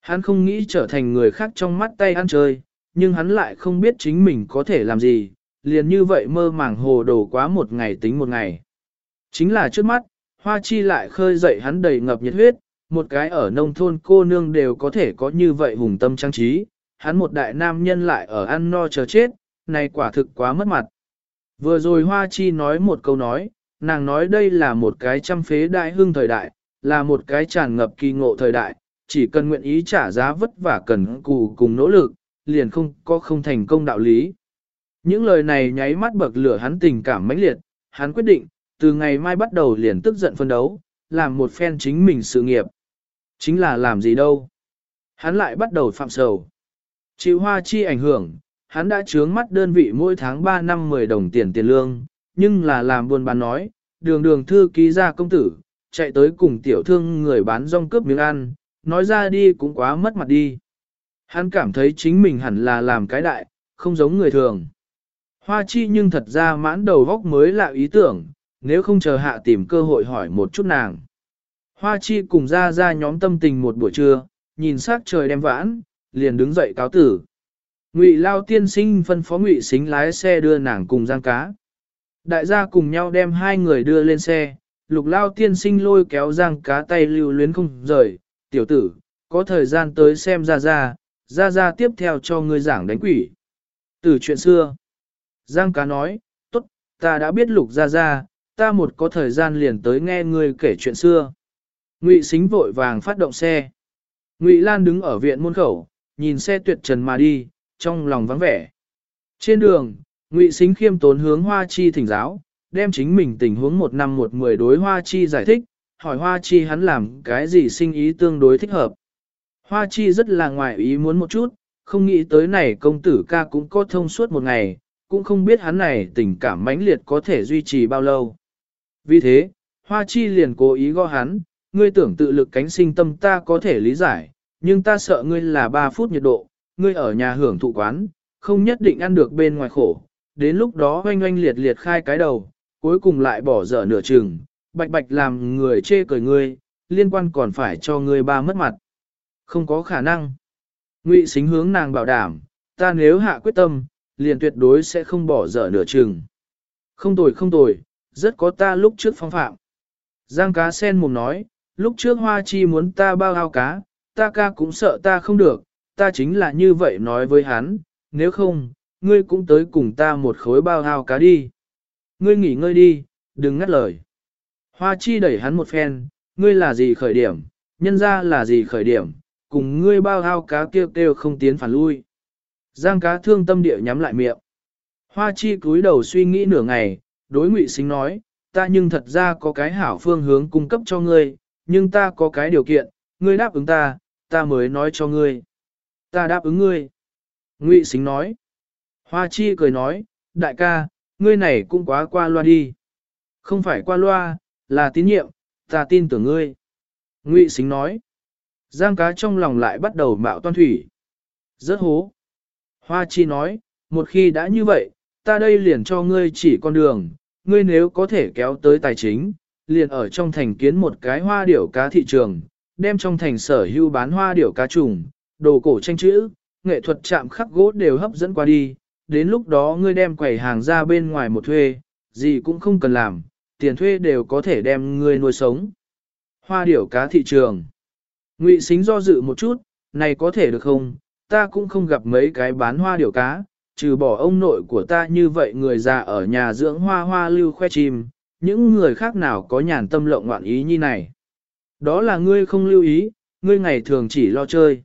Hắn không nghĩ trở thành người khác trong mắt tay ăn chơi, nhưng hắn lại không biết chính mình có thể làm gì, liền như vậy mơ màng hồ đồ quá một ngày tính một ngày. Chính là trước mắt, Hoa Chi lại khơi dậy hắn đầy ngập nhiệt huyết, một cái ở nông thôn cô nương đều có thể có như vậy hùng tâm trang trí, hắn một đại nam nhân lại ở ăn no chờ chết, này quả thực quá mất mặt. Vừa rồi Hoa Chi nói một câu nói, nàng nói đây là một cái trăm phế đại hưng thời đại, là một cái tràn ngập kỳ ngộ thời đại, chỉ cần nguyện ý trả giá vất vả cần cù cùng nỗ lực, liền không có không thành công đạo lý. Những lời này nháy mắt bậc lửa hắn tình cảm mãnh liệt, hắn quyết định, từ ngày mai bắt đầu liền tức giận phân đấu, làm một phen chính mình sự nghiệp. Chính là làm gì đâu. Hắn lại bắt đầu phạm sầu. Chịu hoa chi ảnh hưởng, hắn đã trướng mắt đơn vị mỗi tháng 3 năm 10 đồng tiền tiền lương, nhưng là làm buôn bán nói, đường đường thư ký ra công tử, chạy tới cùng tiểu thương người bán rong cướp miếng ăn, nói ra đi cũng quá mất mặt đi. Hắn cảm thấy chính mình hẳn là làm cái đại, không giống người thường. Hoa chi nhưng thật ra mãn đầu vóc mới lạ ý tưởng, nếu không chờ hạ tìm cơ hội hỏi một chút nàng. Hoa chi cùng ra ra nhóm tâm tình một buổi trưa, nhìn sát trời đem vãn, liền đứng dậy cáo tử. Ngụy Lao tiên sinh phân phó Ngụy Xính lái xe đưa nàng cùng giang cá. Đại gia cùng nhau đem hai người đưa lên xe, lục Lao tiên sinh lôi kéo giang cá tay lưu luyến không rời, tiểu tử, có thời gian tới xem ra ra, ra ra tiếp theo cho ngươi giảng đánh quỷ. Từ chuyện xưa, Giang cá nói, tốt, ta đã biết lục ra ra, ta một có thời gian liền tới nghe ngươi kể chuyện xưa. Ngụy xính vội vàng phát động xe. Ngụy Lan đứng ở viện môn khẩu, nhìn xe tuyệt trần mà đi, trong lòng vắng vẻ. Trên đường, Ngụy xính khiêm tốn hướng Hoa Chi thỉnh giáo, đem chính mình tình huống một năm một mười đối Hoa Chi giải thích, hỏi Hoa Chi hắn làm cái gì sinh ý tương đối thích hợp. Hoa Chi rất là ngoài ý muốn một chút, không nghĩ tới này công tử ca cũng có thông suốt một ngày, cũng không biết hắn này tình cảm mãnh liệt có thể duy trì bao lâu. Vì thế, Hoa Chi liền cố ý gõ hắn, ngươi tưởng tự lực cánh sinh tâm ta có thể lý giải, nhưng ta sợ ngươi là 3 phút nhiệt độ, ngươi ở nhà hưởng thụ quán, không nhất định ăn được bên ngoài khổ, đến lúc đó oanh oanh liệt liệt khai cái đầu, cuối cùng lại bỏ dở nửa chừng, bạch bạch làm người chê cười ngươi, liên quan còn phải cho ngươi ba mất mặt. Không có khả năng. Ngụy xính hướng nàng bảo đảm, ta nếu hạ quyết tâm, liền tuyệt đối sẽ không bỏ dở nửa chừng. Không tồi không tồi, rất có ta lúc trước phong phạm. Giang cá sen mồm nói, lúc trước hoa chi muốn ta bao ao cá, ta ca cũng sợ ta không được, ta chính là như vậy nói với hắn, nếu không, ngươi cũng tới cùng ta một khối bao ao cá đi. Ngươi nghỉ ngơi đi, đừng ngắt lời. Hoa chi đẩy hắn một phen, ngươi là gì khởi điểm, nhân ra là gì khởi điểm, cùng ngươi bao ao cá kêu kêu không tiến phản lui. Giang cá thương tâm địa nhắm lại miệng. Hoa chi cúi đầu suy nghĩ nửa ngày, đối ngụy sinh nói, ta nhưng thật ra có cái hảo phương hướng cung cấp cho ngươi, nhưng ta có cái điều kiện, ngươi đáp ứng ta, ta mới nói cho ngươi. Ta đáp ứng ngươi. Ngụy xính nói. Hoa chi cười nói, đại ca, ngươi này cũng quá qua loa đi. Không phải qua loa, là tín nhiệm, ta tin tưởng ngươi. Ngụy xính nói. Giang cá trong lòng lại bắt đầu mạo toan thủy. Rất hố. Hoa chi nói, một khi đã như vậy, ta đây liền cho ngươi chỉ con đường, ngươi nếu có thể kéo tới tài chính, liền ở trong thành kiến một cái hoa điểu cá thị trường, đem trong thành sở hưu bán hoa điểu cá trùng, đồ cổ tranh chữ, nghệ thuật chạm khắc gỗ đều hấp dẫn qua đi, đến lúc đó ngươi đem quầy hàng ra bên ngoài một thuê, gì cũng không cần làm, tiền thuê đều có thể đem ngươi nuôi sống. Hoa điểu cá thị trường. Ngụy xính do dự một chút, này có thể được không, ta cũng không gặp mấy cái bán hoa điểu cá, trừ bỏ ông nội của ta như vậy người già ở nhà dưỡng hoa hoa lưu khoe chim, những người khác nào có nhàn tâm lộng ngoạn ý như này. Đó là ngươi không lưu ý, ngươi ngày thường chỉ lo chơi.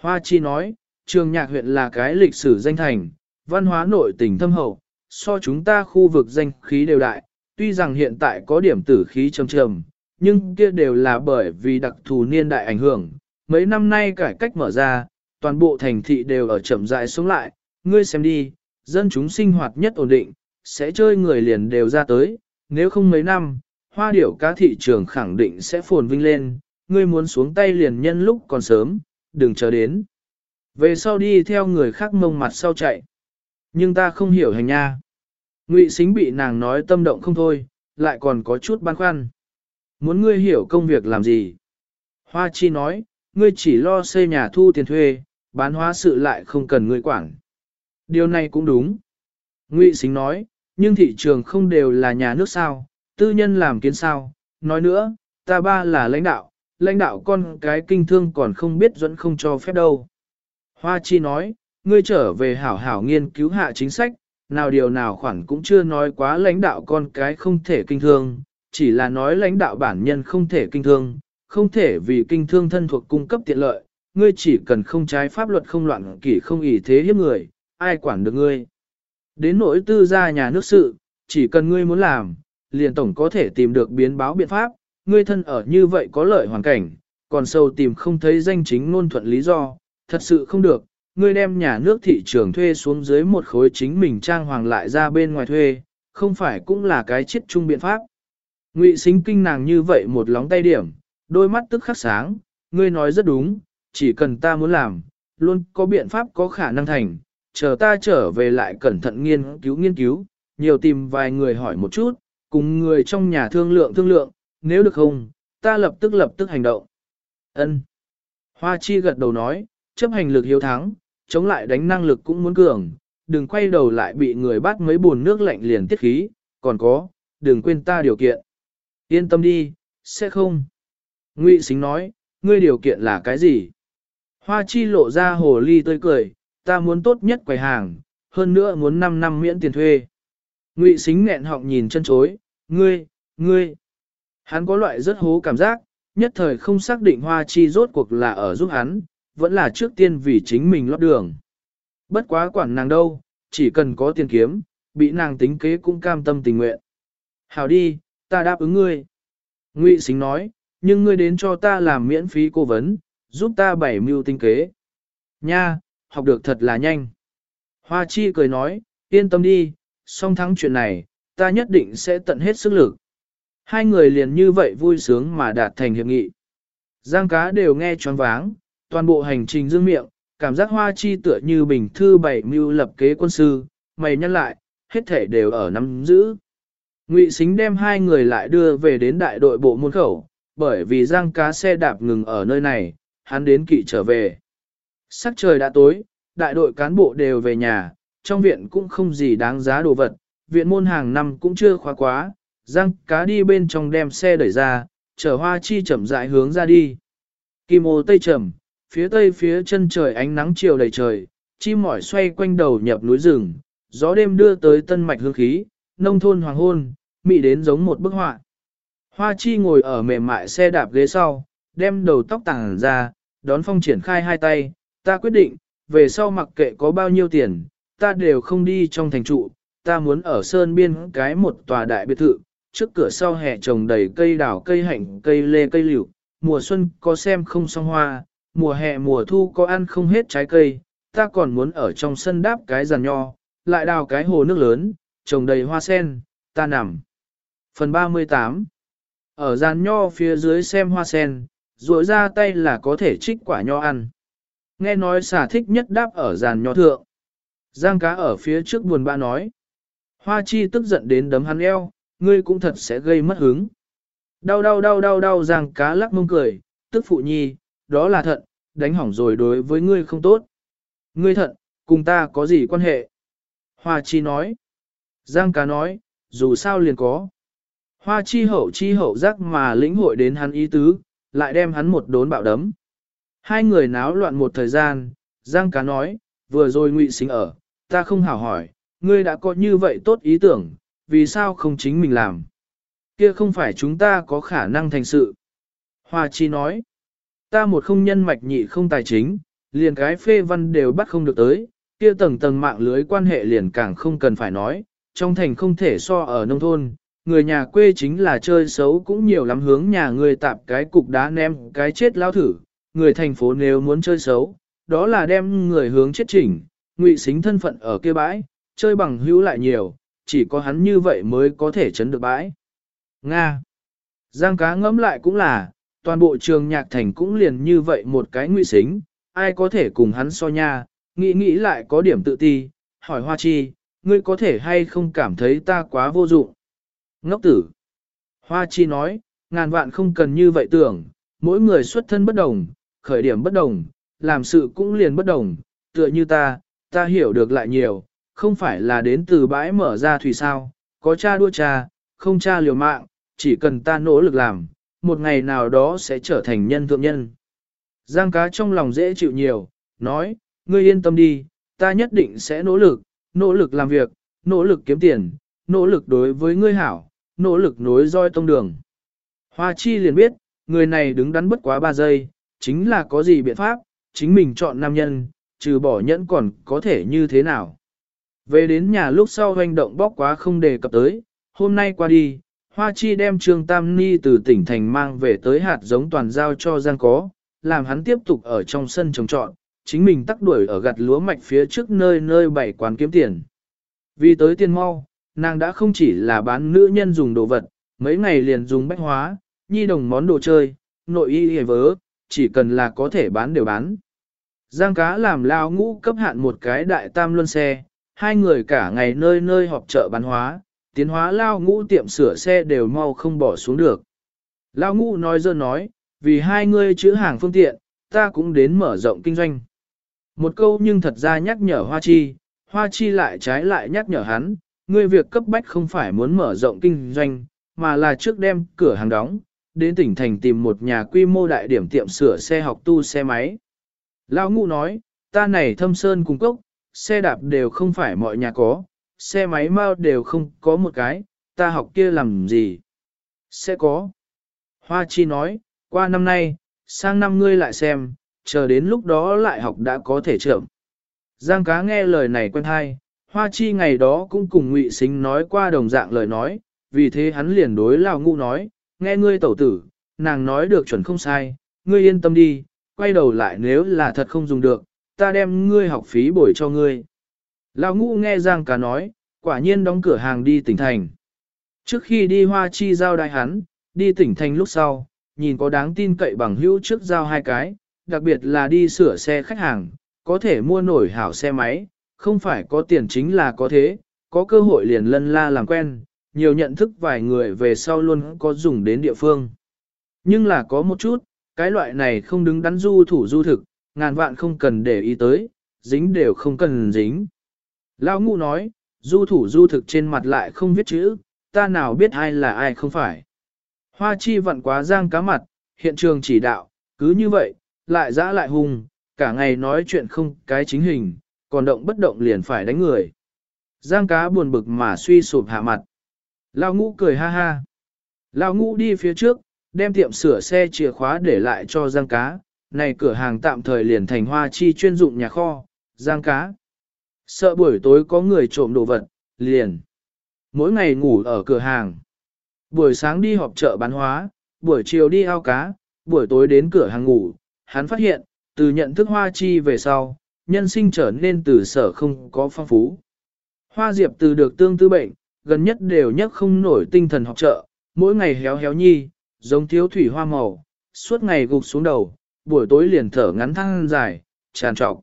Hoa Chi nói, trường nhạc huyện là cái lịch sử danh thành, văn hóa nội tình thâm hậu, so chúng ta khu vực danh khí đều đại, tuy rằng hiện tại có điểm tử khí trầm trầm, nhưng kia đều là bởi vì đặc thù niên đại ảnh hưởng. Mấy năm nay cải cách mở ra, toàn bộ thành thị đều ở chậm rãi xuống lại, ngươi xem đi, dân chúng sinh hoạt nhất ổn định, sẽ chơi người liền đều ra tới, nếu không mấy năm, hoa điểu cá thị trường khẳng định sẽ phồn vinh lên, ngươi muốn xuống tay liền nhân lúc còn sớm, đừng chờ đến. Về sau đi theo người khác mông mặt sau chạy. Nhưng ta không hiểu hành nha. Ngụy xính bị nàng nói tâm động không thôi, lại còn có chút băn khoăn. Muốn ngươi hiểu công việc làm gì? Hoa chi nói, ngươi chỉ lo xây nhà thu tiền thuê, bán hóa sự lại không cần ngươi quản. Điều này cũng đúng. Ngụy xính nói, nhưng thị trường không đều là nhà nước sao, tư nhân làm kiến sao. Nói nữa, ta ba là lãnh đạo, lãnh đạo con cái kinh thương còn không biết dẫn không cho phép đâu. Hoa chi nói, ngươi trở về hảo hảo nghiên cứu hạ chính sách, nào điều nào khoản cũng chưa nói quá lãnh đạo con cái không thể kinh thương, chỉ là nói lãnh đạo bản nhân không thể kinh thương, không thể vì kinh thương thân thuộc cung cấp tiện lợi, ngươi chỉ cần không trái pháp luật không loạn kỷ không ỷ thế hiếp người, ai quản được ngươi. Đến nỗi tư gia nhà nước sự, chỉ cần ngươi muốn làm, liền tổng có thể tìm được biến báo biện pháp, ngươi thân ở như vậy có lợi hoàn cảnh, còn sâu tìm không thấy danh chính ngôn thuận lý do, thật sự không được, ngươi đem nhà nước thị trường thuê xuống dưới một khối chính mình trang hoàng lại ra bên ngoài thuê, không phải cũng là cái chết chung biện pháp. Ngụy xính kinh nàng như vậy một lóng tay điểm, đôi mắt tức khắc sáng, ngươi nói rất đúng, chỉ cần ta muốn làm, luôn có biện pháp có khả năng thành, chờ ta trở về lại cẩn thận nghiên cứu nghiên cứu, nhiều tìm vài người hỏi một chút, cùng người trong nhà thương lượng thương lượng, nếu được không, ta lập tức lập tức hành động. Ân. Hoa chi gật đầu nói, chấp hành lực hiếu thắng, chống lại đánh năng lực cũng muốn cường, đừng quay đầu lại bị người bắt mấy buồn nước lạnh liền tiết khí, còn có, đừng quên ta điều kiện. Yên tâm đi, sẽ không. Ngụy Sính nói, ngươi điều kiện là cái gì? Hoa chi lộ ra hồ ly tươi cười, ta muốn tốt nhất quầy hàng, hơn nữa muốn 5 năm miễn tiền thuê. Ngụy xính nghẹn họng nhìn chân chối, ngươi, ngươi. Hắn có loại rất hố cảm giác, nhất thời không xác định hoa chi rốt cuộc là ở giúp hắn, vẫn là trước tiên vì chính mình lót đường. Bất quá quản nàng đâu, chỉ cần có tiền kiếm, bị nàng tính kế cũng cam tâm tình nguyện. Hảo đi, ta đáp ứng ngươi. Ngụy Xính nói, nhưng ngươi đến cho ta làm miễn phí cố vấn, giúp ta bảy mưu tinh kế. Nha, học được thật là nhanh. Hoa Chi cười nói, yên tâm đi, song thắng chuyện này, ta nhất định sẽ tận hết sức lực. Hai người liền như vậy vui sướng mà đạt thành hiệp nghị. Giang cá đều nghe choáng váng, toàn bộ hành trình dương miệng, cảm giác hoa chi tựa như bình thư bảy mưu lập kế quân sư, mày nhắc lại, hết thể đều ở nắm giữ. Ngụy xính đem hai người lại đưa về đến đại đội bộ môn khẩu, bởi vì giang cá xe đạp ngừng ở nơi này, hắn đến kỵ trở về. Sắc trời đã tối, đại đội cán bộ đều về nhà, trong viện cũng không gì đáng giá đồ vật, viện môn hàng năm cũng chưa khóa quá, giang cá đi bên trong đem xe đẩy ra, chở hoa chi chậm rãi hướng ra đi. Kim ô tây trầm, phía tây phía chân trời ánh nắng chiều đầy trời, chim mỏi xoay quanh đầu nhập núi rừng, gió đêm đưa tới tân mạch hương khí, nông thôn hoàng hôn, mị đến giống một bức họa. Hoa chi ngồi ở mềm mại xe đạp ghế sau, đem đầu tóc tàng ra, đón phong triển khai hai tay, ta quyết định, về sau mặc kệ có bao nhiêu tiền, ta đều không đi trong thành trụ, ta muốn ở sơn biên cái một tòa đại biệt thự, trước cửa sau hè trồng đầy cây đào cây hạnh cây lê cây liễu, mùa xuân có xem không xong hoa, mùa hè mùa thu có ăn không hết trái cây, ta còn muốn ở trong sân đáp cái giàn nho, lại đào cái hồ nước lớn, trồng đầy hoa sen, ta nằm. Phần 38 Ở giàn nho phía dưới xem hoa sen, rỗi ra tay là có thể trích quả nho ăn. Nghe nói xả thích nhất đáp ở giàn nho thượng. Giang cá ở phía trước buồn bã nói. Hoa chi tức giận đến đấm hắn eo, ngươi cũng thật sẽ gây mất hứng. Đau đau đau đau đau giang cá lắc mông cười, tức phụ nhi, đó là thận, đánh hỏng rồi đối với ngươi không tốt. Ngươi thận, cùng ta có gì quan hệ? Hoa chi nói. Giang cá nói, dù sao liền có. Hoa chi hậu chi hậu giác mà lĩnh hội đến hắn ý tứ, lại đem hắn một đốn bạo đấm. Hai người náo loạn một thời gian, Giang cá nói, vừa rồi ngụy sinh ở, ta không hảo hỏi, ngươi đã có như vậy tốt ý tưởng, vì sao không chính mình làm? Kia không phải chúng ta có khả năng thành sự. Hoa chi nói, ta một không nhân mạch nhị không tài chính, liền cái phê văn đều bắt không được tới, kia tầng tầng mạng lưới quan hệ liền càng không cần phải nói, trong thành không thể so ở nông thôn, người nhà quê chính là chơi xấu cũng nhiều lắm hướng nhà người tạp cái cục đá ném cái chết lao thử, người thành phố nếu muốn chơi xấu, đó là đem người hướng chết chỉnh, ngụy xính thân phận ở kia bãi, chơi bằng hữu lại nhiều, chỉ có hắn như vậy mới có thể chấn được bãi. Nga Giang cá ngẫm lại cũng là, toàn bộ trường nhạc thành cũng liền như vậy một cái ngụy xính, ai có thể cùng hắn so nha, nghĩ nghĩ lại có điểm tự ti, hỏi hoa chi, ngươi có thể hay không cảm thấy ta quá vô dụng. Ngốc tử. Hoa chi nói, ngàn vạn không cần như vậy tưởng, mỗi người xuất thân bất đồng, khởi điểm bất đồng, làm sự cũng liền bất đồng, tựa như ta, ta hiểu được lại nhiều, không phải là đến từ bãi mở ra thủy sao, có cha đua cha, không cha liều mạng, chỉ cần ta nỗ lực làm, một ngày nào đó sẽ trở thành nhân thượng nhân. Giang cá trong lòng dễ chịu nhiều, nói, ngươi yên tâm đi, ta nhất định sẽ nỗ lực, nỗ lực làm việc, nỗ lực kiếm tiền, nỗ lực đối với ngươi hảo, nỗ lực nối roi tông đường. Hoa chi liền biết, người này đứng đắn bất quá 3 giây, chính là có gì biện pháp, chính mình chọn nam nhân, trừ bỏ nhẫn còn có thể như thế nào. Về đến nhà lúc sau hoành động bóc quá không đề cập tới, hôm nay qua đi, Hoa Chi đem Trương Tam Ni từ tỉnh thành mang về tới hạt giống toàn giao cho Giang Có, làm hắn tiếp tục ở trong sân trồng trọt chính mình tắc đuổi ở gặt lúa mạch phía trước nơi nơi bảy quán kiếm tiền. Vì tới tiền mau, nàng đã không chỉ là bán nữ nhân dùng đồ vật, mấy ngày liền dùng bách hóa, nhi đồng món đồ chơi, nội y hề vớ, chỉ cần là có thể bán đều bán. Giang cá làm lao ngũ cấp hạn một cái đại tam luân xe, hai người cả ngày nơi nơi họp chợ bán hóa, tiến hóa lao ngũ tiệm sửa xe đều mau không bỏ xuống được. Lao ngũ nói dơ nói, vì hai ngươi chữ hàng phương tiện, ta cũng đến mở rộng kinh doanh. Một câu nhưng thật ra nhắc nhở Hoa Chi, Hoa Chi lại trái lại nhắc nhở hắn, ngươi việc cấp bách không phải muốn mở rộng kinh doanh, mà là trước đem cửa hàng đóng, đến tỉnh thành tìm một nhà quy mô đại điểm tiệm sửa xe học tu xe máy. Lão ngũ nói, ta này thâm sơn cung cốc, xe đạp đều không phải mọi nhà có, xe máy mau đều không có một cái, ta học kia làm gì? Sẽ có. Hoa Chi nói, qua năm nay, sang năm ngươi lại xem, chờ đến lúc đó lại học đã có thể trưởng. Giang cá nghe lời này quen hay, Hoa Chi ngày đó cũng cùng Ngụy Sính nói qua đồng dạng lời nói, vì thế hắn liền đối Lão Ngũ nói, nghe ngươi tẩu tử, nàng nói được chuẩn không sai, ngươi yên tâm đi, quay đầu lại nếu là thật không dùng được, ta đem ngươi học phí bồi cho ngươi. Lão ngũ nghe Giang cá nói, quả nhiên đóng cửa hàng đi tỉnh thành. Trước khi đi hoa chi giao đại hắn, đi tỉnh thành lúc sau, nhìn có đáng tin cậy bằng hữu trước giao hai cái, đặc biệt là đi sửa xe khách hàng, có thể mua nổi hảo xe máy, không phải có tiền chính là có thế, có cơ hội liền lân la làm quen, nhiều nhận thức vài người về sau luôn có dùng đến địa phương. Nhưng là có một chút, cái loại này không đứng đắn du thủ du thực, ngàn vạn không cần để ý tới, dính đều không cần dính. Lão ngũ nói, du thủ du thực trên mặt lại không viết chữ, ta nào biết ai là ai không phải. Hoa chi vặn quá giang cá mặt, hiện trường chỉ đạo, cứ như vậy, lại dã lại hung, cả ngày nói chuyện không cái chính hình, còn động bất động liền phải đánh người. Giang cá buồn bực mà suy sụp hạ mặt. Lao ngũ cười ha ha. Lao ngũ đi phía trước, đem tiệm sửa xe chìa khóa để lại cho Giang cá. Này cửa hàng tạm thời liền thành hoa chi chuyên dụng nhà kho, Giang cá. Sợ buổi tối có người trộm đồ vật, liền. Mỗi ngày ngủ ở cửa hàng. Buổi sáng đi họp chợ bán hóa, buổi chiều đi ao cá, buổi tối đến cửa hàng ngủ. Hắn phát hiện, từ nhận thức hoa chi về sau, nhân sinh trở nên từ sở không có phong phú. Hoa diệp từ được tương tư bệnh, gần nhất đều nhất không nổi tinh thần học trợ, mỗi ngày héo héo nhi, giống thiếu thủy hoa màu, suốt ngày gục xuống đầu, buổi tối liền thở ngắn thăng dài, tràn trọc.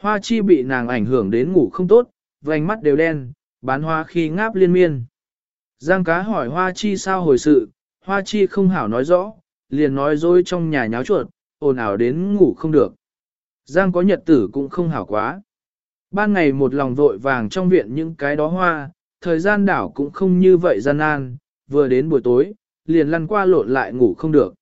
Hoa chi bị nàng ảnh hưởng đến ngủ không tốt, vành mắt đều đen, bán hoa khi ngáp liên miên. Giang cá hỏi hoa chi sao hồi sự, hoa chi không hảo nói rõ, liền nói dối trong nhà nháo chuột, ồn ào đến ngủ không được. Giang có nhật tử cũng không hảo quá. Ban ngày một lòng vội vàng trong viện những cái đó hoa, thời gian đảo cũng không như vậy gian nan, vừa đến buổi tối, liền lăn qua lộn lại ngủ không được.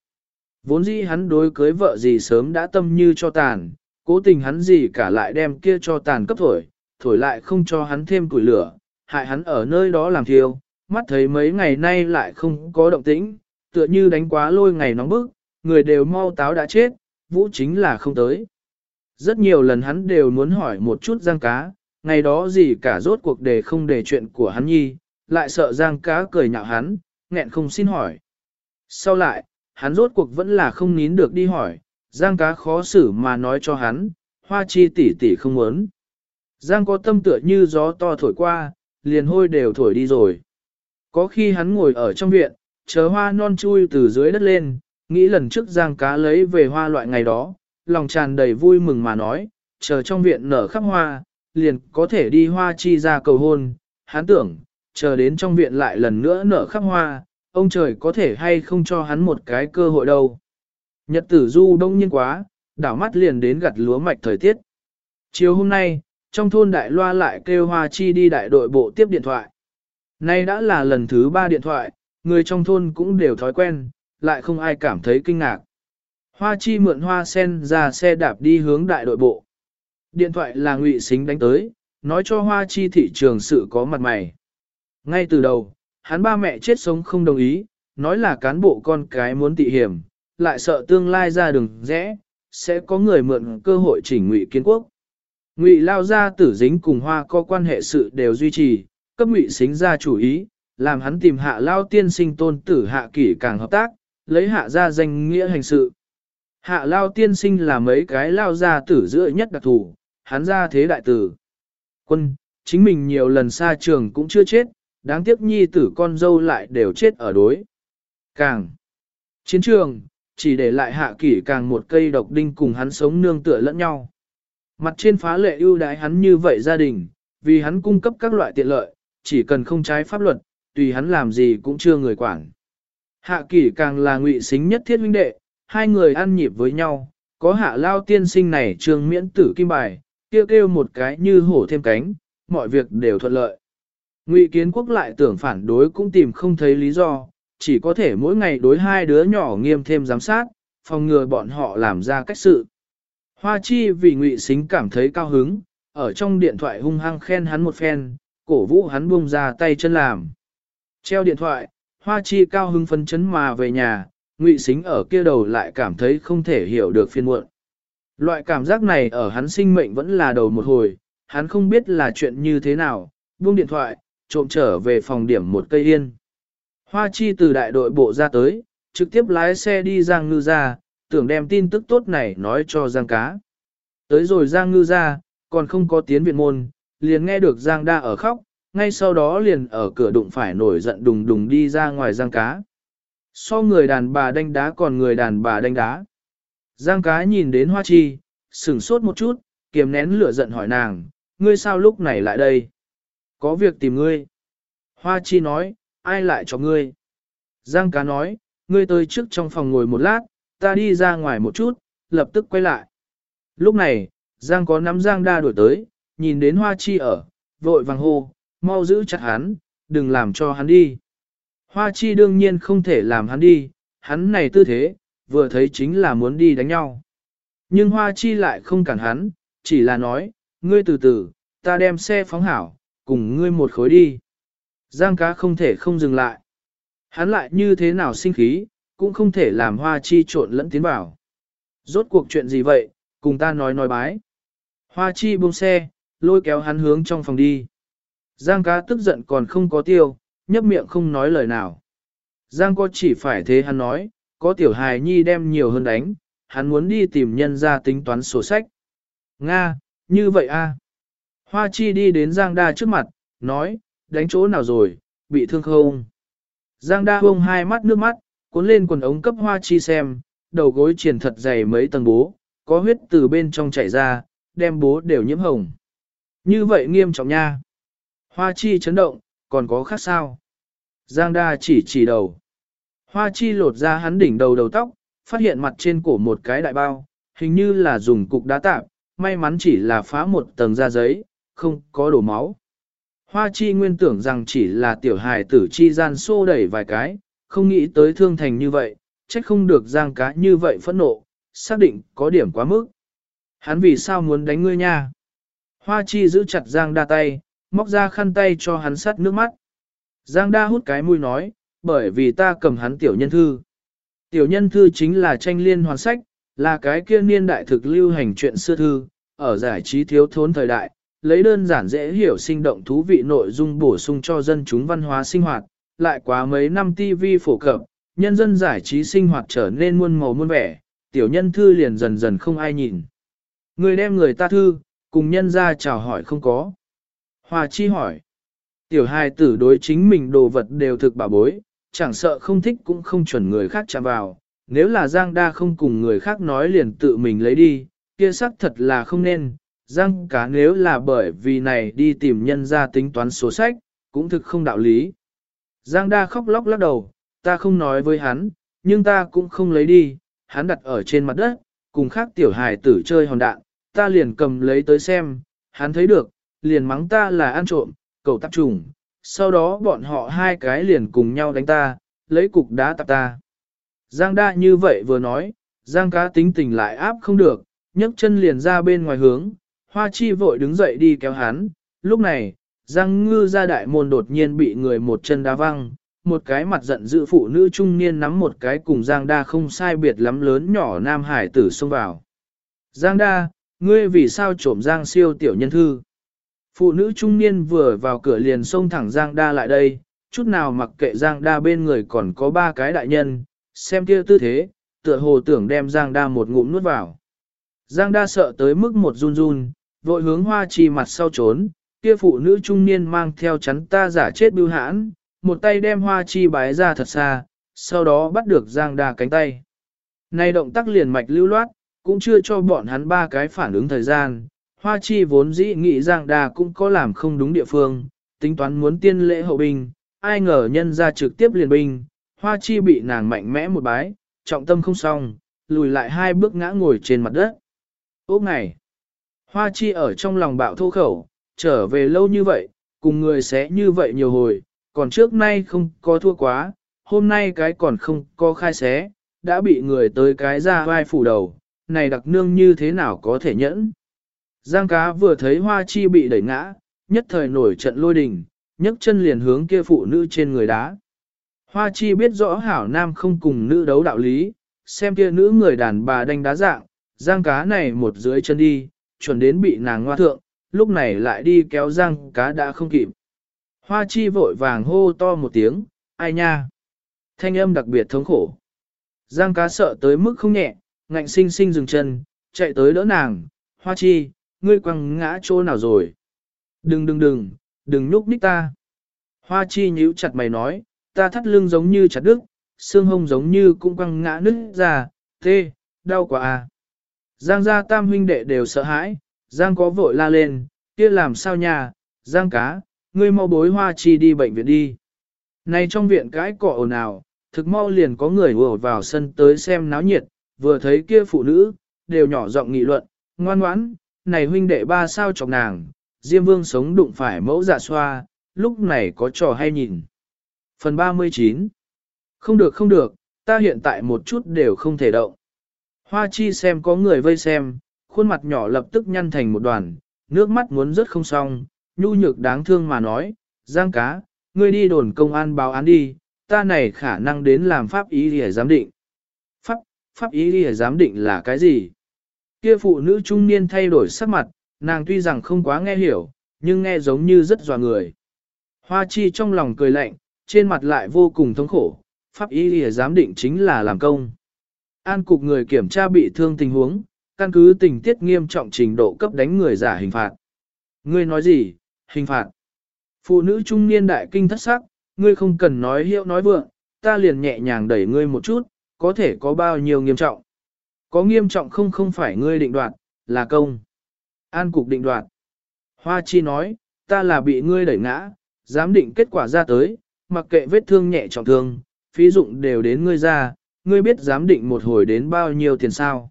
Vốn dĩ hắn đối cưới vợ gì sớm đã tâm như cho tàn, cố tình hắn gì cả lại đem kia cho tàn cấp thổi, thổi lại không cho hắn thêm củi lửa, hại hắn ở nơi đó làm thiêu, mắt thấy mấy ngày nay lại không có động tĩnh, tựa như đánh quá lôi ngày nóng bức, người đều mau táo đã chết, vũ chính là không tới. Rất nhiều lần hắn đều muốn hỏi một chút giang cá, ngày đó gì cả rốt cuộc đề không đề chuyện của hắn nhi, lại sợ giang cá cười nhạo hắn, nghẹn không xin hỏi. Sau lại, hắn rốt cuộc vẫn là không nín được đi hỏi, giang cá khó xử mà nói cho hắn, hoa chi tỷ tỷ không muốn. Giang có tâm tựa như gió to thổi qua, liền hôi đều thổi đi rồi. Có khi hắn ngồi ở trong viện, chờ hoa non chui từ dưới đất lên, nghĩ lần trước giang cá lấy về hoa loại ngày đó, lòng tràn đầy vui mừng mà nói, chờ trong viện nở khắp hoa, liền có thể đi hoa chi ra cầu hôn, hắn tưởng, chờ đến trong viện lại lần nữa nở khắp hoa, ông trời có thể hay không cho hắn một cái cơ hội đâu. Nhật tử du đông nhiên quá, đảo mắt liền đến gặt lúa mạch thời tiết. Chiều hôm nay, trong thôn đại loa lại kêu hoa chi đi đại đội bộ tiếp điện thoại. Nay đã là lần thứ ba điện thoại, người trong thôn cũng đều thói quen, lại không ai cảm thấy kinh ngạc. Hoa chi mượn hoa sen ra xe đạp đi hướng đại đội bộ. Điện thoại là ngụy xính đánh tới, nói cho hoa chi thị trường sự có mặt mày. Ngay từ đầu, hắn ba mẹ chết sống không đồng ý, nói là cán bộ con cái muốn tị hiểm, lại sợ tương lai ra đường rẽ, sẽ có người mượn cơ hội chỉnh ngụy kiến quốc. Ngụy lao ra tử dính cùng hoa có quan hệ sự đều duy trì, cấp ngụy xính ra chủ ý, làm hắn tìm hạ lao tiên sinh tôn tử hạ kỷ càng hợp tác, lấy hạ ra danh nghĩa hành sự. Hạ lao tiên sinh là mấy cái lao ra tử giữa nhất đặc thù hắn ra thế đại tử. Quân, chính mình nhiều lần xa trường cũng chưa chết, đáng tiếc nhi tử con dâu lại đều chết ở đối. Càng. Chiến trường, chỉ để lại hạ kỷ càng một cây độc đinh cùng hắn sống nương tựa lẫn nhau. Mặt trên phá lệ ưu đái hắn như vậy gia đình, vì hắn cung cấp các loại tiện lợi, chỉ cần không trái pháp luật, tùy hắn làm gì cũng chưa người quản. Hạ kỷ càng là ngụy xính nhất thiết huynh đệ, hai người ăn nhịp với nhau, có hạ lao tiên sinh này trường miễn tử kim bài, kêu kêu một cái như hổ thêm cánh, mọi việc đều thuận lợi. Ngụy kiến quốc lại tưởng phản đối cũng tìm không thấy lý do, chỉ có thể mỗi ngày đối hai đứa nhỏ nghiêm thêm giám sát, phòng ngừa bọn họ làm ra cách sự. Hoa chi vì ngụy xính cảm thấy cao hứng, ở trong điện thoại hung hăng khen hắn một phen, cổ vũ hắn buông ra tay chân làm. Treo điện thoại, hoa chi cao hứng phấn chấn mà về nhà, ngụy xính ở kia đầu lại cảm thấy không thể hiểu được phiên muộn. Loại cảm giác này ở hắn sinh mệnh vẫn là đầu một hồi, hắn không biết là chuyện như thế nào, buông điện thoại, trộm trở về phòng điểm một cây yên. Hoa chi từ đại đội bộ ra tới, trực tiếp lái xe đi Giang Ngư ra, tưởng đem tin tức tốt này nói cho Giang cá. Tới rồi Giang Ngư ra, còn không có tiến viện môn, liền nghe được Giang đa ở khóc, ngay sau đó liền ở cửa đụng phải nổi giận đùng đùng đi ra ngoài Giang cá. So người đàn bà đánh đá còn người đàn bà đánh đá. Giang cá nhìn đến Hoa chi, sửng sốt một chút, kiềm nén lửa giận hỏi nàng, ngươi sao lúc này lại đây? Có việc tìm ngươi. Hoa chi nói, ai lại cho ngươi? Giang cá nói, ngươi tới trước trong phòng ngồi một lát, ta đi ra ngoài một chút, lập tức quay lại. Lúc này, Giang có nắm Giang đa đổi tới, nhìn đến Hoa chi ở, vội vàng hô, mau giữ chặt hắn, đừng làm cho hắn đi. Hoa chi đương nhiên không thể làm hắn đi, hắn này tư thế, vừa thấy chính là muốn đi đánh nhau. Nhưng Hoa chi lại không cản hắn, chỉ là nói, ngươi từ từ, ta đem xe phóng hảo, cùng ngươi một khối đi. Giang cá không thể không dừng lại. Hắn lại như thế nào sinh khí, cũng không thể làm hoa chi trộn lẫn tiến vào. Rốt cuộc chuyện gì vậy, cùng ta nói nói bái. Hoa chi buông xe, lôi kéo hắn hướng trong phòng đi. Giang cá tức giận còn không có tiêu, nhấp miệng không nói lời nào. Giang có chỉ phải thế hắn nói, có tiểu hài nhi đem nhiều hơn đánh, hắn muốn đi tìm nhân ra tính toán sổ sách. Nga, như vậy a. Hoa chi đi đến Giang đa trước mặt, nói, đánh chỗ nào rồi, bị thương không? Giang đa bông hai mắt nước mắt, cuốn lên quần ống cấp hoa chi xem, đầu gối triển thật dày mấy tầng bố, có huyết từ bên trong chảy ra, đem bố đều nhiễm hồng. Như vậy nghiêm trọng nha. Hoa chi chấn động, còn có khác sao? Giang đa chỉ chỉ đầu. Hoa chi lột ra hắn đỉnh đầu đầu tóc, phát hiện mặt trên cổ một cái đại bao, hình như là dùng cục đá tạp, may mắn chỉ là phá một tầng da giấy, không có đổ máu. Hoa chi nguyên tưởng rằng chỉ là tiểu hài tử chi gian xô đẩy vài cái, không nghĩ tới thương thành như vậy, trách không được giang cá như vậy phẫn nộ, xác định có điểm quá mức. Hắn vì sao muốn đánh ngươi nha? Hoa chi giữ chặt giang đa tay, móc ra khăn tay cho hắn sắt nước mắt. Giang đa hút cái mũi nói, bởi vì ta cầm hắn tiểu nhân thư. Tiểu nhân thư chính là tranh liên hoàn sách, là cái kia niên đại thực lưu hành chuyện xưa thư, ở giải trí thiếu thốn thời đại, lấy đơn giản dễ hiểu sinh động thú vị nội dung bổ sung cho dân chúng văn hóa sinh hoạt, lại quá mấy năm TV phổ cập, nhân dân giải trí sinh hoạt trở nên muôn màu muôn vẻ, tiểu nhân thư liền dần dần không ai nhìn. Người đem người ta thư, cùng nhân ra chào hỏi không có. Hòa chi hỏi. Tiểu hài tử đối chính mình đồ vật đều thực bảo bối, chẳng sợ không thích cũng không chuẩn người khác chạm vào. Nếu là Giang Đa không cùng người khác nói liền tự mình lấy đi, kia sắc thật là không nên, Giang cá nếu là bởi vì này đi tìm nhân ra tính toán số sách, cũng thực không đạo lý. Giang đa khóc lóc lắc đầu, ta không nói với hắn, nhưng ta cũng không lấy đi, hắn đặt ở trên mặt đất, cùng khác tiểu hài tử chơi hòn đạn, ta liền cầm lấy tới xem, hắn thấy được, liền mắng ta là ăn trộm, cầu tạp trùng, sau đó bọn họ hai cái liền cùng nhau đánh ta, lấy cục đá tạp ta. Giang đa như vậy vừa nói, Giang cá tính tình lại áp không được, nhấc chân liền ra bên ngoài hướng, Hoa chi vội đứng dậy đi kéo hắn, lúc này, Giang ngư ra đại môn đột nhiên bị người một chân đá văng, một cái mặt giận dữ phụ nữ trung niên nắm một cái cùng Giang đa không sai biệt lắm lớn nhỏ nam hải tử xông vào. Giang đa, ngươi vì sao trộm Giang siêu tiểu nhân thư? Phụ nữ trung niên vừa vào cửa liền xông thẳng Giang đa lại đây, chút nào mặc kệ Giang đa bên người còn có ba cái đại nhân, xem kia tư thế, tựa hồ tưởng đem Giang đa một ngụm nuốt vào. Giang đa sợ tới mức một run run, vội hướng hoa chi mặt sau trốn, kia phụ nữ trung niên mang theo chắn ta giả chết bưu hãn, một tay đem hoa chi bái ra thật xa, sau đó bắt được giang đa cánh tay. Này động tác liền mạch lưu loát, cũng chưa cho bọn hắn ba cái phản ứng thời gian, hoa chi vốn dĩ nghĩ giang đa cũng có làm không đúng địa phương, tính toán muốn tiên lễ hậu binh, ai ngờ nhân ra trực tiếp liền binh, hoa chi bị nàng mạnh mẽ một bái, trọng tâm không xong, lùi lại hai bước ngã ngồi trên mặt đất. Ốc này, Hoa chi ở trong lòng bạo thô khẩu, trở về lâu như vậy, cùng người sẽ như vậy nhiều hồi, còn trước nay không có thua quá, hôm nay cái còn không có khai xé, đã bị người tới cái ra vai phủ đầu, này đặc nương như thế nào có thể nhẫn. Giang cá vừa thấy hoa chi bị đẩy ngã, nhất thời nổi trận lôi đình, nhấc chân liền hướng kia phụ nữ trên người đá. Hoa chi biết rõ hảo nam không cùng nữ đấu đạo lý, xem kia nữ người đàn bà đánh đá dạng, giang cá này một dưới chân đi, chuẩn đến bị nàng ngoa thượng, lúc này lại đi kéo Giang cá đã không kịp. Hoa chi vội vàng hô to một tiếng, ai nha. Thanh âm đặc biệt thống khổ. Giang cá sợ tới mức không nhẹ, ngạnh sinh sinh dừng chân, chạy tới đỡ nàng, hoa chi, ngươi quăng ngã chỗ nào rồi. Đừng đừng đừng, đừng nhúc ních ta. Hoa chi nhíu chặt mày nói, ta thắt lưng giống như chặt đứt, xương hông giống như cũng quăng ngã nứt ra, tê, đau quá à. Giang gia tam huynh đệ đều sợ hãi, Giang có vội la lên, kia làm sao nhà, Giang cá, ngươi mau bối hoa chi đi bệnh viện đi. Này trong viện cái cọ ồn ào, thực mau liền có người ùa vào sân tới xem náo nhiệt, vừa thấy kia phụ nữ, đều nhỏ giọng nghị luận, ngoan ngoãn, này huynh đệ ba sao chọc nàng, Diêm Vương sống đụng phải mẫu dạ xoa, lúc này có trò hay nhìn. Phần 39 Không được không được, ta hiện tại một chút đều không thể động. Hoa chi xem có người vây xem, khuôn mặt nhỏ lập tức nhăn thành một đoàn, nước mắt muốn rớt không xong, nhu nhược đáng thương mà nói, Giang cá, ngươi đi đồn công an báo án đi, ta này khả năng đến làm pháp ý để giám định. Pháp, pháp ý để giám định là cái gì? Kia phụ nữ trung niên thay đổi sắc mặt, nàng tuy rằng không quá nghe hiểu, nhưng nghe giống như rất dò người. Hoa chi trong lòng cười lạnh, trên mặt lại vô cùng thống khổ, pháp ý lìa giám định chính là làm công. An cục người kiểm tra bị thương tình huống, căn cứ tình tiết nghiêm trọng trình độ cấp đánh người giả hình phạt. Ngươi nói gì, hình phạt? Phụ nữ trung niên đại kinh thất sắc, ngươi không cần nói hiệu nói vượng, ta liền nhẹ nhàng đẩy ngươi một chút, có thể có bao nhiêu nghiêm trọng. Có nghiêm trọng không không phải ngươi định đoạt, là công. An cục định đoạt. Hoa chi nói, ta là bị ngươi đẩy ngã, giám định kết quả ra tới, mặc kệ vết thương nhẹ trọng thương, phí dụng đều đến ngươi ra, ngươi biết giám định một hồi đến bao nhiêu tiền sao?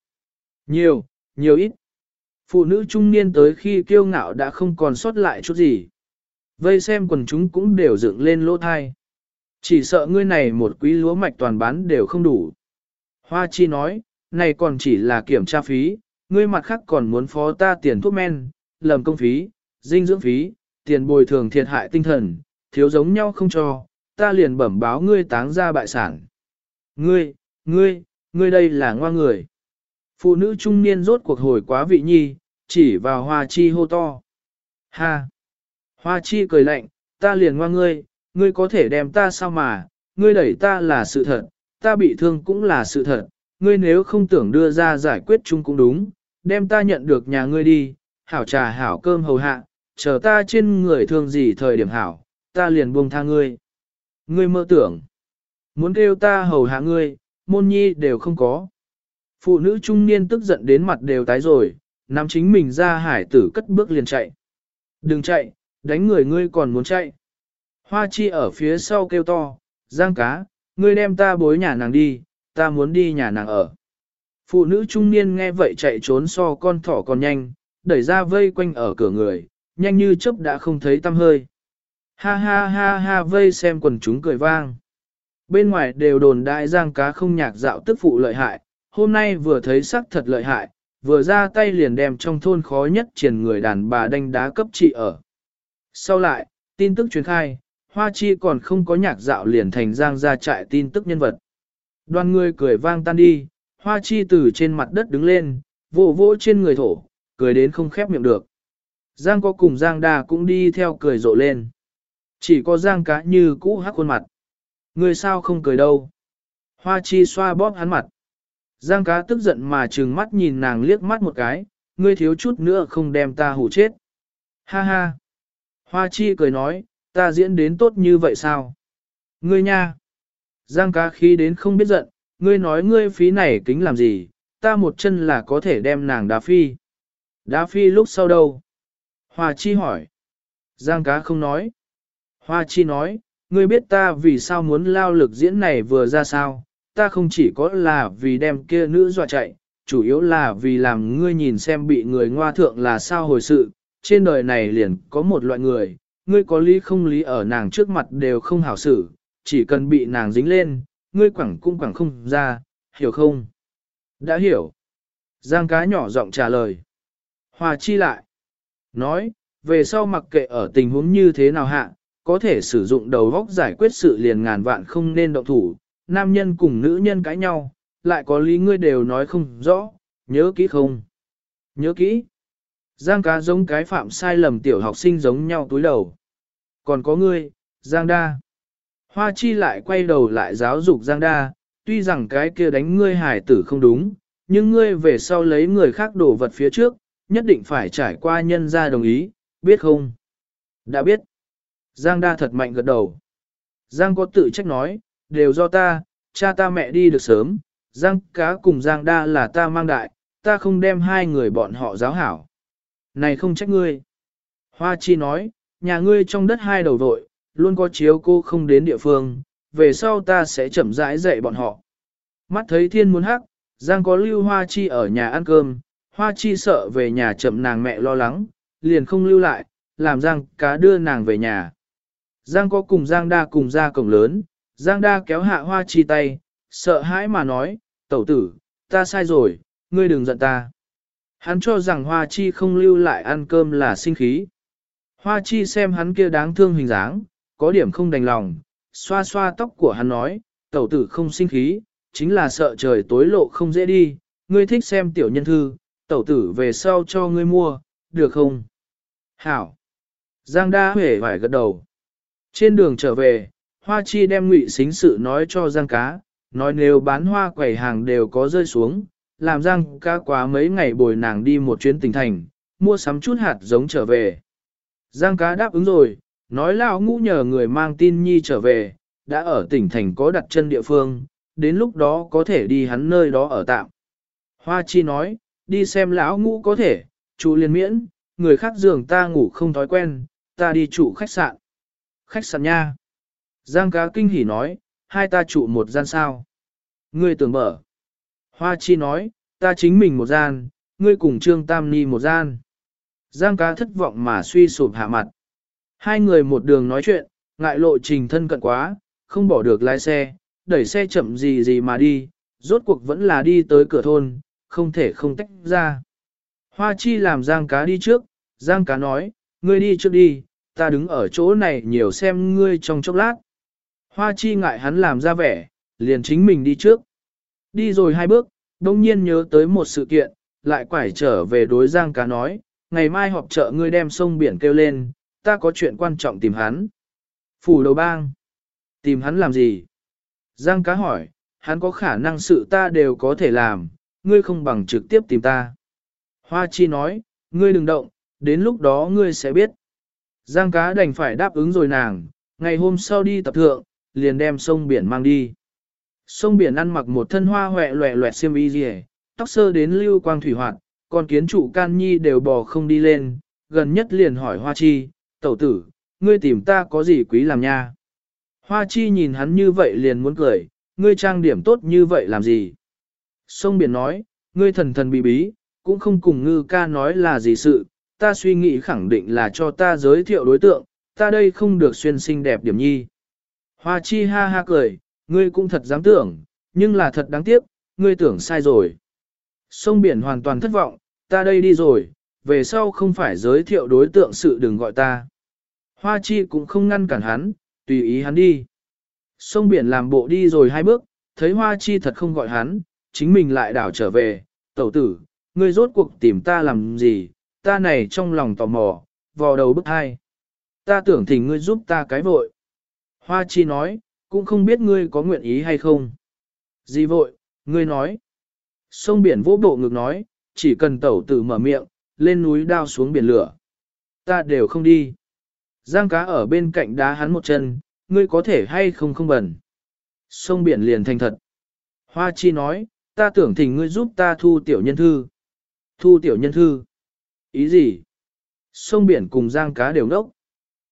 Nhiều, nhiều ít. Phụ nữ trung niên tới khi kiêu ngạo đã không còn sót lại chút gì. Vây xem quần chúng cũng đều dựng lên lỗ thai. Chỉ sợ ngươi này một quý lúa mạch toàn bán đều không đủ. Hoa chi nói, này còn chỉ là kiểm tra phí, ngươi mặt khác còn muốn phó ta tiền thuốc men, lầm công phí, dinh dưỡng phí, tiền bồi thường thiệt hại tinh thần, thiếu giống nhau không cho, ta liền bẩm báo ngươi táng ra bại sản. Ngươi, ngươi, ngươi đây là ngoa người. Phụ nữ trung niên rốt cuộc hồi quá vị nhi, chỉ vào hoa chi hô to. Ha! Hoa chi cười lạnh, ta liền ngoa ngươi, ngươi có thể đem ta sao mà, ngươi đẩy ta là sự thật, ta bị thương cũng là sự thật, ngươi nếu không tưởng đưa ra giải quyết chung cũng đúng, đem ta nhận được nhà ngươi đi, hảo trà hảo cơm hầu hạ, chờ ta trên người thương gì thời điểm hảo, ta liền buông tha ngươi. Ngươi mơ tưởng, muốn kêu ta hầu hạ ngươi, môn nhi đều không có. Phụ nữ trung niên tức giận đến mặt đều tái rồi, nắm chính mình ra hải tử cất bước liền chạy. Đừng chạy, đánh người ngươi còn muốn chạy. Hoa chi ở phía sau kêu to, giang cá, ngươi đem ta bối nhà nàng đi, ta muốn đi nhà nàng ở. Phụ nữ trung niên nghe vậy chạy trốn so con thỏ còn nhanh, đẩy ra vây quanh ở cửa người, nhanh như chớp đã không thấy tăm hơi. Ha ha ha ha vây xem quần chúng cười vang. Bên ngoài đều đồn đại giang cá không nhạc dạo tức phụ lợi hại, hôm nay vừa thấy sắc thật lợi hại, vừa ra tay liền đem trong thôn khó nhất triển người đàn bà đánh đá cấp trị ở. Sau lại, tin tức truyền khai, Hoa Chi còn không có nhạc dạo liền thành giang ra trại tin tức nhân vật. Đoàn người cười vang tan đi, Hoa Chi từ trên mặt đất đứng lên, vỗ vỗ trên người thổ, cười đến không khép miệng được. Giang có cùng Giang đà cũng đi theo cười rộ lên. Chỉ có Giang cá như cũ hắc khuôn mặt. Người sao không cười đâu. Hoa Chi xoa bóp hắn mặt. Giang cá tức giận mà trừng mắt nhìn nàng liếc mắt một cái, ngươi thiếu chút nữa không đem ta hủ chết. Ha ha. Hoa chi cười nói, ta diễn đến tốt như vậy sao? Ngươi nha. Giang cá khí đến không biết giận, ngươi nói ngươi phí này kính làm gì, ta một chân là có thể đem nàng đá phi. Đá phi lúc sau đâu? Hoa chi hỏi. Giang cá không nói. Hoa chi nói, ngươi biết ta vì sao muốn lao lực diễn này vừa ra sao, ta không chỉ có là vì đem kia nữ dọa chạy, chủ yếu là vì làm ngươi nhìn xem bị người ngoa thượng là sao hồi sự, trên đời này liền có một loại người, ngươi có lý không lý ở nàng trước mặt đều không hảo xử, chỉ cần bị nàng dính lên, ngươi quẳng cũng quẳng không ra, hiểu không? Đã hiểu. Giang cá nhỏ giọng trả lời. Hòa chi lại. Nói, về sau mặc kệ ở tình huống như thế nào hạ, có thể sử dụng đầu góc giải quyết sự liền ngàn vạn không nên động thủ, nam nhân cùng nữ nhân cãi nhau, lại có lý ngươi đều nói không rõ, nhớ kỹ không? Nhớ kỹ. Giang cá giống cái phạm sai lầm tiểu học sinh giống nhau túi đầu. Còn có ngươi, Giang đa. Hoa chi lại quay đầu lại giáo dục Giang Đa, tuy rằng cái kia đánh ngươi hải tử không đúng, nhưng ngươi về sau lấy người khác đổ vật phía trước, nhất định phải trải qua nhân gia đồng ý, biết không? Đã biết. Giang Đa thật mạnh gật đầu. Giang có tự trách nói, đều do ta, cha ta mẹ đi được sớm, Giang cá cùng Giang Đa là ta mang đại, ta không đem hai người bọn họ giáo hảo. Này không trách ngươi. Hoa Chi nói, nhà ngươi trong đất hai đầu vội, luôn có chiếu cô không đến địa phương, về sau ta sẽ chậm rãi dạy bọn họ. Mắt thấy thiên muốn hắc, Giang có lưu Hoa Chi ở nhà ăn cơm, Hoa Chi sợ về nhà chậm nàng mẹ lo lắng, liền không lưu lại, làm Giang cá đưa nàng về nhà. Giang có cùng Giang đa cùng ra cổng lớn, Giang đa kéo hạ Hoa Chi tay, sợ hãi mà nói, tẩu tử, ta sai rồi, ngươi đừng giận ta. Hắn cho rằng Hoa Chi không lưu lại ăn cơm là sinh khí. Hoa Chi xem hắn kia đáng thương hình dáng, có điểm không đành lòng, xoa xoa tóc của hắn nói, tẩu tử không sinh khí, chính là sợ trời tối lộ không dễ đi, ngươi thích xem tiểu nhân thư, tẩu tử về sau cho ngươi mua, được không? Hảo! Giang đa huệ vải gật đầu. Trên đường trở về, Hoa Chi đem ngụy xính sự nói cho Giang cá, nói nếu bán hoa quầy hàng đều có rơi xuống, làm Giang cá quá mấy ngày bồi nàng đi một chuyến tỉnh thành, mua sắm chút hạt giống trở về. Giang cá đáp ứng rồi, nói lão ngũ nhờ người mang tin nhi trở về, đã ở tỉnh thành có đặt chân địa phương, đến lúc đó có thể đi hắn nơi đó ở tạm. Hoa chi nói, đi xem lão ngũ có thể, chủ liền miễn, người khác giường ta ngủ không thói quen, ta đi trụ khách sạn. Khách sạn nha. Giang cá kinh hỉ nói, hai ta trụ một gian sao. Ngươi tưởng mở. Hoa chi nói, ta chính mình một gian, ngươi cùng Trương Tam Ni một gian. Giang cá thất vọng mà suy sụp hạ mặt. Hai người một đường nói chuyện, ngại lộ trình thân cận quá, không bỏ được lái xe, đẩy xe chậm gì gì mà đi, rốt cuộc vẫn là đi tới cửa thôn, không thể không tách ra. Hoa chi làm giang cá đi trước, giang cá nói, ngươi đi trước đi, ta đứng ở chỗ này nhiều xem ngươi trong chốc lát. Hoa chi ngại hắn làm ra vẻ, liền chính mình đi trước. Đi rồi hai bước, đông nhiên nhớ tới một sự kiện, lại quải trở về đối giang cá nói, ngày mai họp chợ ngươi đem sông biển kêu lên, ta có chuyện quan trọng tìm hắn. Phủ đầu bang. Tìm hắn làm gì? Giang cá hỏi, hắn có khả năng sự ta đều có thể làm, ngươi không bằng trực tiếp tìm ta. Hoa chi nói, ngươi đừng động, đến lúc đó ngươi sẽ biết. Giang cá đành phải đáp ứng rồi nàng, ngày hôm sau đi tập thượng, liền đem sông biển mang đi. Sông biển ăn mặc một thân hoa hoẹ loẹ loẹt xiêm y dì tóc sơ đến lưu quang thủy hoạt, còn kiến trụ can nhi đều bò không đi lên, gần nhất liền hỏi hoa chi, tẩu tử, ngươi tìm ta có gì quý làm nha. Hoa chi nhìn hắn như vậy liền muốn cười, ngươi trang điểm tốt như vậy làm gì. Sông biển nói, ngươi thần thần bí bí, cũng không cùng ngư ca nói là gì sự, ta suy nghĩ khẳng định là cho ta giới thiệu đối tượng, ta đây không được xuyên xinh đẹp điểm nhi. Hoa chi ha ha cười, ngươi cũng thật dám tưởng, nhưng là thật đáng tiếc, ngươi tưởng sai rồi. Sông biển hoàn toàn thất vọng, ta đây đi rồi, về sau không phải giới thiệu đối tượng sự đừng gọi ta. Hoa chi cũng không ngăn cản hắn, tùy ý hắn đi. Sông biển làm bộ đi rồi hai bước, thấy hoa chi thật không gọi hắn, chính mình lại đảo trở về, tẩu tử, ngươi rốt cuộc tìm ta làm gì, ta này trong lòng tò mò, vò đầu bức hai. Ta tưởng thỉnh ngươi giúp ta cái vội. Hoa chi nói, cũng không biết ngươi có nguyện ý hay không. Gì vội, ngươi nói. Sông biển vỗ bộ ngực nói, chỉ cần tẩu tử mở miệng, lên núi đao xuống biển lửa. Ta đều không đi. Giang cá ở bên cạnh đá hắn một chân, ngươi có thể hay không không bẩn. Sông biển liền thành thật. Hoa chi nói, ta tưởng thỉnh ngươi giúp ta thu tiểu nhân thư. Thu tiểu nhân thư. Ý gì? Sông biển cùng giang cá đều nốc.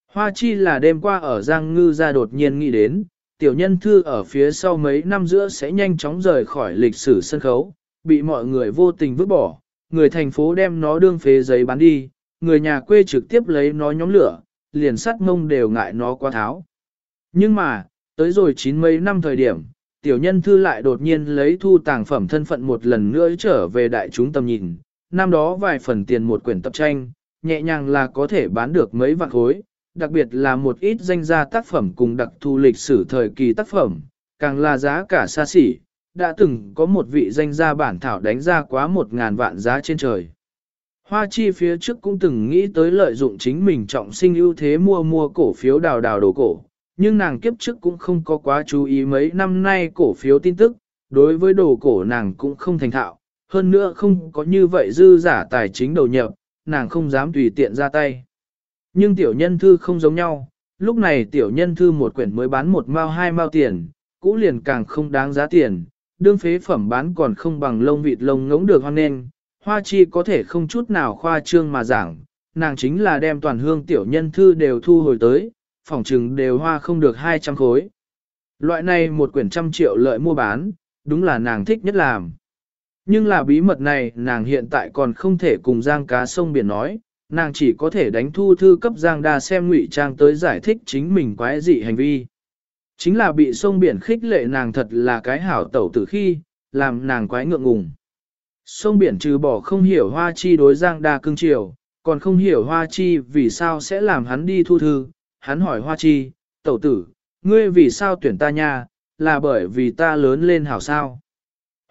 Hoa chi là đêm qua ở giang ngư ra đột nhiên nghĩ đến, tiểu nhân thư ở phía sau mấy năm giữa sẽ nhanh chóng rời khỏi lịch sử sân khấu, bị mọi người vô tình vứt bỏ, người thành phố đem nó đương phế giấy bán đi, người nhà quê trực tiếp lấy nó nhóm lửa, liền sắt ngông đều ngại nó quá tháo. Nhưng mà, tới rồi chín mấy năm thời điểm, tiểu nhân thư lại đột nhiên lấy thu tàng phẩm thân phận một lần nữa trở về đại chúng tầm nhìn. Năm đó vài phần tiền một quyển tập tranh, nhẹ nhàng là có thể bán được mấy vạn khối, đặc biệt là một ít danh gia tác phẩm cùng đặc thu lịch sử thời kỳ tác phẩm, càng là giá cả xa xỉ, đã từng có một vị danh gia bản thảo đánh ra quá một ngàn vạn giá trên trời. Hoa chi phía trước cũng từng nghĩ tới lợi dụng chính mình trọng sinh ưu thế mua mua cổ phiếu đào đào đồ cổ, nhưng nàng kiếp trước cũng không có quá chú ý mấy năm nay cổ phiếu tin tức, đối với đồ cổ nàng cũng không thành thạo, hơn nữa không có như vậy dư giả tài chính đầu nhập, nàng không dám tùy tiện ra tay. Nhưng tiểu nhân thư không giống nhau, lúc này tiểu nhân thư một quyển mới bán một mao hai mao tiền, cũ liền càng không đáng giá tiền, đương phế phẩm bán còn không bằng lông vịt lông ngỗng được hoan nên, hoa chi có thể không chút nào khoa trương mà giảng, nàng chính là đem toàn hương tiểu nhân thư đều thu hồi tới, phòng trừng đều hoa không được 200 khối. Loại này một quyển trăm triệu lợi mua bán, đúng là nàng thích nhất làm. Nhưng là bí mật này nàng hiện tại còn không thể cùng Giang cá sông biển nói, nàng chỉ có thể đánh thu thư cấp Giang đa xem ngụy trang tới giải thích chính mình quái dị hành vi. Chính là bị sông biển khích lệ nàng thật là cái hảo tẩu tử khi, làm nàng quái ngượng ngùng. Sông biển trừ bỏ không hiểu hoa chi đối Giang đa cưng chiều, còn không hiểu hoa chi vì sao sẽ làm hắn đi thu thư, hắn hỏi hoa chi, tẩu tử, ngươi vì sao tuyển ta nha, là bởi vì ta lớn lên hảo sao.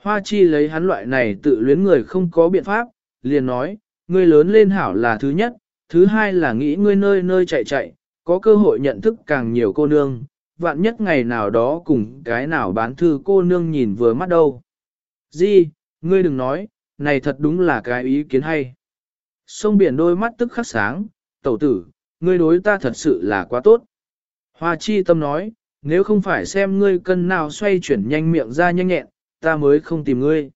Hoa chi lấy hắn loại này tự luyến người không có biện pháp, liền nói, ngươi lớn lên hảo là thứ nhất, thứ hai là nghĩ ngươi nơi nơi chạy chạy, có cơ hội nhận thức càng nhiều cô nương, vạn nhất ngày nào đó cùng cái nào bán thư cô nương nhìn vừa mắt đâu. Di, ngươi đừng nói, này thật đúng là cái ý kiến hay. Sông biển đôi mắt tức khắc sáng, tẩu tử, ngươi đối ta thật sự là quá tốt. Hoa chi tâm nói, nếu không phải xem ngươi cân nào xoay chuyển nhanh miệng ra nhanh nhẹn, ta mới không tìm ngươi.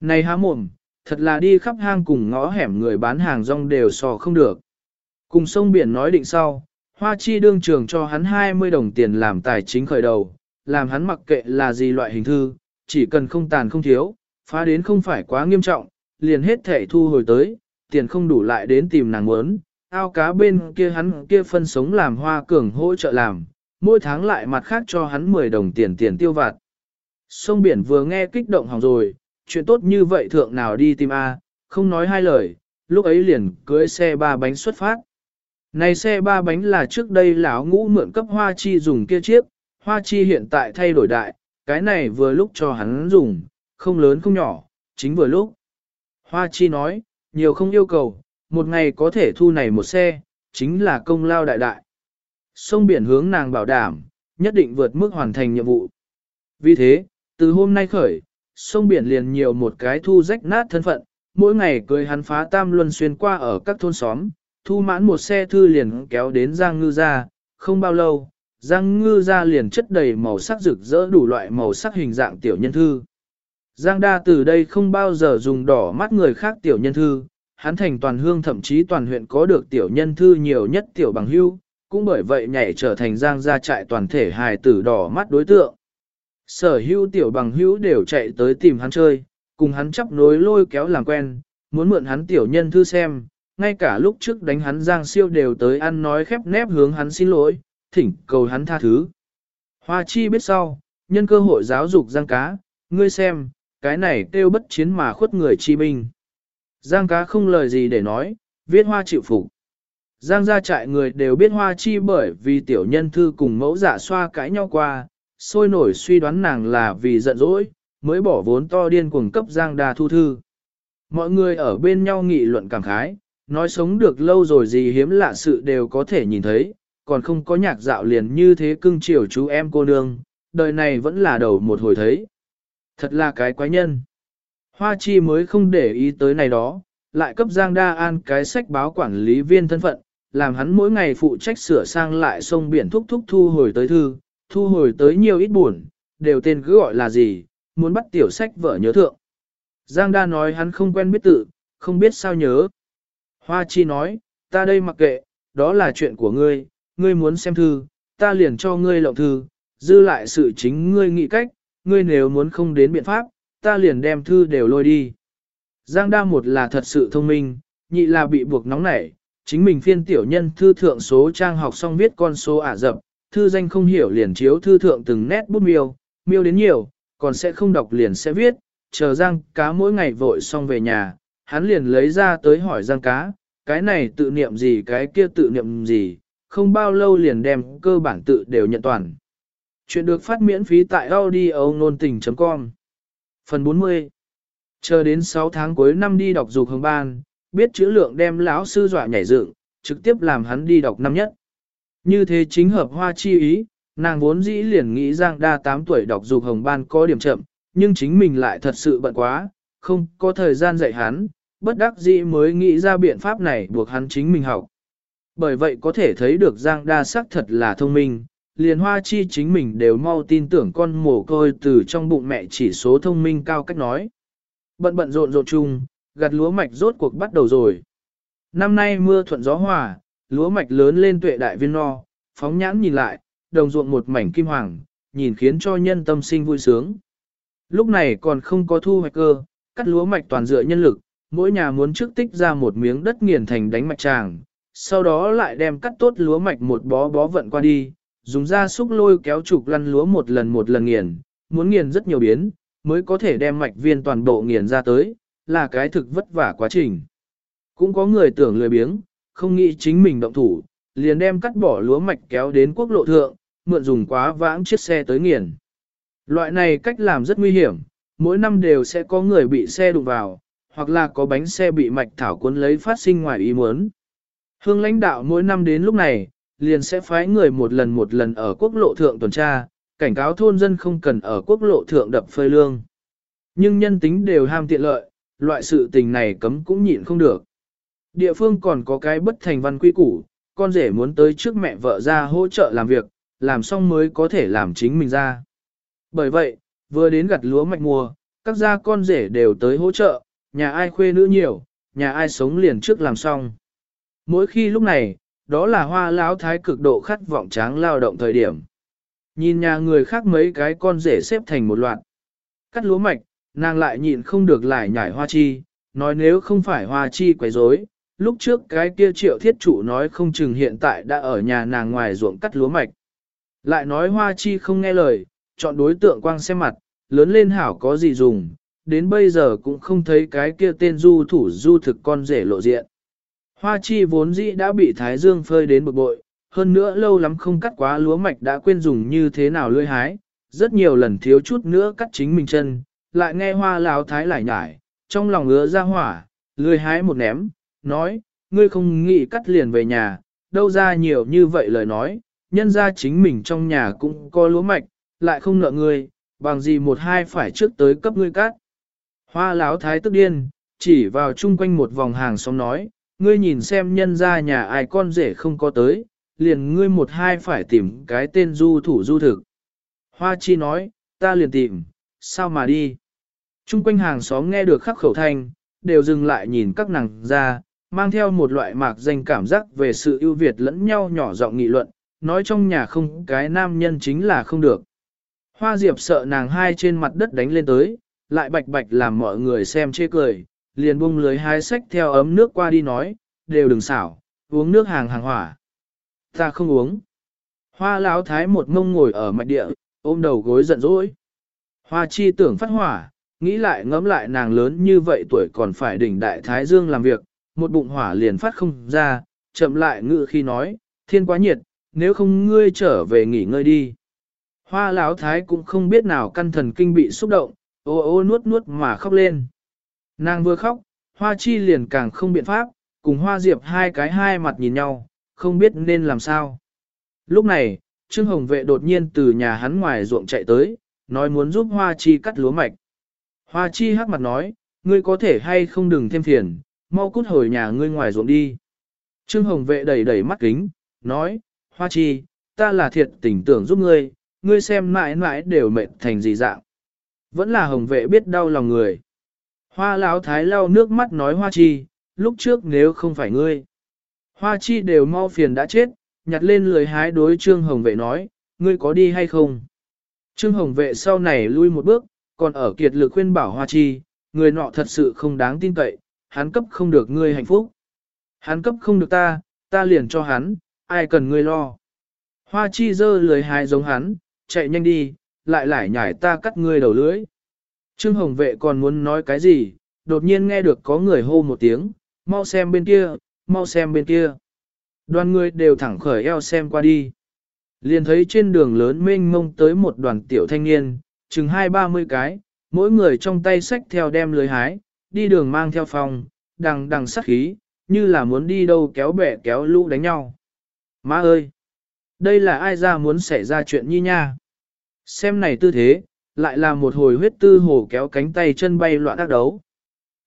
Này há mồm, thật là đi khắp hang cùng ngõ hẻm người bán hàng rong đều sò không được. Cùng sông biển nói định sau, Hoa Chi đương trường cho hắn 20 đồng tiền làm tài chính khởi đầu, làm hắn mặc kệ là gì loại hình thư, chỉ cần không tàn không thiếu, phá đến không phải quá nghiêm trọng, liền hết thể thu hồi tới, tiền không đủ lại đến tìm nàng muốn, ao cá bên kia hắn kia phân sống làm hoa cường hỗ trợ làm, mỗi tháng lại mặt khác cho hắn 10 đồng tiền tiền tiêu vặt. Sông biển vừa nghe kích động hỏng rồi, chuyện tốt như vậy thượng nào đi tìm A, không nói hai lời, lúc ấy liền cưới xe ba bánh xuất phát. Này xe ba bánh là trước đây lão ngũ mượn cấp hoa chi dùng kia chiếc, hoa chi hiện tại thay đổi đại, cái này vừa lúc cho hắn dùng, không lớn không nhỏ, chính vừa lúc. Hoa chi nói, nhiều không yêu cầu, một ngày có thể thu này một xe, chính là công lao đại đại. Sông biển hướng nàng bảo đảm, nhất định vượt mức hoàn thành nhiệm vụ. Vì thế, từ hôm nay khởi, sông biển liền nhiều một cái thu rách nát thân phận, mỗi ngày cười hắn phá tam luân xuyên qua ở các thôn xóm, thu mãn một xe thư liền kéo đến Giang Ngư ra, không bao lâu, Giang Ngư ra liền chất đầy màu sắc rực rỡ đủ loại màu sắc hình dạng tiểu nhân thư. Giang đa từ đây không bao giờ dùng đỏ mắt người khác tiểu nhân thư, hắn thành toàn hương thậm chí toàn huyện có được tiểu nhân thư nhiều nhất tiểu bằng hưu, cũng bởi vậy nhảy trở thành Giang gia trại toàn thể hài tử đỏ mắt đối tượng. Sở hữu tiểu bằng hữu đều chạy tới tìm hắn chơi, cùng hắn chấp nối lôi kéo làm quen, muốn mượn hắn tiểu nhân thư xem, ngay cả lúc trước đánh hắn giang siêu đều tới ăn nói khép nép hướng hắn xin lỗi, thỉnh cầu hắn tha thứ. Hoa chi biết sau, nhân cơ hội giáo dục giang cá, ngươi xem, cái này kêu bất chiến mà khuất người chi binh. Giang cá không lời gì để nói, viết hoa chịu phục. Giang gia trại người đều biết hoa chi bởi vì tiểu nhân thư cùng mẫu giả xoa cãi nhau qua, sôi nổi suy đoán nàng là vì giận dỗi, mới bỏ vốn to điên cuồng cấp Giang Đa thu thư. Mọi người ở bên nhau nghị luận cảm khái, nói sống được lâu rồi gì hiếm lạ sự đều có thể nhìn thấy, còn không có nhạc dạo liền như thế cưng chiều chú em cô nương, đời này vẫn là đầu một hồi thấy. Thật là cái quái nhân. Hoa chi mới không để ý tới này đó, lại cấp Giang Đa An cái sách báo quản lý viên thân phận, làm hắn mỗi ngày phụ trách sửa sang lại sông biển thúc thúc thu hồi tới thư, thu hồi tới nhiều ít buồn, đều tên cứ gọi là gì, muốn bắt tiểu sách vợ nhớ thượng. Giang đa nói hắn không quen biết tự, không biết sao nhớ. Hoa chi nói, ta đây mặc kệ, đó là chuyện của ngươi, ngươi muốn xem thư, ta liền cho ngươi lộng thư, dư lại sự chính ngươi nghĩ cách, ngươi nếu muốn không đến biện pháp, ta liền đem thư đều lôi đi. Giang đa một là thật sự thông minh, nhị là bị buộc nóng nảy, chính mình phiên tiểu nhân thư thượng số trang học xong viết con số ả dập, thư danh không hiểu liền chiếu thư thượng từng nét bút miêu, miêu đến nhiều, còn sẽ không đọc liền sẽ viết, chờ Giang cá mỗi ngày vội xong về nhà, hắn liền lấy ra tới hỏi Giang cá, cái này tự niệm gì cái kia tự niệm gì, không bao lâu liền đem cơ bản tự đều nhận toàn. Chuyện được phát miễn phí tại audio nôn tình.com Phần 40 Chờ đến 6 tháng cuối năm đi đọc dục hồng ban, biết chữ lượng đem lão sư dọa nhảy dựng, trực tiếp làm hắn đi đọc năm nhất. Như thế chính hợp hoa chi ý, nàng vốn dĩ liền nghĩ Giang Đa 8 tuổi đọc dục hồng ban có điểm chậm, nhưng chính mình lại thật sự bận quá, không có thời gian dạy hắn, bất đắc dĩ mới nghĩ ra biện pháp này buộc hắn chính mình học. Bởi vậy có thể thấy được Giang Đa sắc thật là thông minh, liền hoa chi chính mình đều mau tin tưởng con mồ côi từ trong bụng mẹ chỉ số thông minh cao cách nói. Bận bận rộn rộn chung, gặt lúa mạch rốt cuộc bắt đầu rồi. Năm nay mưa thuận gió hòa, lúa mạch lớn lên tuệ đại viên no, phóng nhãn nhìn lại, đồng ruộng một mảnh kim hoàng, nhìn khiến cho nhân tâm sinh vui sướng. Lúc này còn không có thu hoạch cơ, cắt lúa mạch toàn dựa nhân lực, mỗi nhà muốn trước tích ra một miếng đất nghiền thành đánh mạch tràng, sau đó lại đem cắt tốt lúa mạch một bó bó vận qua đi, dùng ra xúc lôi kéo trục lăn lúa một lần một lần nghiền, muốn nghiền rất nhiều biến, mới có thể đem mạch viên toàn bộ nghiền ra tới, là cái thực vất vả quá trình. Cũng có người tưởng lười biếng, không nghĩ chính mình động thủ, liền đem cắt bỏ lúa mạch kéo đến quốc lộ thượng, mượn dùng quá vãng chiếc xe tới nghiền. Loại này cách làm rất nguy hiểm, mỗi năm đều sẽ có người bị xe đụng vào, hoặc là có bánh xe bị mạch thảo cuốn lấy phát sinh ngoài ý muốn. Hương lãnh đạo mỗi năm đến lúc này, liền sẽ phái người một lần một lần ở quốc lộ thượng tuần tra, cảnh cáo thôn dân không cần ở quốc lộ thượng đập phơi lương. Nhưng nhân tính đều ham tiện lợi, loại sự tình này cấm cũng nhịn không được. Địa phương còn có cái bất thành văn quy củ, con rể muốn tới trước mẹ vợ ra hỗ trợ làm việc, làm xong mới có thể làm chính mình ra. Bởi vậy, vừa đến gặt lúa mạch mùa, các gia con rể đều tới hỗ trợ, nhà ai khuê nữ nhiều, nhà ai sống liền trước làm xong. Mỗi khi lúc này, đó là hoa lão thái cực độ khát vọng tráng lao động thời điểm. Nhìn nhà người khác mấy cái con rể xếp thành một loạt. Cắt lúa mạch, nàng lại nhịn không được lại nhảy hoa chi, nói nếu không phải hoa chi quấy rối, lúc trước cái kia triệu thiết chủ nói không chừng hiện tại đã ở nhà nàng ngoài ruộng cắt lúa mạch. Lại nói hoa chi không nghe lời, chọn đối tượng quang xem mặt, lớn lên hảo có gì dùng, đến bây giờ cũng không thấy cái kia tên du thủ du thực con rể lộ diện. Hoa chi vốn dĩ đã bị Thái Dương phơi đến bực bội, hơn nữa lâu lắm không cắt quá lúa mạch đã quên dùng như thế nào lươi hái, rất nhiều lần thiếu chút nữa cắt chính mình chân, lại nghe hoa Láo thái lại nhải, trong lòng ngứa ra hỏa, lươi hái một ném, nói, ngươi không nghĩ cắt liền về nhà, đâu ra nhiều như vậy lời nói, nhân ra chính mình trong nhà cũng có lúa mạch, lại không nợ ngươi, bằng gì một hai phải trước tới cấp ngươi cắt. Hoa lão thái tức điên, chỉ vào chung quanh một vòng hàng xóm nói, ngươi nhìn xem nhân ra nhà ai con rể không có tới, liền ngươi một hai phải tìm cái tên du thủ du thực. Hoa chi nói, ta liền tìm, sao mà đi. Trung quanh hàng xóm nghe được khắc khẩu thanh, đều dừng lại nhìn các nàng ra, mang theo một loại mạc danh cảm giác về sự ưu việt lẫn nhau nhỏ giọng nghị luận, nói trong nhà không cái nam nhân chính là không được. Hoa diệp sợ nàng hai trên mặt đất đánh lên tới, lại bạch bạch làm mọi người xem chê cười, liền bung lưới hai sách theo ấm nước qua đi nói, đều đừng xảo, uống nước hàng hàng hỏa. Ta không uống. Hoa lão thái một mông ngồi ở mạch địa, ôm đầu gối giận dỗi. Hoa chi tưởng phát hỏa, nghĩ lại ngẫm lại nàng lớn như vậy tuổi còn phải đỉnh đại thái dương làm việc, một bụng hỏa liền phát không ra, chậm lại ngự khi nói, thiên quá nhiệt, nếu không ngươi trở về nghỉ ngơi đi. Hoa lão thái cũng không biết nào căn thần kinh bị xúc động, ô ô nuốt nuốt mà khóc lên. Nàng vừa khóc, hoa chi liền càng không biện pháp, cùng hoa diệp hai cái hai mặt nhìn nhau, không biết nên làm sao. Lúc này, Trương Hồng Vệ đột nhiên từ nhà hắn ngoài ruộng chạy tới, nói muốn giúp hoa chi cắt lúa mạch. Hoa chi hắc mặt nói, ngươi có thể hay không đừng thêm phiền, mau cút hồi nhà ngươi ngoài ruộng đi. Trương Hồng Vệ đẩy đẩy mắt kính, nói, hoa chi, ta là thiệt tình tưởng giúp ngươi, ngươi xem mãi mãi đều mệt thành gì dạng. Vẫn là Hồng Vệ biết đau lòng người. Hoa Lão thái lau nước mắt nói hoa chi, lúc trước nếu không phải ngươi. Hoa chi đều mau phiền đã chết, nhặt lên lười hái đối Trương Hồng Vệ nói, ngươi có đi hay không? Trương Hồng Vệ sau này lui một bước, còn ở kiệt lực khuyên bảo Hoa chi, người nọ thật sự không đáng tin cậy, hắn cấp không được ngươi hạnh phúc. Hắn cấp không được ta, ta liền cho hắn, ai cần ngươi lo. Hoa chi dơ lười hái giống hắn, chạy nhanh đi, lại lại nhảy ta cắt ngươi đầu lưới. Trương Hồng Vệ còn muốn nói cái gì, đột nhiên nghe được có người hô một tiếng, mau xem bên kia, mau xem bên kia. Đoàn người đều thẳng khởi eo xem qua đi. Liền thấy trên đường lớn mênh mông tới một đoàn tiểu thanh niên, chừng hai ba mươi cái, mỗi người trong tay sách theo đem lưới hái, đi đường mang theo phòng, đằng đằng sắc khí, như là muốn đi đâu kéo bẻ kéo lũ đánh nhau. Má ơi! Đây là ai ra muốn xảy ra chuyện nhi nha. Xem này tư thế, lại là một hồi huyết tư hồ kéo cánh tay chân bay loạn đắc đấu.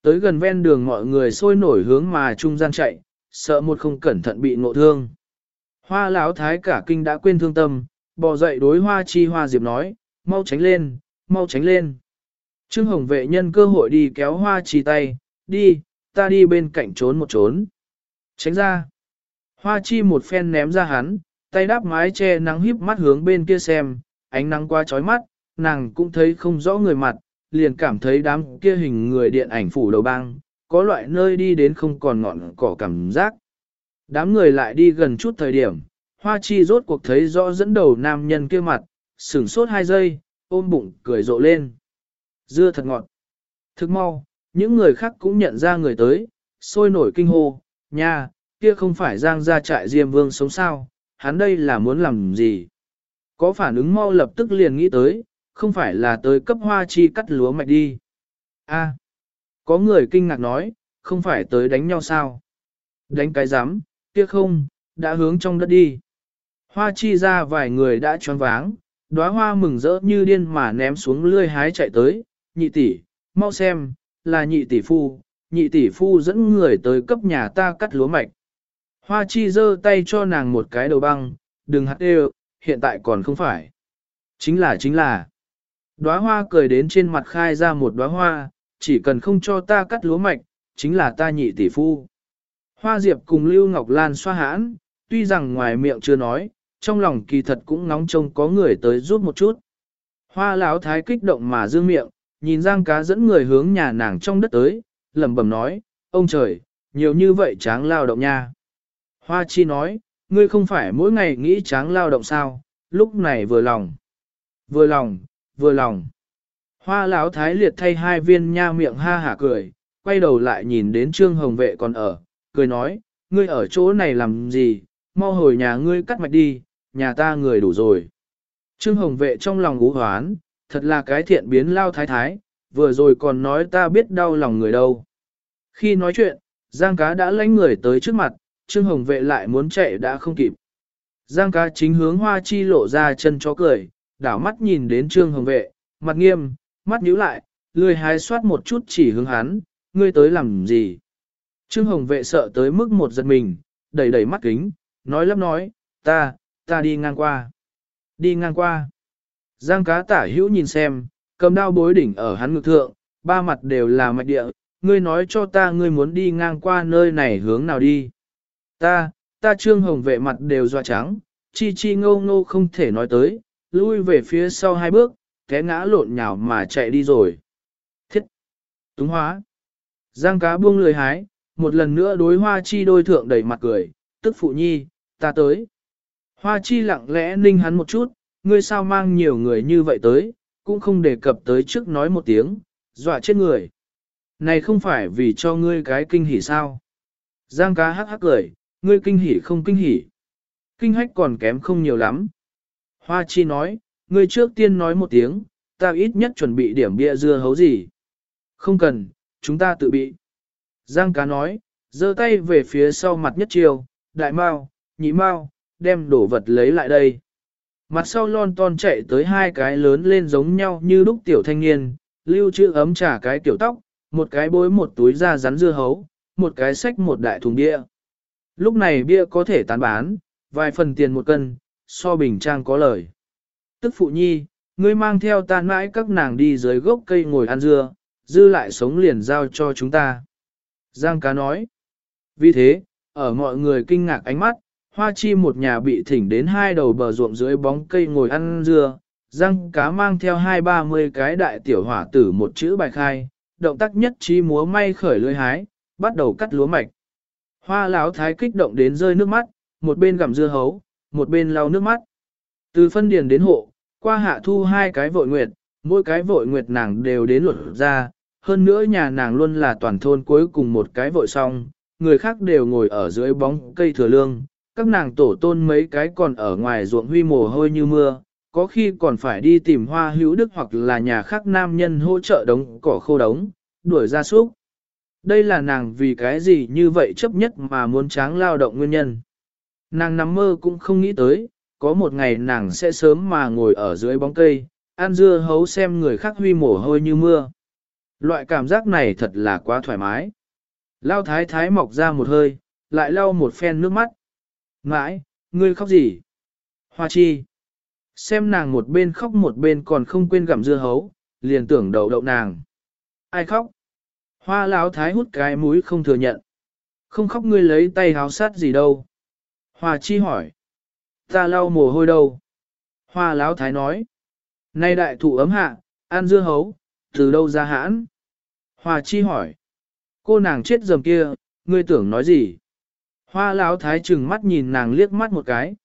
Tới gần ven đường mọi người sôi nổi hướng mà trung gian chạy, sợ một không cẩn thận bị ngộ thương. Hoa lão thái cả kinh đã quên thương tâm, bò dậy đối hoa chi hoa diệp nói, mau tránh lên, mau tránh lên. Trương Hồng vệ nhân cơ hội đi kéo hoa chi tay, đi, ta đi bên cạnh trốn một trốn. Tránh ra. Hoa chi một phen ném ra hắn, tay đáp mái che nắng híp mắt hướng bên kia xem, ánh nắng qua chói mắt, nàng cũng thấy không rõ người mặt, liền cảm thấy đám kia hình người điện ảnh phủ đầu băng, có loại nơi đi đến không còn ngọn cỏ cảm giác. Đám người lại đi gần chút thời điểm, hoa chi rốt cuộc thấy rõ dẫn đầu nam nhân kia mặt, sửng sốt hai giây, ôm bụng cười rộ lên. Dưa thật ngọt. Thức mau, những người khác cũng nhận ra người tới, sôi nổi kinh hô, nha, kia không phải giang ra trại diêm vương sống sao, hắn đây là muốn làm gì. Có phản ứng mau lập tức liền nghĩ tới, không phải là tới cấp hoa chi cắt lúa mạch đi. A, có người kinh ngạc nói, không phải tới đánh nhau sao? Đánh cái rắm kia không, đã hướng trong đất đi. Hoa chi ra vài người đã choáng váng, đóa hoa mừng rỡ như điên mà ném xuống lươi hái chạy tới, nhị tỷ, mau xem, là nhị tỷ phu, nhị tỷ phu dẫn người tới cấp nhà ta cắt lúa mạch. Hoa chi giơ tay cho nàng một cái đầu băng, đừng hạt đều, hiện tại còn không phải. Chính là chính là. Đóa hoa cười đến trên mặt khai ra một đóa hoa, chỉ cần không cho ta cắt lúa mạch, chính là ta nhị tỷ phu. Hoa Diệp cùng Lưu Ngọc Lan xoa hãn, tuy rằng ngoài miệng chưa nói, trong lòng kỳ thật cũng ngóng trông có người tới giúp một chút. Hoa Lão thái kích động mà dương miệng, nhìn Giang cá dẫn người hướng nhà nàng trong đất tới, lẩm bẩm nói, ông trời, nhiều như vậy tráng lao động nha. Hoa Chi nói, ngươi không phải mỗi ngày nghĩ tráng lao động sao, lúc này vừa lòng. Vừa lòng, vừa lòng. Hoa Lão thái liệt thay hai viên nha miệng ha hả cười, quay đầu lại nhìn đến Trương Hồng Vệ còn ở, cười nói, ngươi ở chỗ này làm gì, mau hồi nhà ngươi cắt mạch đi, nhà ta người đủ rồi. Trương Hồng Vệ trong lòng ngũ hoán, thật là cái thiện biến lao thái thái, vừa rồi còn nói ta biết đau lòng người đâu. Khi nói chuyện, Giang cá đã lánh người tới trước mặt, Trương Hồng Vệ lại muốn chạy đã không kịp. Giang cá chính hướng hoa chi lộ ra chân chó cười, đảo mắt nhìn đến Trương Hồng Vệ, mặt nghiêm, mắt nhíu lại, lười hái soát một chút chỉ hướng hắn, ngươi tới làm gì. Trương Hồng Vệ sợ tới mức một giật mình, đẩy đẩy mắt kính, nói lắp nói, ta, ta đi ngang qua. Đi ngang qua. Giang cá tả hữu nhìn xem, cầm đao bối đỉnh ở hắn ngực thượng, ba mặt đều là mạch địa, ngươi nói cho ta ngươi muốn đi ngang qua nơi này hướng nào đi. Ta, ta trương hồng vệ mặt đều doa trắng, chi chi ngô ngô không thể nói tới, lui về phía sau hai bước, té ngã lộn nhào mà chạy đi rồi. Thiết! Túng hóa! Giang cá buông lười hái, một lần nữa đối hoa chi đôi thượng đầy mặt cười, tức phụ nhi, ta tới. Hoa chi lặng lẽ ninh hắn một chút, ngươi sao mang nhiều người như vậy tới, cũng không đề cập tới trước nói một tiếng, dọa chết người. Này không phải vì cho ngươi cái kinh hỉ sao? Giang cá hắc hắc cười, ngươi kinh hỉ không kinh hỉ. Kinh hách còn kém không nhiều lắm. Hoa chi nói, ngươi trước tiên nói một tiếng, ta ít nhất chuẩn bị điểm bia dưa hấu gì. Không cần, chúng ta tự bị. Giang cá nói, giơ tay về phía sau mặt nhất chiều, đại mao, nhị mao, đem đổ vật lấy lại đây. Mặt sau lon ton chạy tới hai cái lớn lên giống nhau như lúc tiểu thanh niên, lưu trữ ấm trả cái tiểu tóc, một cái bối một túi da rắn dưa hấu, một cái sách một đại thùng bia. Lúc này bia có thể tán bán, vài phần tiền một cân, so bình trang có lời. Tức phụ nhi, ngươi mang theo tàn mãi các nàng đi dưới gốc cây ngồi ăn dưa, dư lại sống liền giao cho chúng ta. Giang cá nói. Vì thế, ở mọi người kinh ngạc ánh mắt, hoa chi một nhà bị thỉnh đến hai đầu bờ ruộng dưới bóng cây ngồi ăn dưa, Giang cá mang theo hai ba mươi cái đại tiểu hỏa tử một chữ bài khai, động tác nhất trí múa may khởi lưỡi hái, bắt đầu cắt lúa mạch. Hoa lão thái kích động đến rơi nước mắt, một bên gặm dưa hấu, một bên lau nước mắt. Từ phân điền đến hộ, qua hạ thu hai cái vội nguyệt, mỗi cái vội nguyệt nàng đều đến luật ra, hơn nữa nhà nàng luôn là toàn thôn cuối cùng một cái vội xong, người khác đều ngồi ở dưới bóng cây thừa lương, các nàng tổ tôn mấy cái còn ở ngoài ruộng huy mồ hôi như mưa, có khi còn phải đi tìm hoa hữu đức hoặc là nhà khác nam nhân hỗ trợ đống cỏ khô đống, đuổi ra súc. Đây là nàng vì cái gì như vậy chấp nhất mà muốn tráng lao động nguyên nhân. Nàng nằm mơ cũng không nghĩ tới, có một ngày nàng sẽ sớm mà ngồi ở dưới bóng cây, ăn dưa hấu xem người khác huy mồ hôi như mưa. Loại cảm giác này thật là quá thoải mái. Lao thái thái mọc ra một hơi, lại lau một phen nước mắt. Mãi, ngươi khóc gì? Hoa chi. Xem nàng một bên khóc một bên còn không quên gặm dưa hấu, liền tưởng đầu đậu nàng. Ai khóc? Hoa lão thái hút cái mũi không thừa nhận. Không khóc ngươi lấy tay háo sát gì đâu. Hoa chi hỏi. Ta lau mồ hôi đâu? Hoa lão thái nói. Nay đại thụ ấm hạ, ăn dưa hấu, từ đâu ra hãn? Hoa chi hỏi. Cô nàng chết dầm kia, ngươi tưởng nói gì? Hoa lão thái trừng mắt nhìn nàng liếc mắt một cái.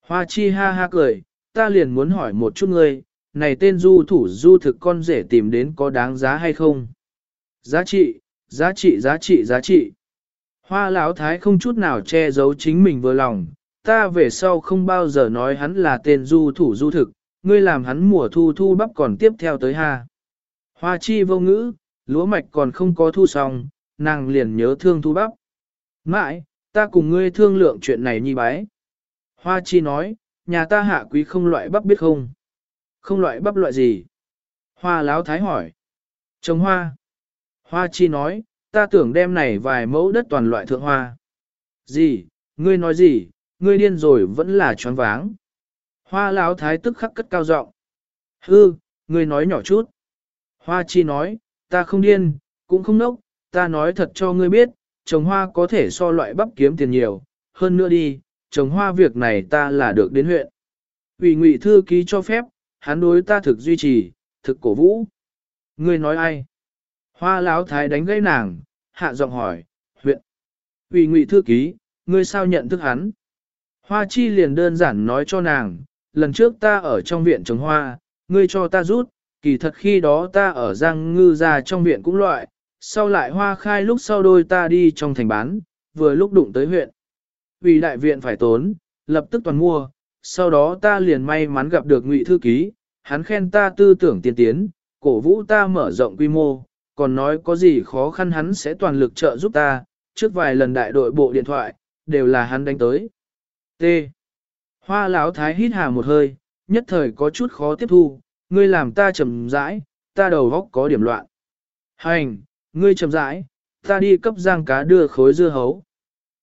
Hoa chi ha ha cười, ta liền muốn hỏi một chút ngươi, này tên du thủ du thực con rể tìm đến có đáng giá hay không? Giá trị, giá trị, giá trị, giá trị. Hoa lão thái không chút nào che giấu chính mình vừa lòng, ta về sau không bao giờ nói hắn là tên du thủ du thực, ngươi làm hắn mùa thu thu bắp còn tiếp theo tới ha. Hoa chi vô ngữ, lúa mạch còn không có thu xong, nàng liền nhớ thương thu bắp. Mãi, ta cùng ngươi thương lượng chuyện này nhi bái. Hoa chi nói, nhà ta hạ quý không loại bắp biết không? Không loại bắp loại gì? Hoa láo thái hỏi. Trồng hoa. Hoa chi nói, ta tưởng đem này vài mẫu đất toàn loại thượng hoa. Gì, ngươi nói gì, ngươi điên rồi vẫn là choáng váng. Hoa Lão thái tức khắc cất cao giọng. Hư, ngươi nói nhỏ chút. Hoa chi nói, ta không điên, cũng không nốc, ta nói thật cho ngươi biết, trồng hoa có thể so loại bắp kiếm tiền nhiều, hơn nữa đi, trồng hoa việc này ta là được đến huyện. Ủy ngụy thư ký cho phép, hắn đối ta thực duy trì, thực cổ vũ. Ngươi nói ai? Hoa lão thái đánh gây nàng, hạ giọng hỏi, huyện. Ủy ngụy thư ký, ngươi sao nhận thức hắn? Hoa chi liền đơn giản nói cho nàng, lần trước ta ở trong viện trồng hoa, ngươi cho ta rút, kỳ thật khi đó ta ở Giang Ngư ra trong viện cũng loại, sau lại hoa khai lúc sau đôi ta đi trong thành bán, vừa lúc đụng tới huyện. Vì đại viện phải tốn, lập tức toàn mua, sau đó ta liền may mắn gặp được ngụy thư ký, hắn khen ta tư tưởng tiên tiến, cổ vũ ta mở rộng quy mô, còn nói có gì khó khăn hắn sẽ toàn lực trợ giúp ta, trước vài lần đại đội bộ điện thoại, đều là hắn đánh tới. T. Hoa lão thái hít hà một hơi, nhất thời có chút khó tiếp thu, ngươi làm ta chậm rãi, ta đầu góc có điểm loạn. Hành, ngươi chậm rãi, ta đi cấp giang cá đưa khối dưa hấu.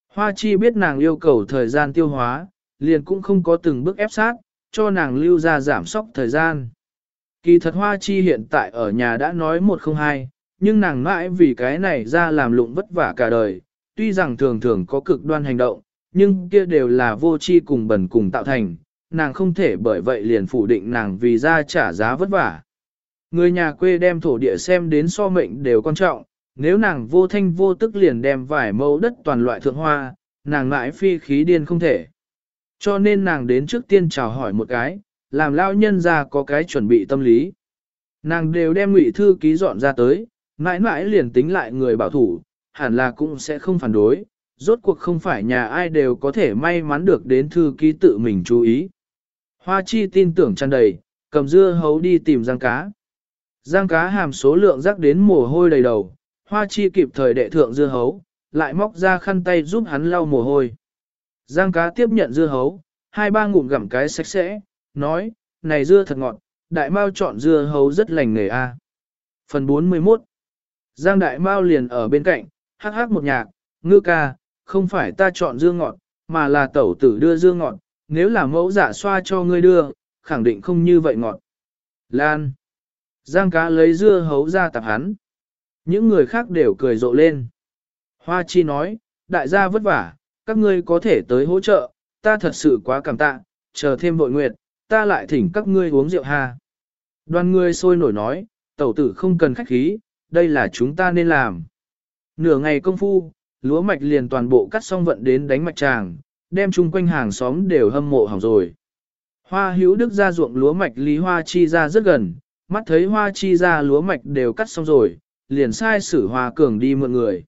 Hoa chi biết nàng yêu cầu thời gian tiêu hóa, liền cũng không có từng bước ép sát, cho nàng lưu ra giảm sóc thời gian. Kỳ thật Hoa chi hiện tại ở nhà đã nói một không hai, nhưng nàng mãi vì cái này ra làm lụng vất vả cả đời, tuy rằng thường thường có cực đoan hành động, nhưng kia đều là vô chi cùng bẩn cùng tạo thành, nàng không thể bởi vậy liền phủ định nàng vì ra trả giá vất vả. Người nhà quê đem thổ địa xem đến so mệnh đều quan trọng, nếu nàng vô thanh vô tức liền đem vài mẫu đất toàn loại thượng hoa, nàng mãi phi khí điên không thể. Cho nên nàng đến trước tiên chào hỏi một cái, làm lao nhân ra có cái chuẩn bị tâm lý. Nàng đều đem ngụy thư ký dọn ra tới, mãi mãi liền tính lại người bảo thủ, hẳn là cũng sẽ không phản đối, rốt cuộc không phải nhà ai đều có thể may mắn được đến thư ký tự mình chú ý. Hoa chi tin tưởng tràn đầy, cầm dưa hấu đi tìm giang cá. Giang cá hàm số lượng rắc đến mồ hôi đầy đầu, hoa chi kịp thời đệ thượng dưa hấu, lại móc ra khăn tay giúp hắn lau mồ hôi. Giang cá tiếp nhận dưa hấu, hai ba ngụm gặm cái sạch sẽ, nói, này dưa thật ngọt, đại mao chọn dưa hấu rất lành nghề a. Phần 41 Giang đại mao liền ở bên cạnh, hắc hắc một nhạc, ngư ca, không phải ta chọn dưa ngọt, mà là tẩu tử đưa dưa ngọt, nếu là mẫu giả xoa cho ngươi đưa, khẳng định không như vậy ngọt. Lan. Giang cá lấy dưa hấu ra tạp hắn. Những người khác đều cười rộ lên. Hoa chi nói, đại gia vất vả, các ngươi có thể tới hỗ trợ, ta thật sự quá cảm tạ, chờ thêm vội nguyệt, ta lại thỉnh các ngươi uống rượu ha. Đoàn người sôi nổi nói, tẩu tử không cần khách khí, đây là chúng ta nên làm. Nửa ngày công phu, lúa mạch liền toàn bộ cắt xong vận đến đánh mạch tràng, đem chung quanh hàng xóm đều hâm mộ hỏng rồi. Hoa hữu đức ra ruộng lúa mạch lý hoa chi ra rất gần, mắt thấy hoa chi ra lúa mạch đều cắt xong rồi, liền sai sử hoa cường đi mượn người.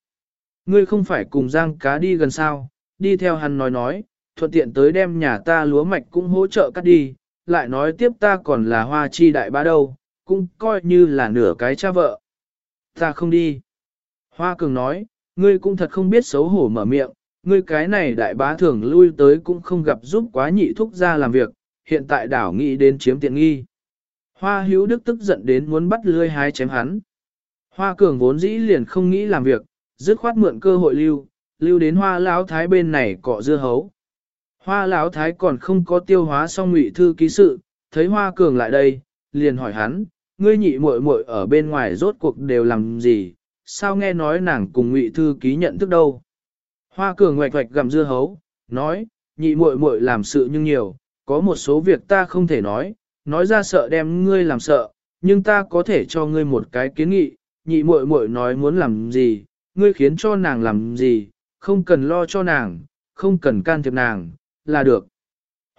Ngươi không phải cùng giang cá đi gần sao, đi theo hắn nói nói, thuận tiện tới đem nhà ta lúa mạch cũng hỗ trợ cắt đi, lại nói tiếp ta còn là hoa chi đại bá đâu, cũng coi như là nửa cái cha vợ. Ta không đi. Hoa cường nói, ngươi cũng thật không biết xấu hổ mở miệng, ngươi cái này đại bá thường lui tới cũng không gặp giúp quá nhị thúc ra làm việc, hiện tại đảo nghĩ đến chiếm tiện nghi. Hoa hữu đức tức giận đến muốn bắt lươi hái chém hắn. Hoa cường vốn dĩ liền không nghĩ làm việc, dứt khoát mượn cơ hội lưu, lưu đến hoa lão thái bên này cọ dưa hấu. Hoa lão thái còn không có tiêu hóa xong ngụy thư ký sự, thấy hoa cường lại đây, liền hỏi hắn, ngươi nhị muội muội ở bên ngoài rốt cuộc đều làm gì, sao nghe nói nàng cùng ngụy thư ký nhận thức đâu. Hoa cường ngoạch vạch gặm dưa hấu, nói, nhị muội muội làm sự nhưng nhiều, có một số việc ta không thể nói, nói ra sợ đem ngươi làm sợ, nhưng ta có thể cho ngươi một cái kiến nghị, nhị muội muội nói muốn làm gì, ngươi khiến cho nàng làm gì, không cần lo cho nàng, không cần can thiệp nàng, là được.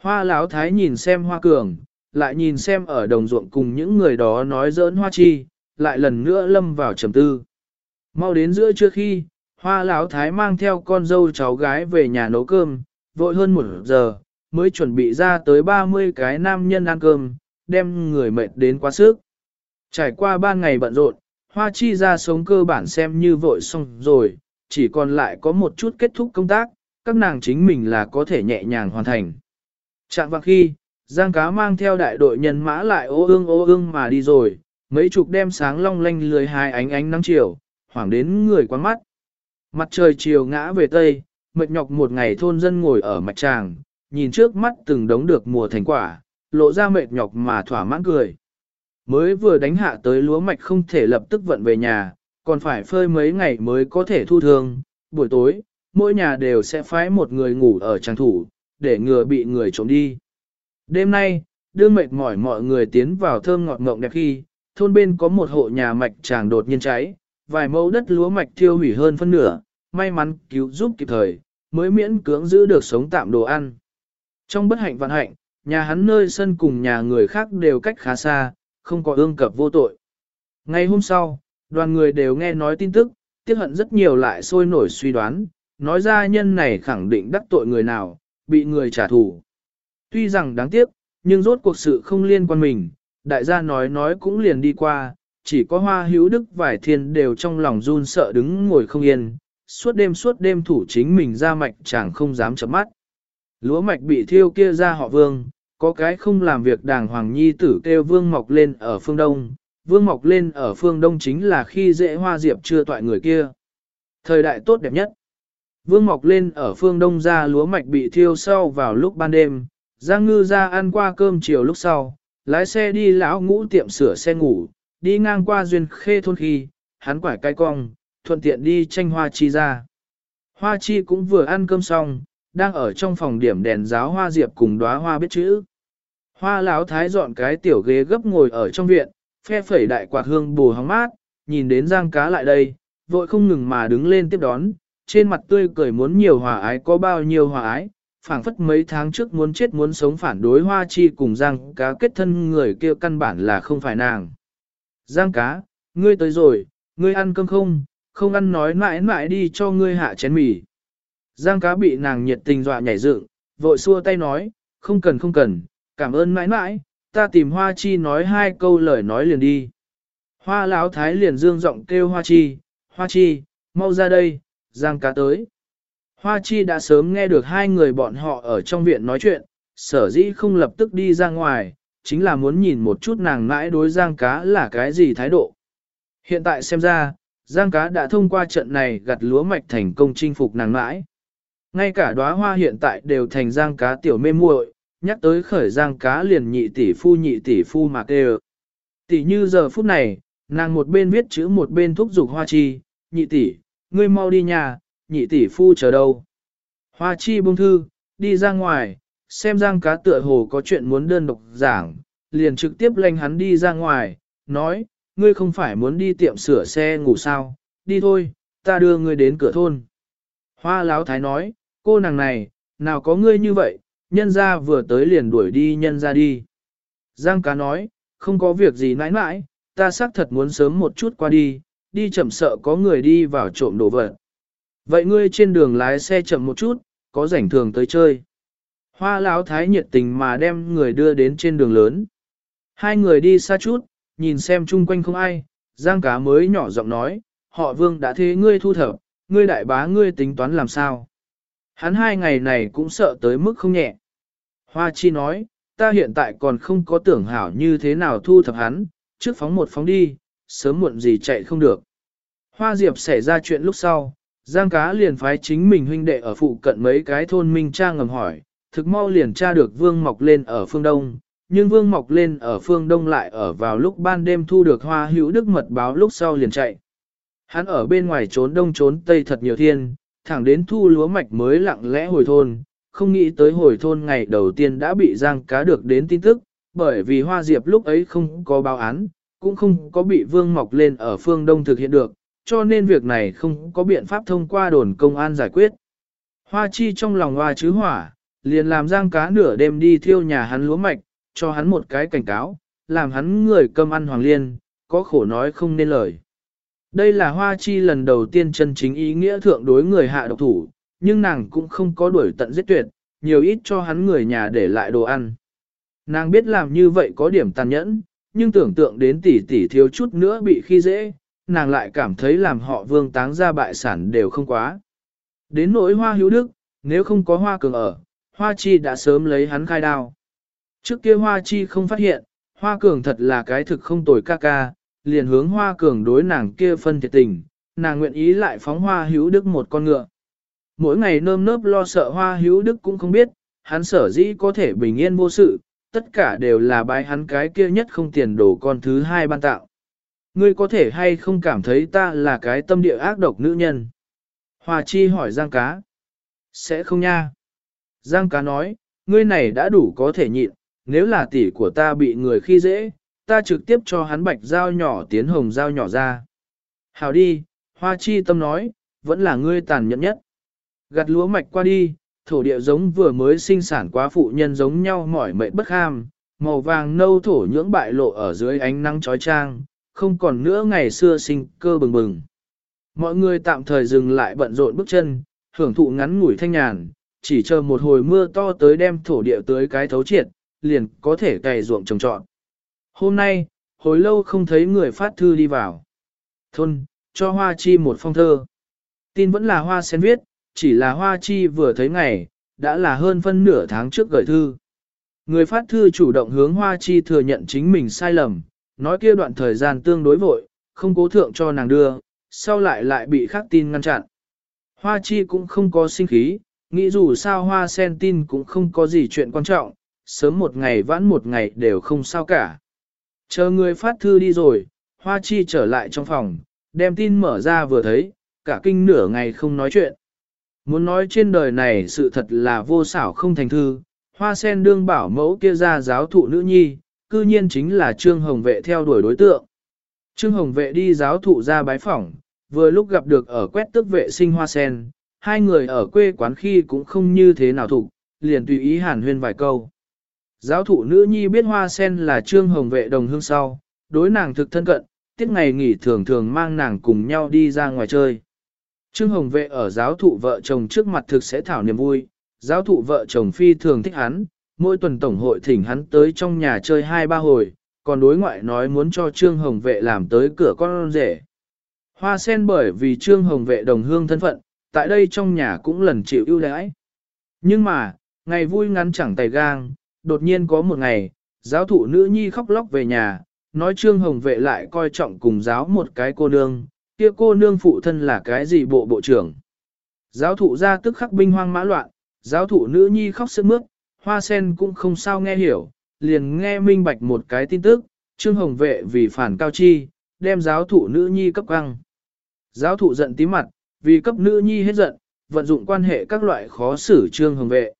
Hoa lão thái nhìn xem hoa cường, lại nhìn xem ở đồng ruộng cùng những người đó nói giỡn hoa chi, lại lần nữa lâm vào trầm tư. Mau đến giữa trưa khi, hoa lão thái mang theo con dâu cháu gái về nhà nấu cơm, vội hơn một giờ, mới chuẩn bị ra tới 30 cái nam nhân ăn cơm, đem người mệt đến quá sức. Trải qua ba ngày bận rộn, hoa chi ra sống cơ bản xem như vội xong rồi, chỉ còn lại có một chút kết thúc công tác, các nàng chính mình là có thể nhẹ nhàng hoàn thành. Trạng vào khi, Giang cá mang theo đại đội nhân mã lại ô ương ô ương mà đi rồi, mấy chục đem sáng long lanh lười hai ánh ánh nắng chiều, hoảng đến người quán mắt. Mặt trời chiều ngã về tây, mệt nhọc một ngày thôn dân ngồi ở mạch tràng, nhìn trước mắt từng đống được mùa thành quả, lộ ra mệt nhọc mà thỏa mãn cười. Mới vừa đánh hạ tới lúa mạch không thể lập tức vận về nhà, còn phải phơi mấy ngày mới có thể thu thương, buổi tối, mỗi nhà đều sẽ phái một người ngủ ở trang thủ, để ngừa bị người trộm đi. Đêm nay, đưa mệt mỏi mọi người tiến vào thơm ngọt ngộng đẹp khi, thôn bên có một hộ nhà mạch tràng đột nhiên cháy, vài mẫu đất lúa mạch thiêu hủy hơn phân nửa, may mắn cứu giúp kịp thời, mới miễn cưỡng giữ được sống tạm đồ ăn. Trong bất hạnh vạn hạnh, nhà hắn nơi sân cùng nhà người khác đều cách khá xa, không có ương cập vô tội. Ngày hôm sau, đoàn người đều nghe nói tin tức, tiếc hận rất nhiều lại sôi nổi suy đoán, nói ra nhân này khẳng định đắc tội người nào, bị người trả thù. Tuy rằng đáng tiếc, nhưng rốt cuộc sự không liên quan mình, đại gia nói nói cũng liền đi qua, chỉ có hoa hữu đức vài thiên đều trong lòng run sợ đứng ngồi không yên, suốt đêm suốt đêm thủ chính mình ra mạch chẳng không dám chấm mắt. Lúa mạch bị thiêu kia ra họ vương, có cái không làm việc đàng hoàng nhi tử kêu vương mọc lên ở phương đông, vương mọc lên ở phương đông chính là khi dễ hoa diệp chưa toại người kia. Thời đại tốt đẹp nhất. Vương mọc lên ở phương đông ra lúa mạch bị thiêu sau vào lúc ban đêm, Giang ngư ra ăn qua cơm chiều lúc sau, lái xe đi lão ngũ tiệm sửa xe ngủ, đi ngang qua duyên khê thôn khi, hắn quải cái cong, thuận tiện đi tranh hoa chi ra. Hoa chi cũng vừa ăn cơm xong, đang ở trong phòng điểm đèn giáo hoa diệp cùng đóa hoa biết chữ. Hoa lão thái dọn cái tiểu ghế gấp ngồi ở trong viện, phe phẩy đại quạt hương bù hóng mát, nhìn đến giang cá lại đây, vội không ngừng mà đứng lên tiếp đón, trên mặt tươi cười muốn nhiều hòa ái có bao nhiêu hòa ái, phảng phất mấy tháng trước muốn chết muốn sống phản đối hoa chi cùng giang cá kết thân người kia căn bản là không phải nàng. Giang cá, ngươi tới rồi, ngươi ăn cơm không, không ăn nói mãi mãi đi cho ngươi hạ chén mì. Giang cá bị nàng nhiệt tình dọa nhảy dựng, vội xua tay nói, không cần không cần, cảm ơn mãi mãi, ta tìm hoa chi nói hai câu lời nói liền đi. Hoa lão thái liền dương giọng kêu hoa chi, hoa chi, mau ra đây, giang cá tới. Hoa chi đã sớm nghe được hai người bọn họ ở trong viện nói chuyện, sở dĩ không lập tức đi ra ngoài, chính là muốn nhìn một chút nàng mãi đối giang cá là cái gì thái độ. Hiện tại xem ra, giang cá đã thông qua trận này gặt lúa mạch thành công chinh phục nàng mãi. Ngay cả đóa hoa hiện tại đều thành giang cá tiểu mê muội, nhắc tới khởi giang cá liền nhị tỷ phu nhị tỷ phu mà kêu. Tỷ như giờ phút này, nàng một bên viết chữ một bên thúc giục hoa chi, nhị tỷ, ngươi mau đi nhà, nhị tỷ phu chờ đâu. Hoa chi bông thư, đi ra ngoài, xem giang cá tựa hồ có chuyện muốn đơn độc giảng, liền trực tiếp lanh hắn đi ra ngoài, nói, ngươi không phải muốn đi tiệm sửa xe ngủ sao, đi thôi, ta đưa ngươi đến cửa thôn. Hoa láo thái nói, cô nàng này, nào có ngươi như vậy, nhân ra vừa tới liền đuổi đi nhân ra đi. Giang cá nói, không có việc gì nãi nãi, ta xác thật muốn sớm một chút qua đi, đi chậm sợ có người đi vào trộm đồ vật. Vậy ngươi trên đường lái xe chậm một chút, có rảnh thường tới chơi. Hoa lão thái nhiệt tình mà đem người đưa đến trên đường lớn. Hai người đi xa chút, nhìn xem chung quanh không ai, giang cá mới nhỏ giọng nói, họ vương đã thế ngươi thu thập, ngươi đại bá ngươi tính toán làm sao. Hắn hai ngày này cũng sợ tới mức không nhẹ. Hoa chi nói, ta hiện tại còn không có tưởng hảo như thế nào thu thập hắn, trước phóng một phóng đi, sớm muộn gì chạy không được. Hoa Diệp xảy ra chuyện lúc sau, Giang Cá liền phái chính mình huynh đệ ở phụ cận mấy cái thôn minh tra ngầm hỏi, thực mau liền tra được Vương Mọc lên ở phương Đông, nhưng Vương Mọc lên ở phương Đông lại ở vào lúc ban đêm thu được hoa hữu đức mật báo lúc sau liền chạy. Hắn ở bên ngoài trốn đông trốn tây thật nhiều thiên, thẳng đến thu lúa mạch mới lặng lẽ hồi thôn, không nghĩ tới hồi thôn ngày đầu tiên đã bị Giang Cá được đến tin tức, bởi vì Hoa Diệp lúc ấy không có báo án, cũng không có bị Vương Mọc lên ở phương Đông thực hiện được, cho nên việc này không có biện pháp thông qua đồn công an giải quyết. Hoa chi trong lòng hoa chứ hỏa, liền làm giang cá nửa đêm đi thiêu nhà hắn lúa mạch, cho hắn một cái cảnh cáo, làm hắn người cơm ăn hoàng liên, có khổ nói không nên lời. Đây là hoa chi lần đầu tiên chân chính ý nghĩa thượng đối người hạ độc thủ, nhưng nàng cũng không có đuổi tận giết tuyệt, nhiều ít cho hắn người nhà để lại đồ ăn. Nàng biết làm như vậy có điểm tàn nhẫn, nhưng tưởng tượng đến tỷ tỷ thiếu chút nữa bị khi dễ, nàng lại cảm thấy làm họ vương táng ra bại sản đều không quá. Đến nỗi hoa hữu đức, nếu không có hoa cường ở, hoa chi đã sớm lấy hắn khai đao. Trước kia hoa chi không phát hiện, hoa cường thật là cái thực không tồi ca ca, liền hướng hoa cường đối nàng kia phân thiệt tình, nàng nguyện ý lại phóng hoa hữu đức một con ngựa. Mỗi ngày nơm nớp lo sợ hoa hữu đức cũng không biết, hắn sở dĩ có thể bình yên vô sự, tất cả đều là bái hắn cái kia nhất không tiền đổ con thứ hai ban tạo. Ngươi có thể hay không cảm thấy ta là cái tâm địa ác độc nữ nhân? Hòa chi hỏi Giang cá. Sẽ không nha. Giang cá nói, ngươi này đã đủ có thể nhịn, nếu là tỷ của ta bị người khi dễ, ta trực tiếp cho hắn bạch dao nhỏ tiến hồng dao nhỏ ra. Hào đi, hoa chi tâm nói, vẫn là ngươi tàn nhẫn nhất. Gặt lúa mạch qua đi, thổ địa giống vừa mới sinh sản quá phụ nhân giống nhau mỏi mệt bất ham, màu vàng nâu thổ nhưỡng bại lộ ở dưới ánh nắng chói trang không còn nữa ngày xưa sinh cơ bừng bừng. Mọi người tạm thời dừng lại bận rộn bước chân, hưởng thụ ngắn ngủi thanh nhàn, chỉ chờ một hồi mưa to tới đem thổ địa tới cái thấu triệt, liền có thể cày ruộng trồng trọt. Hôm nay, hồi lâu không thấy người phát thư đi vào. Thôn, cho Hoa Chi một phong thơ. Tin vẫn là Hoa Sen viết, chỉ là Hoa Chi vừa thấy ngày, đã là hơn phân nửa tháng trước gửi thư. Người phát thư chủ động hướng Hoa Chi thừa nhận chính mình sai lầm, nói kia đoạn thời gian tương đối vội, không cố thượng cho nàng đưa, sau lại lại bị khắc tin ngăn chặn. Hoa chi cũng không có sinh khí, nghĩ dù sao hoa sen tin cũng không có gì chuyện quan trọng, sớm một ngày vãn một ngày đều không sao cả. Chờ người phát thư đi rồi, hoa chi trở lại trong phòng, đem tin mở ra vừa thấy, cả kinh nửa ngày không nói chuyện. Muốn nói trên đời này sự thật là vô xảo không thành thư, hoa sen đương bảo mẫu kia ra giáo thụ nữ nhi, cư nhiên chính là Trương Hồng Vệ theo đuổi đối tượng. Trương Hồng Vệ đi giáo thụ ra bái phỏng, vừa lúc gặp được ở quét tước vệ sinh hoa sen, hai người ở quê quán khi cũng không như thế nào thủ, liền tùy ý hàn huyên vài câu. Giáo thụ nữ nhi biết hoa sen là Trương Hồng Vệ đồng hương sau, đối nàng thực thân cận, tiết ngày nghỉ thường thường mang nàng cùng nhau đi ra ngoài chơi. Trương Hồng Vệ ở giáo thụ vợ chồng trước mặt thực sẽ thảo niềm vui, giáo thụ vợ chồng phi thường thích hắn, mỗi tuần tổng hội thỉnh hắn tới trong nhà chơi hai ba hồi, còn đối ngoại nói muốn cho Trương Hồng Vệ làm tới cửa con rể. Hoa sen bởi vì Trương Hồng Vệ đồng hương thân phận, tại đây trong nhà cũng lần chịu ưu đãi. Nhưng mà, ngày vui ngắn chẳng tay gang, đột nhiên có một ngày, giáo thụ nữ nhi khóc lóc về nhà, nói Trương Hồng Vệ lại coi trọng cùng giáo một cái cô nương, kia cô nương phụ thân là cái gì bộ bộ trưởng. Giáo thụ ra tức khắc binh hoang mã loạn, giáo thụ nữ nhi khóc sức mướt, hoa sen cũng không sao nghe hiểu, liền nghe minh bạch một cái tin tức, Trương Hồng Vệ vì phản cao chi, đem giáo thụ nữ nhi cấp căng. Giáo thụ giận tí mặt, vì cấp nữ nhi hết giận, vận dụng quan hệ các loại khó xử Trương Hồng Vệ.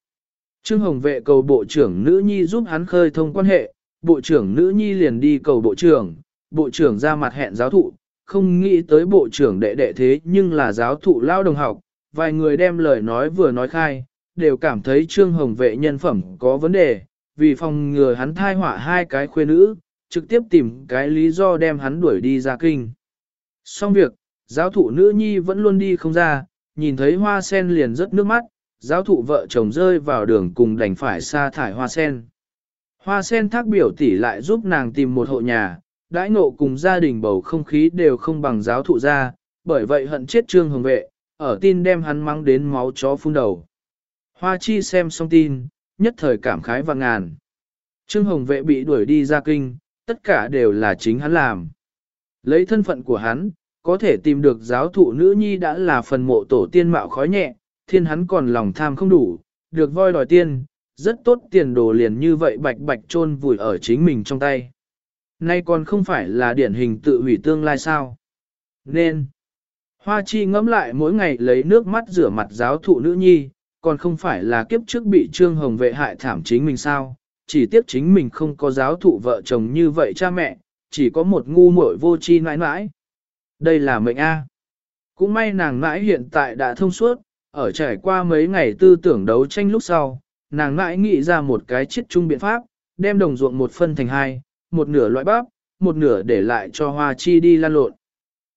Trương Hồng Vệ cầu bộ trưởng nữ nhi giúp hắn khơi thông quan hệ, bộ trưởng nữ nhi liền đi cầu bộ trưởng, bộ trưởng ra mặt hẹn giáo thụ, không nghĩ tới bộ trưởng đệ đệ thế nhưng là giáo thụ lao đồng học, vài người đem lời nói vừa nói khai, đều cảm thấy Trương Hồng vệ nhân phẩm có vấn đề, vì phòng ngừa hắn thai họa hai cái khuê nữ, trực tiếp tìm cái lý do đem hắn đuổi đi ra kinh. Xong việc, giáo thụ nữ nhi vẫn luôn đi không ra, nhìn thấy hoa sen liền rất nước mắt, giáo thụ vợ chồng rơi vào đường cùng đành phải sa thải hoa sen. Hoa sen thác biểu tỷ lại giúp nàng tìm một hộ nhà, đãi ngộ cùng gia đình bầu không khí đều không bằng giáo thụ ra, bởi vậy hận chết trương hồng vệ, ở tin đem hắn mang đến máu chó phun đầu. Hoa chi xem xong tin, nhất thời cảm khái và ngàn. Trương Hồng vệ bị đuổi đi ra kinh, tất cả đều là chính hắn làm. Lấy thân phận của hắn, có thể tìm được giáo thụ nữ nhi đã là phần mộ tổ tiên mạo khói nhẹ, thiên hắn còn lòng tham không đủ, được voi đòi tiên, rất tốt tiền đồ liền như vậy bạch bạch chôn vùi ở chính mình trong tay. Nay còn không phải là điển hình tự hủy tương lai sao. Nên, Hoa Chi ngẫm lại mỗi ngày lấy nước mắt rửa mặt giáo thụ nữ nhi, còn không phải là kiếp trước bị Trương Hồng vệ hại thảm chính mình sao, chỉ tiếc chính mình không có giáo thụ vợ chồng như vậy cha mẹ, chỉ có một ngu muội vô chi nãi nãi. Đây là mệnh A. Cũng may nàng nãi hiện tại đã thông suốt, ở trải qua mấy ngày tư tưởng đấu tranh lúc sau, nàng nãi nghĩ ra một cái chiết chung biện pháp, đem đồng ruộng một phân thành hai, một nửa loại bắp, một nửa để lại cho hoa chi đi lăn lộn.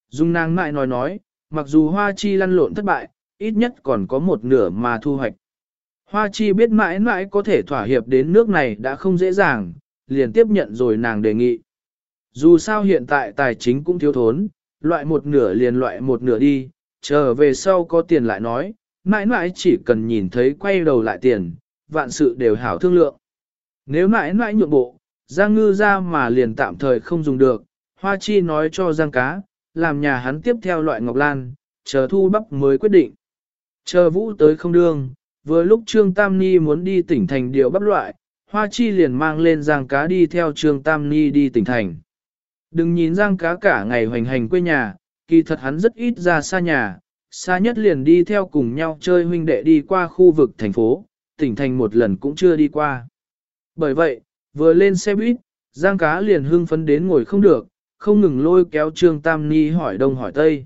Dung nàng nãi nói nói, mặc dù hoa chi lăn lộn thất bại, ít nhất còn có một nửa mà thu hoạch. Hoa chi biết mãi mãi có thể thỏa hiệp đến nước này đã không dễ dàng, liền tiếp nhận rồi nàng đề nghị. Dù sao hiện tại tài chính cũng thiếu thốn, loại một nửa liền loại một nửa đi, chờ về sau có tiền lại nói, mãi mãi chỉ cần nhìn thấy quay đầu lại tiền, vạn sự đều hảo thương lượng. Nếu mãi mãi nhượng bộ, Giang ngư ra mà liền tạm thời không dùng được, Hoa Chi nói cho Giang cá, làm nhà hắn tiếp theo loại ngọc lan, chờ thu bắp mới quyết định. Chờ vũ tới không đương, vừa lúc Trương Tam Ni muốn đi tỉnh thành điều bắp loại, Hoa Chi liền mang lên Giang cá đi theo Trương Tam Ni đi tỉnh thành. Đừng nhìn Giang cá cả ngày hoành hành quê nhà, kỳ thật hắn rất ít ra xa nhà, xa nhất liền đi theo cùng nhau chơi huynh đệ đi qua khu vực thành phố, tỉnh thành một lần cũng chưa đi qua. Bởi vậy, vừa lên xe buýt, Giang cá liền hưng phấn đến ngồi không được, không ngừng lôi kéo Trương Tam Ni hỏi đông hỏi tây.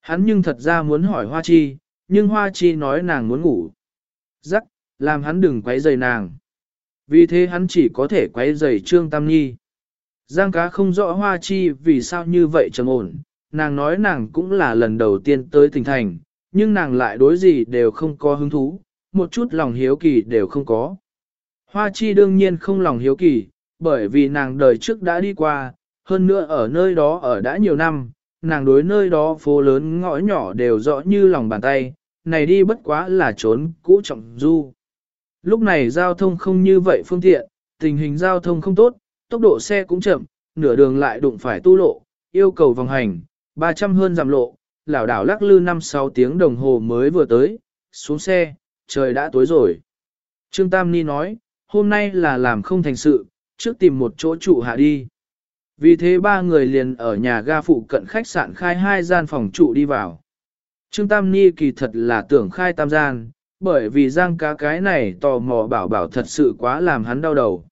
Hắn nhưng thật ra muốn hỏi Hoa Chi, nhưng Hoa Chi nói nàng muốn ngủ. Rắc, làm hắn đừng quấy rầy nàng. Vì thế hắn chỉ có thể quấy rầy Trương Tam Nhi. Giang cá không rõ Hoa Chi vì sao như vậy trầm ổn, nàng nói nàng cũng là lần đầu tiên tới tỉnh thành, nhưng nàng lại đối gì đều không có hứng thú, một chút lòng hiếu kỳ đều không có. Hoa Chi đương nhiên không lòng hiếu kỳ, bởi vì nàng đời trước đã đi qua, hơn nữa ở nơi đó ở đã nhiều năm, nàng đối nơi đó phố lớn ngõ nhỏ đều rõ như lòng bàn tay, này đi bất quá là trốn cũ trọng du. Lúc này giao thông không như vậy phương tiện, tình hình giao thông không tốt, tốc độ xe cũng chậm, nửa đường lại đụng phải tu lộ, yêu cầu vòng hành, 300 hơn giảm lộ, lảo đảo lắc lư 5-6 tiếng đồng hồ mới vừa tới, xuống xe, trời đã tối rồi. Trương Tam Ni nói, hôm nay là làm không thành sự, trước tìm một chỗ trụ hạ đi. Vì thế ba người liền ở nhà ga phụ cận khách sạn khai hai gian phòng trụ đi vào. Trương Tam Ni kỳ thật là tưởng khai tam gian, bởi vì giang cá cái này tò mò bảo bảo thật sự quá làm hắn đau đầu.